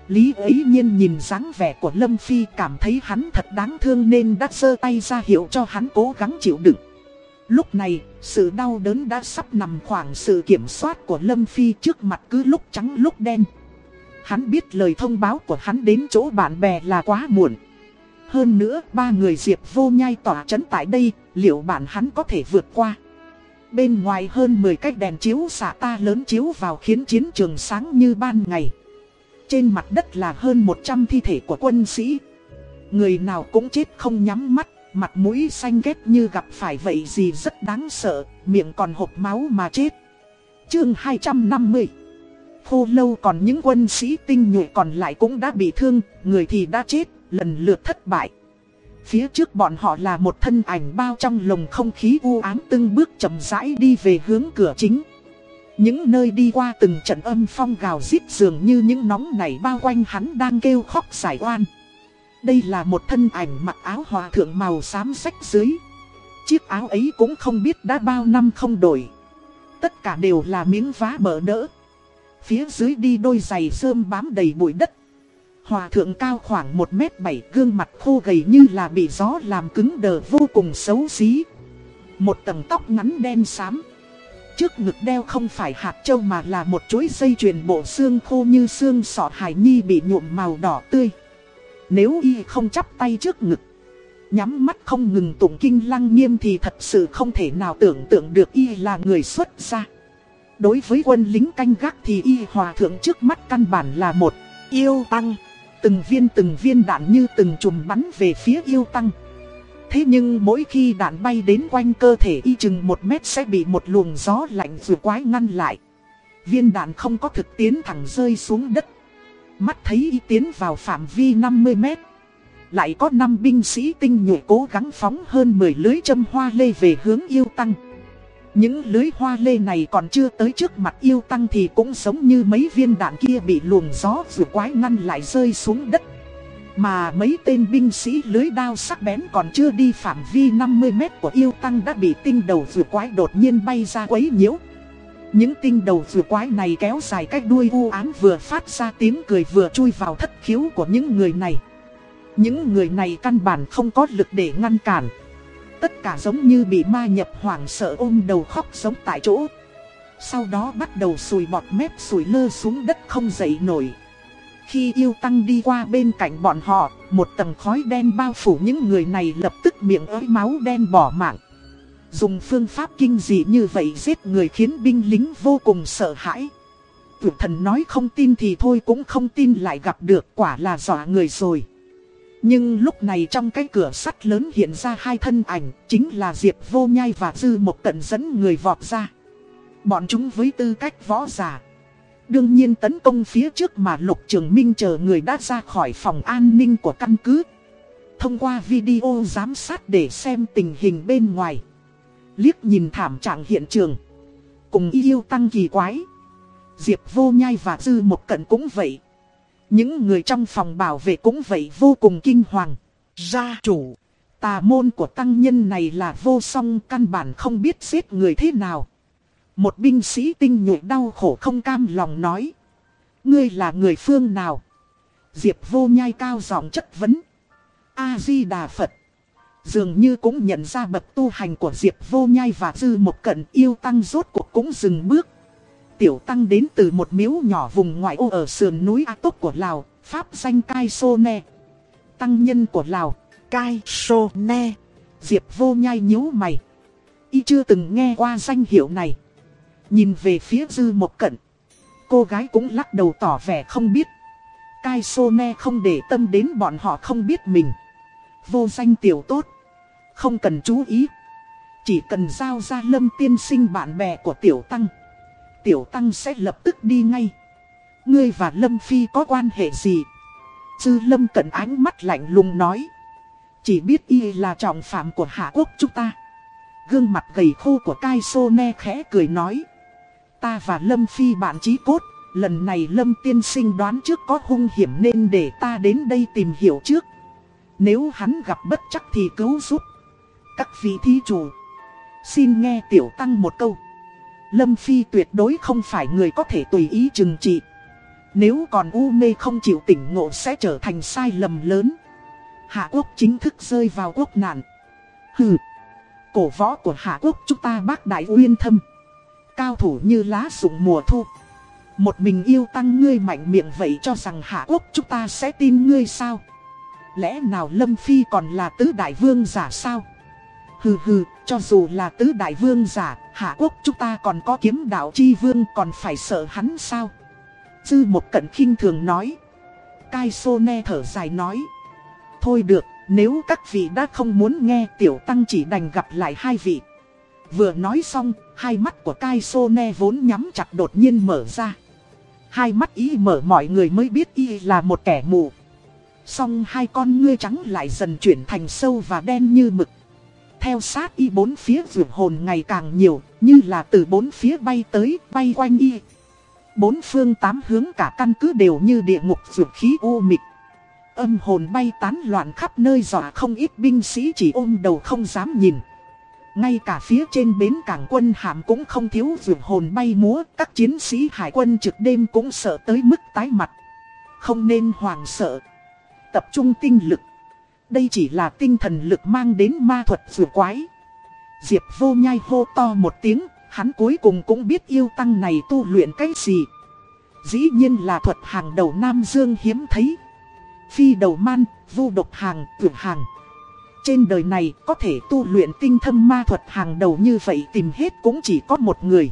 Lý ấy nhiên nhìn dáng vẻ của Lâm Phi cảm thấy hắn thật đáng thương nên đã sơ tay ra hiệu cho hắn cố gắng chịu đựng. Lúc này, sự đau đớn đã sắp nằm khoảng sự kiểm soát của Lâm Phi trước mặt cứ lúc trắng lúc đen. Hắn biết lời thông báo của hắn đến chỗ bạn bè là quá muộn. Hơn nữa, ba người Diệp vô nhai tỏa chấn tại đây, liệu bạn hắn có thể vượt qua? Bên ngoài hơn 10 cái đèn chiếu xạ ta lớn chiếu vào khiến chiến trường sáng như ban ngày. Trên mặt đất là hơn 100 thi thể của quân sĩ. Người nào cũng chết không nhắm mắt, mặt mũi xanh ghét như gặp phải vậy gì rất đáng sợ, miệng còn hộp máu mà chết. Chương 250 Khô lâu còn những quân sĩ tinh nhuệ còn lại cũng đã bị thương, người thì đã chết, lần lượt thất bại. Phía trước bọn họ là một thân ảnh bao trong lồng không khí u ám từng bước chậm rãi đi về hướng cửa chính. Những nơi đi qua từng trận âm phong gào rít dường như những nóng nảy bao quanh hắn đang kêu khóc giải oan. Đây là một thân ảnh mặc áo hòa thượng màu xám sách dưới. Chiếc áo ấy cũng không biết đã bao năm không đổi. Tất cả đều là miếng vá bờ đỡ. Phía dưới đi đôi giày sơm bám đầy bụi đất. Hòa thượng cao khoảng 1m7 gương mặt khô gầy như là bị gió làm cứng đờ vô cùng xấu xí. Một tầng tóc ngắn đen xám. Trước ngực đeo không phải hạt châu mà là một chuỗi dây chuyền bộ xương khô như xương sọ hải nhi bị nhuộm màu đỏ tươi. Nếu y không chắp tay trước ngực, nhắm mắt không ngừng tụng kinh lăng nghiêm thì thật sự không thể nào tưởng tượng được y là người xuất gia. Đối với quân lính canh gác thì y hòa thượng trước mắt căn bản là một yêu tăng. Từng viên từng viên đạn như từng chùm bắn về phía yêu tăng. Thế nhưng mỗi khi đạn bay đến quanh cơ thể y chừng một mét sẽ bị một luồng gió lạnh vừa quái ngăn lại. Viên đạn không có thực tiến thẳng rơi xuống đất. Mắt thấy y tiến vào phạm vi 50 mét. Lại có 5 binh sĩ tinh nhuệ cố gắng phóng hơn 10 lưới châm hoa lê về hướng yêu tăng. Những lưới hoa lê này còn chưa tới trước mặt yêu tăng thì cũng giống như mấy viên đạn kia bị luồng gió vừa quái ngăn lại rơi xuống đất. Mà mấy tên binh sĩ lưới đao sắc bén còn chưa đi phạm vi 50 mét của yêu tăng đã bị tinh đầu vừa quái đột nhiên bay ra quấy nhiễu. Những tinh đầu vừa quái này kéo dài cách đuôi u ám vừa phát ra tiếng cười vừa chui vào thất khiếu của những người này. Những người này căn bản không có lực để ngăn cản. Tất cả giống như bị ma nhập hoảng sợ ôm đầu khóc sống tại chỗ. Sau đó bắt đầu sùi bọt mép sùi lơ xuống đất không dậy nổi. Khi yêu tăng đi qua bên cạnh bọn họ, một tầng khói đen bao phủ những người này lập tức miệng ới máu đen bỏ mạng. Dùng phương pháp kinh dị như vậy giết người khiến binh lính vô cùng sợ hãi. Tuyệt thần nói không tin thì thôi cũng không tin lại gặp được quả là dọa người rồi. Nhưng lúc này trong cái cửa sắt lớn hiện ra hai thân ảnh, chính là Diệp Vô Nhai và Dư Một Cận dẫn người vọt ra. Bọn chúng với tư cách võ giả. Đương nhiên tấn công phía trước mà Lục Trường Minh chờ người đã ra khỏi phòng an ninh của căn cứ. Thông qua video giám sát để xem tình hình bên ngoài. Liếc nhìn thảm trạng hiện trường. Cùng yêu tăng kỳ quái. Diệp Vô Nhai và Dư Một Cận cũng vậy. Những người trong phòng bảo vệ cũng vậy vô cùng kinh hoàng. Gia chủ, tà môn của tăng nhân này là vô song căn bản không biết giết người thế nào. Một binh sĩ tinh nhuệ đau khổ không cam lòng nói. Ngươi là người phương nào? Diệp vô nhai cao giọng chất vấn. A-di-đà Phật. Dường như cũng nhận ra bậc tu hành của Diệp vô nhai và dư một cận yêu tăng rốt cuộc cũng dừng bước tiểu tăng đến từ một miếu nhỏ vùng ngoại ô ở sườn núi A Tốc của Lào, Pháp danh Cai Sô Ne. Tăng nhân của Lào, Cai Sô Ne. Diệp vô nhai nhíu mày. Y chưa từng nghe qua danh hiệu này. Nhìn về phía dư một cận. Cô gái cũng lắc đầu tỏ vẻ không biết. Cai Sô Ne không để tâm đến bọn họ không biết mình. Vô danh tiểu tốt. Không cần chú ý. Chỉ cần giao ra lâm tiên sinh bạn bè của tiểu tăng tiểu tăng sẽ lập tức đi ngay. Ngươi và Lâm Phi có quan hệ gì? Dư Lâm cận ánh mắt lạnh lùng nói. Chỉ biết y là trọng phạm của Hạ Quốc chúng ta. Gương mặt gầy khô của Cai Sô Ne khẽ cười nói. Ta và Lâm Phi bạn chí cốt. Lần này Lâm tiên sinh đoán trước có hung hiểm nên để ta đến đây tìm hiểu trước. Nếu hắn gặp bất chắc thì cứu giúp. Các vị thí chủ. Xin nghe tiểu tăng một câu. Lâm Phi tuyệt đối không phải người có thể tùy ý chừng trị. Nếu còn u mê không chịu tỉnh ngộ sẽ trở thành sai lầm lớn. Hạ quốc chính thức rơi vào quốc nạn. Hừ. Cổ võ của Hạ quốc chúng ta bác đại uyên thâm. Cao thủ như lá rụng mùa thu. Một mình yêu tăng ngươi mạnh miệng vậy cho rằng Hạ quốc chúng ta sẽ tin ngươi sao? Lẽ nào Lâm Phi còn là tứ đại vương giả sao? Hừ hừ, cho dù là tứ đại vương giả, hạ quốc chúng ta còn có kiếm đạo chi vương còn phải sợ hắn sao? Dư một cận khinh thường nói. Cai Sô Ne thở dài nói. Thôi được, nếu các vị đã không muốn nghe tiểu tăng chỉ đành gặp lại hai vị. Vừa nói xong, hai mắt của Cai Sô Ne vốn nhắm chặt đột nhiên mở ra. Hai mắt y mở mọi người mới biết y là một kẻ mù. Xong hai con ngươi trắng lại dần chuyển thành sâu và đen như mực. Theo sát y bốn phía vượt hồn ngày càng nhiều, như là từ bốn phía bay tới, bay quanh y. Bốn phương tám hướng cả căn cứ đều như địa ngục vượt khí u mịch. Âm hồn bay tán loạn khắp nơi dọa không ít binh sĩ chỉ ôm đầu không dám nhìn. Ngay cả phía trên bến cảng quân hạm cũng không thiếu vượt hồn bay múa, các chiến sĩ hải quân trực đêm cũng sợ tới mức tái mặt. Không nên hoảng sợ. Tập trung tinh lực. Đây chỉ là tinh thần lực mang đến ma thuật vừa quái. Diệp vô nhai hô to một tiếng, hắn cuối cùng cũng biết yêu tăng này tu luyện cái gì. Dĩ nhiên là thuật hàng đầu Nam Dương hiếm thấy. Phi đầu man, vu độc hàng, tuyển hàng. Trên đời này có thể tu luyện tinh thâm ma thuật hàng đầu như vậy tìm hết cũng chỉ có một người.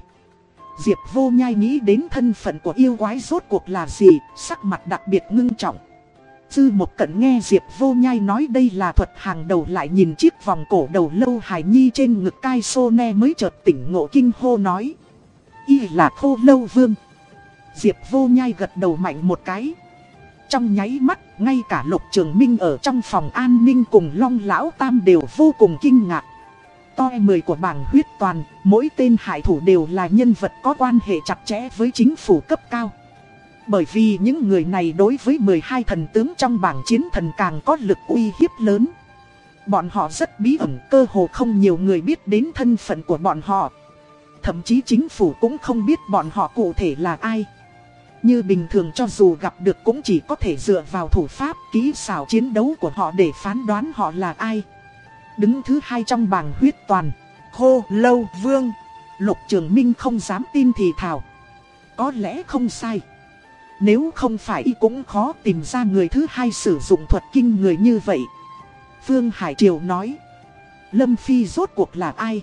Diệp vô nhai nghĩ đến thân phận của yêu quái rốt cuộc là gì, sắc mặt đặc biệt ngưng trọng. Dư một cận nghe Diệp vô nhai nói đây là thuật hàng đầu lại nhìn chiếc vòng cổ đầu lâu hài nhi trên ngực cai sô ne mới chợt tỉnh ngộ kinh hô nói. Y là khô lâu vương. Diệp vô nhai gật đầu mạnh một cái. Trong nháy mắt, ngay cả lục trường minh ở trong phòng an ninh cùng long lão tam đều vô cùng kinh ngạc. Toi mười của bảng huyết toàn, mỗi tên hải thủ đều là nhân vật có quan hệ chặt chẽ với chính phủ cấp cao. Bởi vì những người này đối với 12 thần tướng trong bảng chiến thần càng có lực uy hiếp lớn. Bọn họ rất bí ẩn, cơ hồ không nhiều người biết đến thân phận của bọn họ. Thậm chí chính phủ cũng không biết bọn họ cụ thể là ai. Như bình thường cho dù gặp được cũng chỉ có thể dựa vào thủ pháp, kỹ xảo chiến đấu của họ để phán đoán họ là ai. Đứng thứ hai trong bảng huyết toàn, khô lâu vương, lục trường minh không dám tin thì thảo. Có lẽ không sai. Nếu không phải y cũng khó tìm ra người thứ hai sử dụng thuật kinh người như vậy. Phương Hải Triều nói. Lâm Phi rốt cuộc là ai?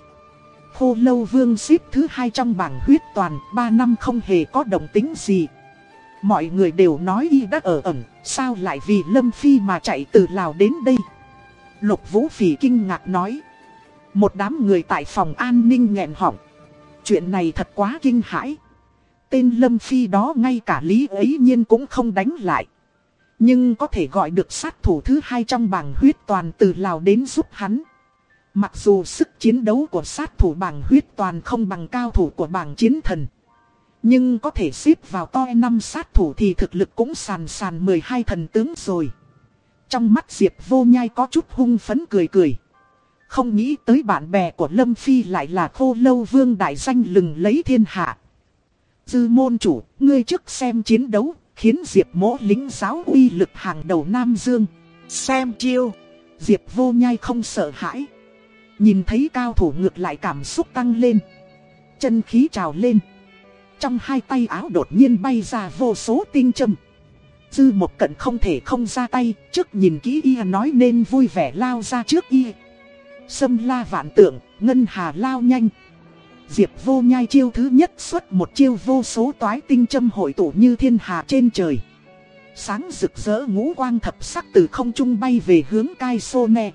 Khô lâu vương xếp thứ hai trong bảng huyết toàn, ba năm không hề có động tính gì. Mọi người đều nói y đã ở ẩn, sao lại vì Lâm Phi mà chạy từ Lào đến đây? Lục Vũ Phỉ kinh ngạc nói. Một đám người tại phòng an ninh nghẹn họng. Chuyện này thật quá kinh hãi. Tên Lâm Phi đó ngay cả lý ấy nhiên cũng không đánh lại. Nhưng có thể gọi được sát thủ thứ hai trong bảng huyết toàn từ Lào đến giúp hắn. Mặc dù sức chiến đấu của sát thủ bảng huyết toàn không bằng cao thủ của bảng chiến thần. Nhưng có thể xếp vào toi năm sát thủ thì thực lực cũng sàn sàn 12 thần tướng rồi. Trong mắt Diệp vô nhai có chút hung phấn cười cười. Không nghĩ tới bạn bè của Lâm Phi lại là khô lâu vương đại danh lừng lấy thiên hạ. Dư môn chủ, ngươi trước xem chiến đấu, khiến Diệp mỗ lính giáo uy lực hàng đầu Nam Dương. Xem chiêu, Diệp vô nhai không sợ hãi. Nhìn thấy cao thủ ngược lại cảm xúc tăng lên. Chân khí trào lên. Trong hai tay áo đột nhiên bay ra vô số tinh châm. Dư một cận không thể không ra tay, trước nhìn kỹ y nói nên vui vẻ lao ra trước y. Sâm la vạn tượng, ngân hà lao nhanh. Diệp vô nhai chiêu thứ nhất xuất một chiêu vô số toái tinh châm hội tụ như thiên hà trên trời. Sáng rực rỡ ngũ quang thập sắc từ không trung bay về hướng Cai Sô Ne.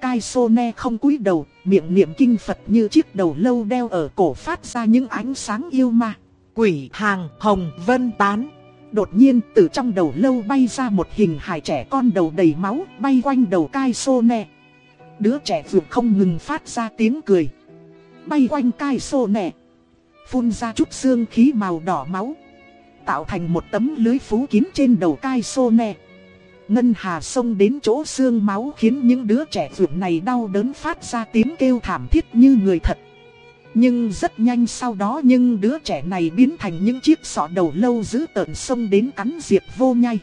Cai Sô Ne không cúi đầu, miệng niệm kinh Phật như chiếc đầu lâu đeo ở cổ phát ra những ánh sáng yêu ma. Quỷ hàng hồng vân tán. Đột nhiên từ trong đầu lâu bay ra một hình hài trẻ con đầu đầy máu bay quanh đầu Cai Sô Ne. Đứa trẻ vượt không ngừng phát ra tiếng cười bay quanh cai sô nẻ Phun ra chút xương khí màu đỏ máu. Tạo thành một tấm lưới phú kín trên đầu cai sô nẻ Ngân hà sông đến chỗ xương máu khiến những đứa trẻ vượt này đau đớn phát ra tiếng kêu thảm thiết như người thật. Nhưng rất nhanh sau đó những đứa trẻ này biến thành những chiếc sọ đầu lâu giữ tợn sông đến cắn diệp vô nhai.